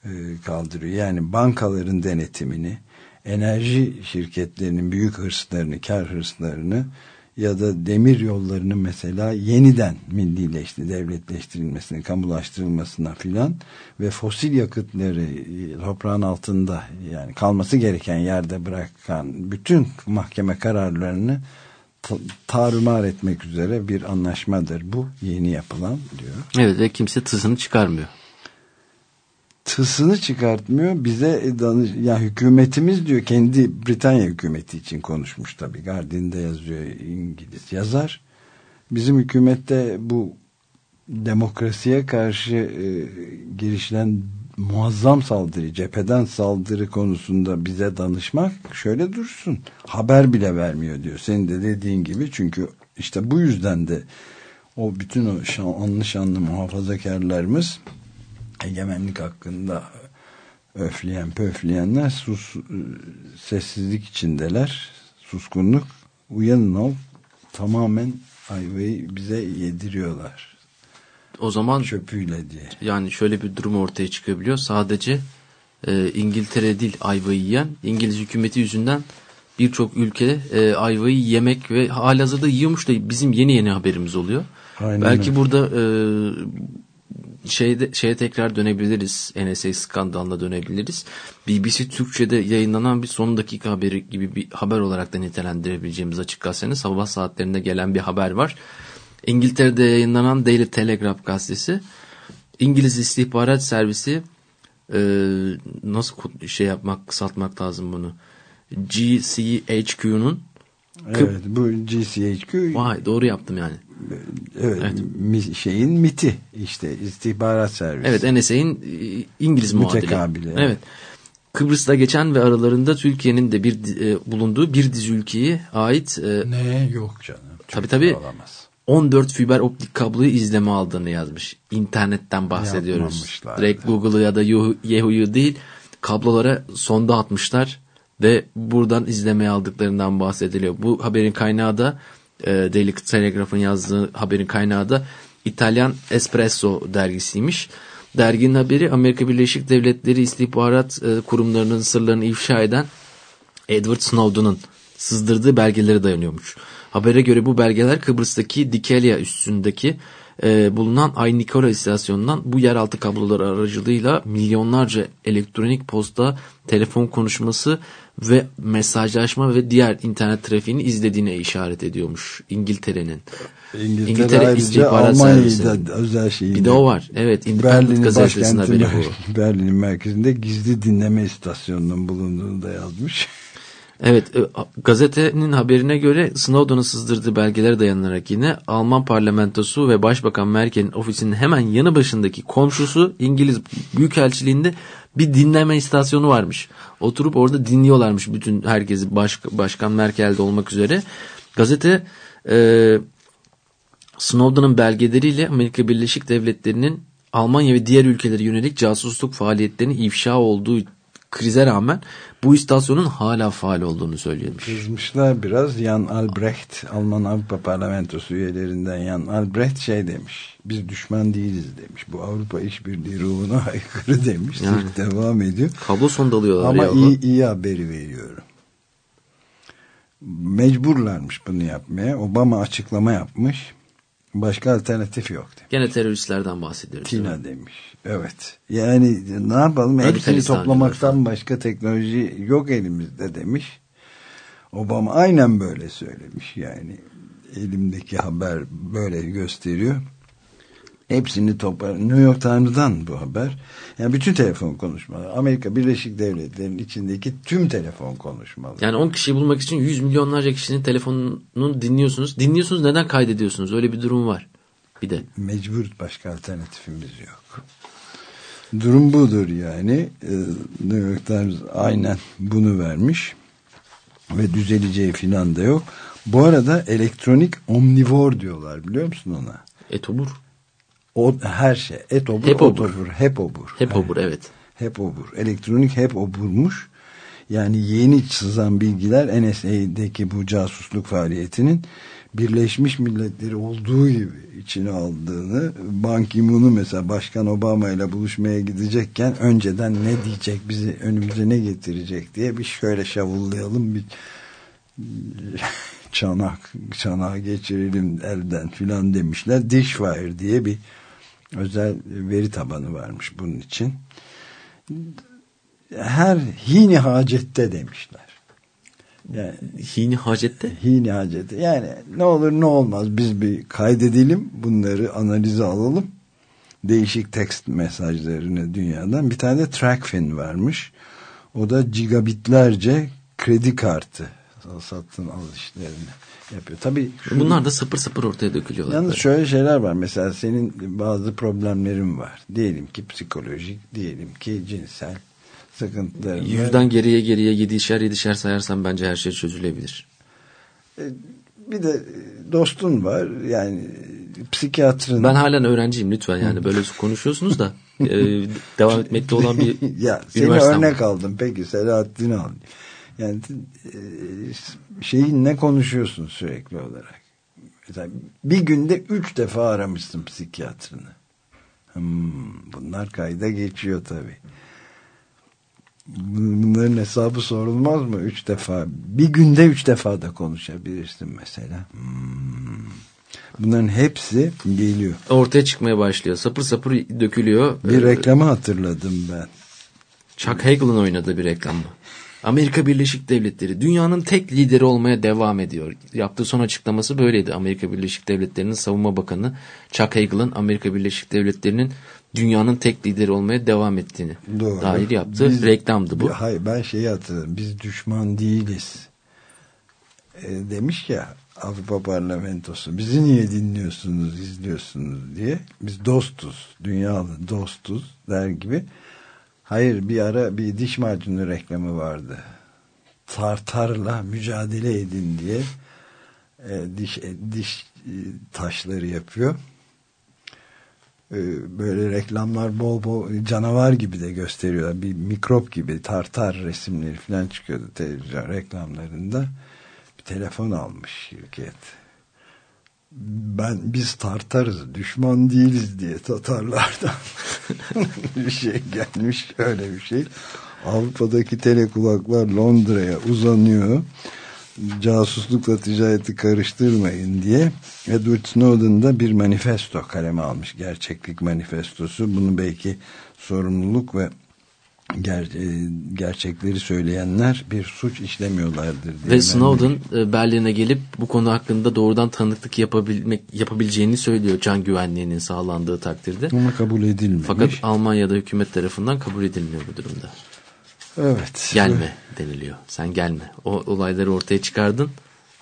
Speaker 2: e, kaldırıyor. Yani bankaların denetimini, enerji şirketlerinin büyük hırslarını, kar hırslarını ya da demir yollarının mesela yeniden millileşti, devletleştirilmesine, kamulaştırılmasına filan ve fosil yakıtları e, toprağın altında yani kalması gereken yerde bırakan bütün mahkeme kararlarını ta- tarumar etmek üzere bir anlaşmadır bu yeni yapılan diyor.
Speaker 3: evet ve kimse tızını çıkarmıyor.
Speaker 2: Tısını çıkartmıyor. Bize danış ya hükümetimiz diyor kendi Britanya hükümeti için konuşmuş tabii. Guardian'da yazıyor İngiliz yazar. Bizim hükümette bu demokrasiye karşı e, girişilen muazzam saldırı cepheden saldırı konusunda bize danışmak şöyle dursun. Haber bile vermiyor diyor. Senin de dediğin gibi. Çünkü işte bu yüzden de o bütün o şanlı şanlı muhafazakarlarımız egemenlik hakkında öfleyen pöfleyenler sus, sessizlik içindeler suskunluk uyanın ol tamamen ayvayı bize yediriyorlar
Speaker 3: O zaman
Speaker 2: çöpüyle diye
Speaker 3: yani şöyle bir durum ortaya çıkabiliyor. Sadece e, İngiltere değil ayvayı yiyen İngiliz hükümeti yüzünden birçok ülke e, ayvayı yemek ve halihazırda yiyormuş da bizim yeni yeni haberimiz oluyor.
Speaker 2: Aynen
Speaker 3: Belki
Speaker 2: öyle.
Speaker 3: burada e, şeyde şeye tekrar dönebiliriz. NSA skandalına dönebiliriz. BBC Türkçe'de yayınlanan bir son dakika haberi gibi bir haber olarak da nitelendirebileceğimiz açık gazetenin sabah saatlerinde gelen bir haber var. İngiltere'de yayınlanan Daily Telegraph gazetesi İngiliz istihbarat servisi e, nasıl şey yapmak kısaltmak lazım bunu GCHQ'nun
Speaker 2: evet bu GCHQ
Speaker 3: vay doğru yaptım yani
Speaker 2: evet, mi- şeyin MIT'i işte istihbarat servisi
Speaker 3: Evet NSA'in e, İngiliz muadili.
Speaker 2: Mütekabili, evet.
Speaker 3: Evet. Kıbrıs'ta geçen ve aralarında Türkiye'nin de bir e, bulunduğu bir dizi ülkeye ait e,
Speaker 2: ne yok canım
Speaker 3: tabii tabii
Speaker 2: olamaz
Speaker 3: 14 fiber optik kabloyu izleme aldığını yazmış. İnternetten bahsediyoruz. Direkt Google'ı ya da Yahoo- Yahoo'yu değil kablolara sonda atmışlar ve buradan izlemeye aldıklarından bahsediliyor. Bu haberin kaynağı da e, Daily Telegraph'ın yazdığı haberin kaynağı da İtalyan Espresso dergisiymiş. Derginin haberi Amerika Birleşik Devletleri istihbarat e, kurumlarının sırlarını ifşa eden Edward Snowden'ın sızdırdığı belgelere dayanıyormuş. Habere göre bu belgeler Kıbrıs'taki Dikelia üstündeki e, bulunan Ay Nikola istasyonundan bu yeraltı kabloları aracılığıyla milyonlarca elektronik posta, telefon konuşması ve mesajlaşma ve diğer internet trafiğini izlediğine işaret ediyormuş İngiltere'nin.
Speaker 2: İngiltere,
Speaker 3: İngiltere
Speaker 2: ayrıca
Speaker 3: İstihbarat
Speaker 2: Almanya'yı
Speaker 3: Servisi'nin.
Speaker 2: da özel şeyi.
Speaker 3: Bir de o var. Evet
Speaker 2: Berlin'in
Speaker 3: haberi bu.
Speaker 2: Berlin'in merkezinde gizli dinleme istasyonunun bulunduğunu da yazmış.
Speaker 3: Evet e, gazetenin haberine göre Snowden'ın sızdırdığı belgelere dayanarak yine Alman parlamentosu ve Başbakan Merkel'in ofisinin hemen yanı başındaki komşusu İngiliz Büyükelçiliğinde bir dinleme istasyonu varmış. Oturup orada dinliyorlarmış bütün herkesi baş, Başkan Merkel'de olmak üzere. Gazete e, Snowden'ın belgeleriyle Amerika Birleşik Devletleri'nin Almanya ve diğer ülkelere yönelik casusluk faaliyetlerinin ifşa olduğu krize rağmen bu istasyonun hala faal olduğunu söylemiş.
Speaker 2: Kızmışlar biraz. Jan Albrecht, Alman Avrupa Parlamentosu üyelerinden Jan Albrecht şey demiş. Biz düşman değiliz demiş. Bu Avrupa İşbirliği ruhuna aykırı demiş.
Speaker 3: Yani.
Speaker 2: Sırf devam ediyor.
Speaker 3: Kablo sondalıyorlar
Speaker 2: Ama
Speaker 3: ya.
Speaker 2: iyi, iyi haberi veriyorum. Mecburlarmış bunu yapmaya. Obama açıklama yapmış. Başka alternatif yok demiş.
Speaker 3: Gene teröristlerden bahsediyoruz.
Speaker 2: Tina demiş. Evet. Yani ne yapalım? Hepsini toplamaktan başka teknoloji yok elimizde demiş. Obama aynen böyle söylemiş. Yani elimdeki haber böyle gösteriyor. Hepsini toplar. New York Times'dan bu haber. Yani bütün telefon konuşmaları. Amerika Birleşik Devletleri'nin içindeki tüm telefon konuşmaları.
Speaker 3: Yani 10 kişiyi bulmak için 100 milyonlarca kişinin telefonunu dinliyorsunuz. Dinliyorsunuz neden kaydediyorsunuz? Öyle bir durum var. Bir de.
Speaker 2: Mecbur başka alternatifimiz yok. Durum budur yani. Ee, New York Times aynen bunu vermiş. Ve düzeleceği filan da yok. Bu arada elektronik omnivor diyorlar biliyor musun ona?
Speaker 3: Etobur.
Speaker 2: O her şey. Et obur,
Speaker 3: Hep obur.
Speaker 2: obur, hep obur.
Speaker 3: Hep obur evet.
Speaker 2: Hep obur. Elektronik hep oburmuş. Yani yeni sızan bilgiler NSA'deki bu casusluk faaliyetinin Birleşmiş Milletleri olduğu gibi içine aldığını Ban Ki-moon'u mesela Başkan Obama ile buluşmaya gidecekken önceden ne diyecek bizi önümüze ne getirecek diye bir şöyle şavullayalım bir çanak çanağı geçirelim elden filan demişler. Dishwire diye bir özel veri tabanı varmış bunun için. Her hini hacette demişler. Yani
Speaker 3: Hini hacette?
Speaker 2: hini hacette. Yani ne olur ne olmaz biz bir kaydedelim bunları analize alalım. Değişik tekst mesajlarını dünyadan. Bir tane de TrackFin varmış. O da gigabitlerce kredi kartı satın alışlarını yapıyor. Tabii şu-
Speaker 3: Bunlar da sıfır sıfır ortaya dökülüyorlar.
Speaker 2: Yalnız
Speaker 3: böyle.
Speaker 2: şöyle şeyler var. Mesela senin bazı problemlerin var. Diyelim ki psikolojik, diyelim ki cinsel sıkıntıların.
Speaker 3: Yüzden geriye geriye yedişer yedişer sayarsan bence her şey çözülebilir.
Speaker 2: Bir de dostun var. Yani psikiyatrın.
Speaker 3: Ben halen öğrenciyim lütfen yani böyle konuşuyorsunuz da e, devam etmekte olan bir
Speaker 2: ya seni örnek
Speaker 3: var.
Speaker 2: aldım. Peki Selahattin'i al. Yani e, şeyin ne konuşuyorsun sürekli olarak? Mesela bir günde üç defa aramışsın psikiyatrını. Hmm, bunlar kayda geçiyor tabii. Bunların hesabı sorulmaz mı? Üç defa. Bir günde üç defa da konuşabilirsin mesela. Hmm. Bunların hepsi geliyor.
Speaker 3: Ortaya çıkmaya başlıyor. Sapır sapır dökülüyor.
Speaker 2: Bir reklamı hatırladım ben.
Speaker 3: Chuck Hagel'ın oynadığı bir reklam bu. Amerika Birleşik Devletleri dünyanın tek lideri olmaya devam ediyor. Yaptığı son açıklaması böyleydi. Amerika Birleşik Devletleri'nin savunma bakanı Chuck Hagel'ın Amerika Birleşik Devletleri'nin dünyanın tek lideri olmaya devam ettiğini
Speaker 2: Doğru.
Speaker 3: dair yaptığı
Speaker 2: Biz-
Speaker 3: reklamdı bu.
Speaker 2: Hayır ben şeyi hatırladım. Biz düşman değiliz. E, demiş ya Avrupa Parlamentosu. Bizi niye dinliyorsunuz, izliyorsunuz diye. Biz dostuz. Dünyalı dostuz der gibi. Hayır bir ara bir diş macunu reklamı vardı. Tartarla mücadele edin diye e, diş e, diş e, taşları yapıyor. E, böyle reklamlar bol bol canavar gibi de gösteriyorlar. Bir mikrop gibi tartar resimleri falan çıkıyordu televizyon reklamlarında. Bir telefon almış şirket. Ben biz tartarız, düşman değiliz diye Tatarlardan bir şey gelmiş öyle bir şey. Avrupa'daki telekulaklar Londra'ya uzanıyor. Casuslukla ticareti karıştırmayın diye Edward Snowden da bir manifesto kaleme almış. Gerçeklik manifestosu. Bunu belki sorumluluk ve ger, e, gerçekleri söyleyenler bir suç işlemiyorlardır diye.
Speaker 3: Ve Snowden e, Berlin'e gelip bu konu hakkında doğrudan tanıklık yapabilmek yapabileceğini söylüyor can güvenliğinin sağlandığı takdirde.
Speaker 2: Ama kabul edilmemiş.
Speaker 3: Fakat Almanya'da hükümet tarafından kabul edilmiyor bu durumda.
Speaker 2: evet.
Speaker 3: Gelme deniliyor. Sen gelme. O olayları ortaya çıkardın.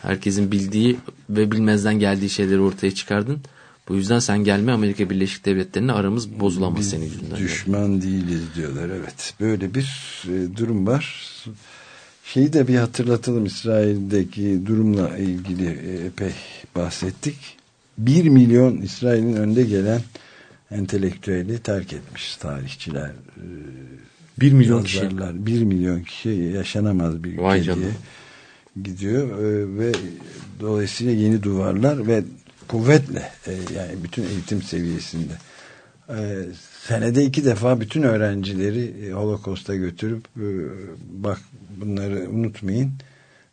Speaker 3: Herkesin bildiği ve bilmezden geldiği şeyleri ortaya çıkardın. Bu yüzden sen gelme Amerika Birleşik Devletleri'ne aramız bozulamaz senin yüzünden.
Speaker 2: Düşman değiliz diyorlar evet. Böyle bir e, durum var. Şeyi de bir hatırlatalım İsrail'deki durumla ilgili e, epey bahsettik. Bir milyon İsrail'in önde gelen entelektüeli terk etmiş tarihçiler. e,
Speaker 3: Bir milyon kişi.
Speaker 2: Bir milyon kişi yaşanamaz bir ülke diye gidiyor ve dolayısıyla yeni duvarlar ve kuvvetle e, yani bütün eğitim seviyesinde e, senede iki defa bütün öğrencileri e, Holocaust'a götürüp e, bak bunları unutmayın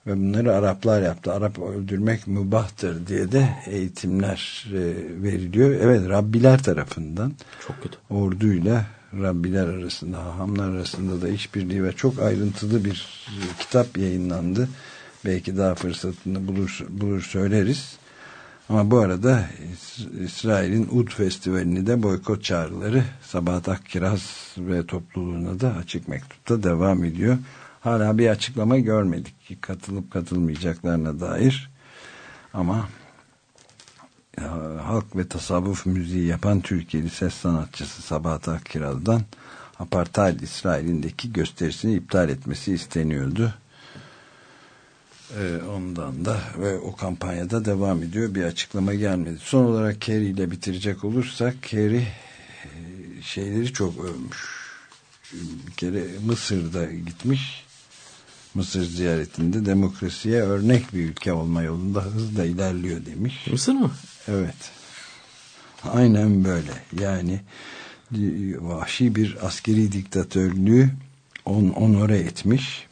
Speaker 2: ve bunları Araplar yaptı. Arap öldürmek mübahtır diye de eğitimler e, veriliyor. Evet Rabbiler tarafından
Speaker 3: Çok kötü.
Speaker 2: orduyla Rabbiler arasında, hahamlar arasında da işbirliği ve çok ayrıntılı bir e, kitap yayınlandı. Belki daha fırsatını bulur, bulur söyleriz. Ama bu arada İs- İsrail'in Ud Festivali'ni de boykot çağrıları Sabahat Akkiraz ve topluluğuna da açık mektupta devam ediyor. Hala bir açıklama görmedik ki katılıp katılmayacaklarına dair. Ama ya, halk ve tasavvuf müziği yapan Türkiye'li ses sanatçısı Sabahat Akkiraz'dan apartheid İsrail'indeki gösterisini iptal etmesi isteniyordu. Ee, ondan da ve o kampanyada devam ediyor. Bir açıklama gelmedi. Son olarak Kerry ile bitirecek olursak Kerry e, şeyleri çok övmüş. Bir kere Mısır'da gitmiş. Mısır ziyaretinde demokrasiye örnek bir ülke olma yolunda hızla ilerliyor demiş.
Speaker 3: Mısır mı?
Speaker 2: Evet. Aynen böyle. Yani e, vahşi bir askeri diktatörlüğü on, onore etmiş.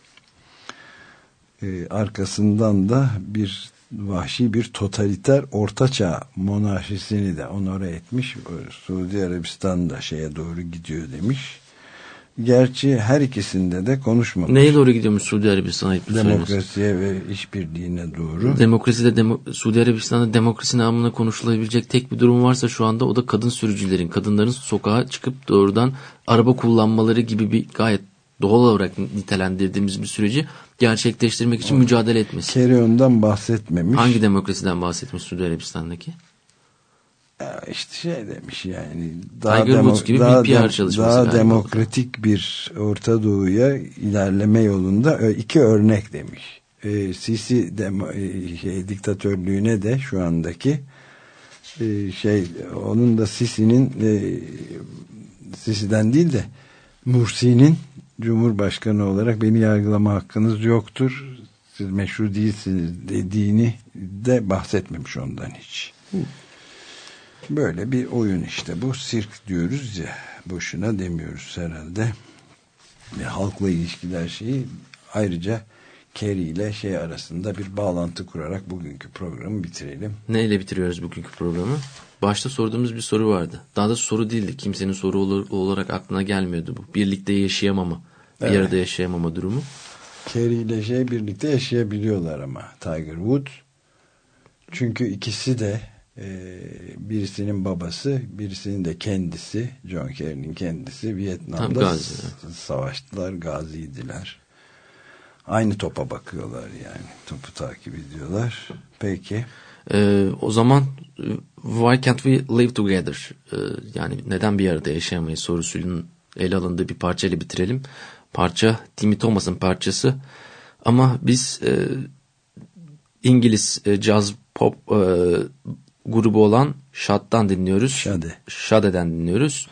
Speaker 2: Ee, arkasından da bir vahşi bir totaliter ortaçağ monarşisini de onore etmiş. Ee, Suudi Arabistan da şeye doğru gidiyor demiş. Gerçi her ikisinde de konuşmamış.
Speaker 3: Neye doğru gidiyormuş Suudi Arabistan ayıplı söylemesi?
Speaker 2: Demokrasiye ve işbirliğine doğru.
Speaker 3: Demokraside demo, Suudi Arabistan'da demokrasi namına konuşulabilecek tek bir durum varsa şu anda o da kadın sürücülerin, kadınların sokağa çıkıp doğrudan araba kullanmaları gibi bir gayet doğal olarak nitelendirdiğimiz bir süreci gerçekleştirmek için mücadele etmesi.
Speaker 2: Kerry ondan bahsetmemiş.
Speaker 3: Hangi demokrasiden bahsetmiş Suudi Arabistan'daki?
Speaker 2: Ya işte şey demiş yani
Speaker 3: Tiger
Speaker 2: demo-
Speaker 3: Woods gibi bir
Speaker 2: daha,
Speaker 3: PR
Speaker 2: dem-
Speaker 3: çalışması
Speaker 2: daha demokratik bir Orta Doğu'ya ilerleme yolunda iki örnek demiş. Ee, Sisi demo, e, şey, diktatörlüğüne de şu andaki e, şey onun da Sisi'nin e, Sisi'den değil de Mursi'nin Cumhurbaşkanı olarak beni yargılama hakkınız yoktur. Siz meşru değilsiniz dediğini de bahsetmemiş ondan hiç. Böyle bir oyun işte bu sirk diyoruz ya boşuna demiyoruz herhalde. Ve halkla ilişkiler şeyi ayrıca Kerry ile şey arasında bir bağlantı kurarak bugünkü programı bitirelim.
Speaker 3: Neyle bitiriyoruz bugünkü programı? Başta sorduğumuz bir soru vardı. Daha da soru değildi. Kimsenin soru olarak aklına gelmiyordu bu. Birlikte yaşayamama, bir
Speaker 2: Evet.
Speaker 3: arada yaşayamama durumu.
Speaker 2: Kerry ile şey birlikte yaşayabiliyorlar ama Tiger Woods. Çünkü ikisi de e, birisinin babası, birisinin de kendisi, John Kerry'nin kendisi Vietnam'da
Speaker 3: gazi,
Speaker 2: savaştılar, gaziydiler. Aynı topa bakıyorlar yani. Topu takip ediyorlar. Peki.
Speaker 3: Ee, o zaman why can't we live together? Ee, yani neden bir arada yaşayamayız sorusunun ele alındığı bir parçayla bitirelim. Parça Timmy Thomas'ın parçası. Ama biz e, İngiliz e, jazz pop e, grubu olan Shad'dan dinliyoruz.
Speaker 2: Shade.
Speaker 3: Shade'den dinliyoruz.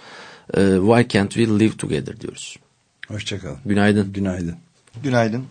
Speaker 3: E, why can't we live together diyoruz.
Speaker 2: Hoşçakalın.
Speaker 3: Günaydın.
Speaker 2: Günaydın.
Speaker 12: Günaydın.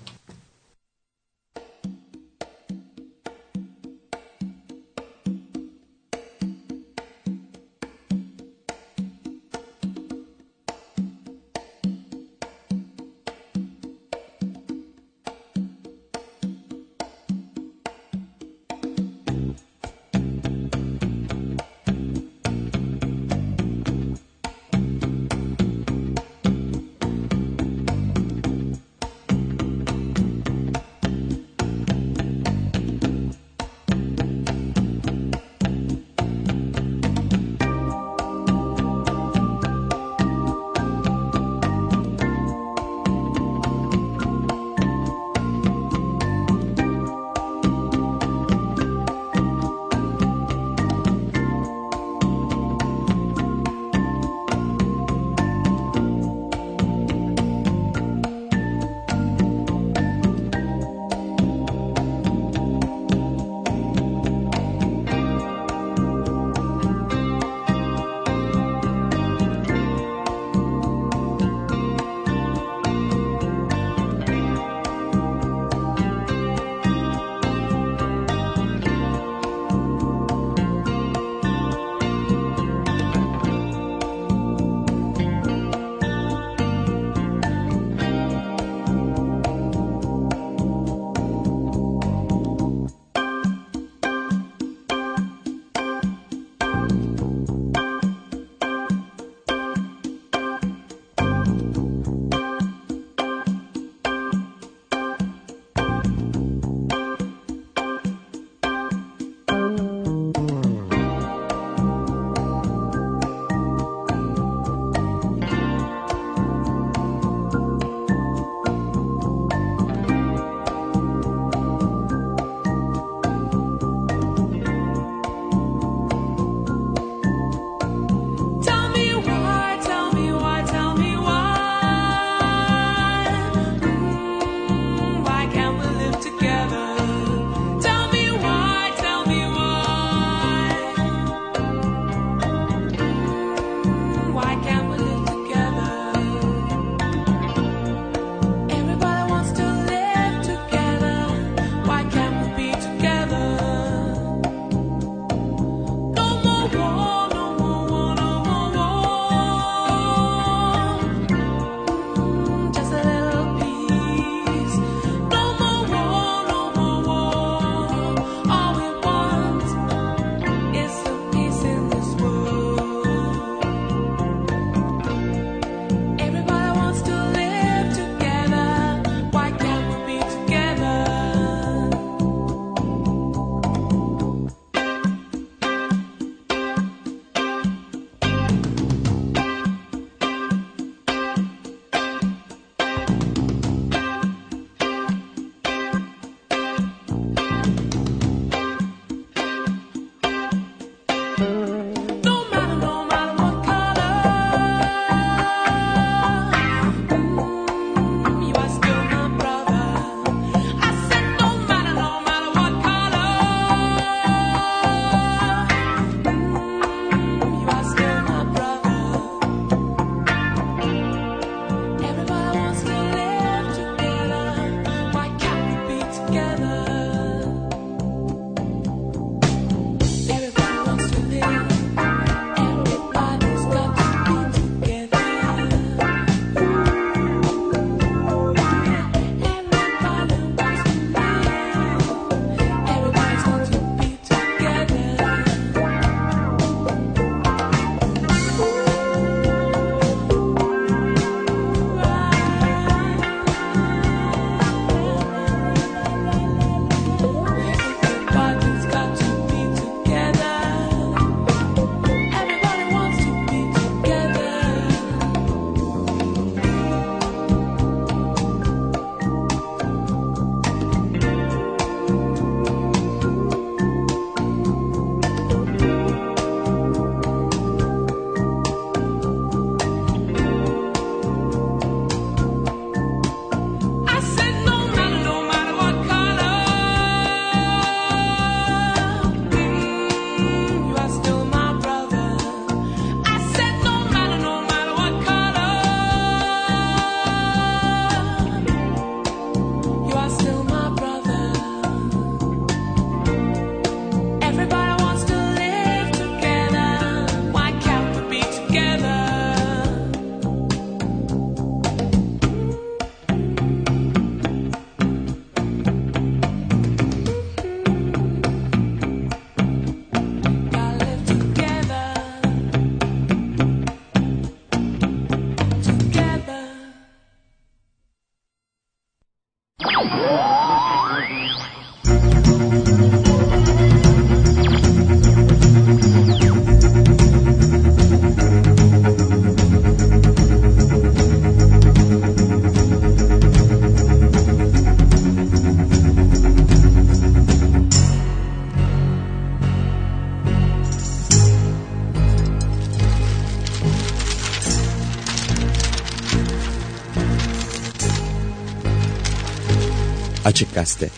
Speaker 1: Açık Gazete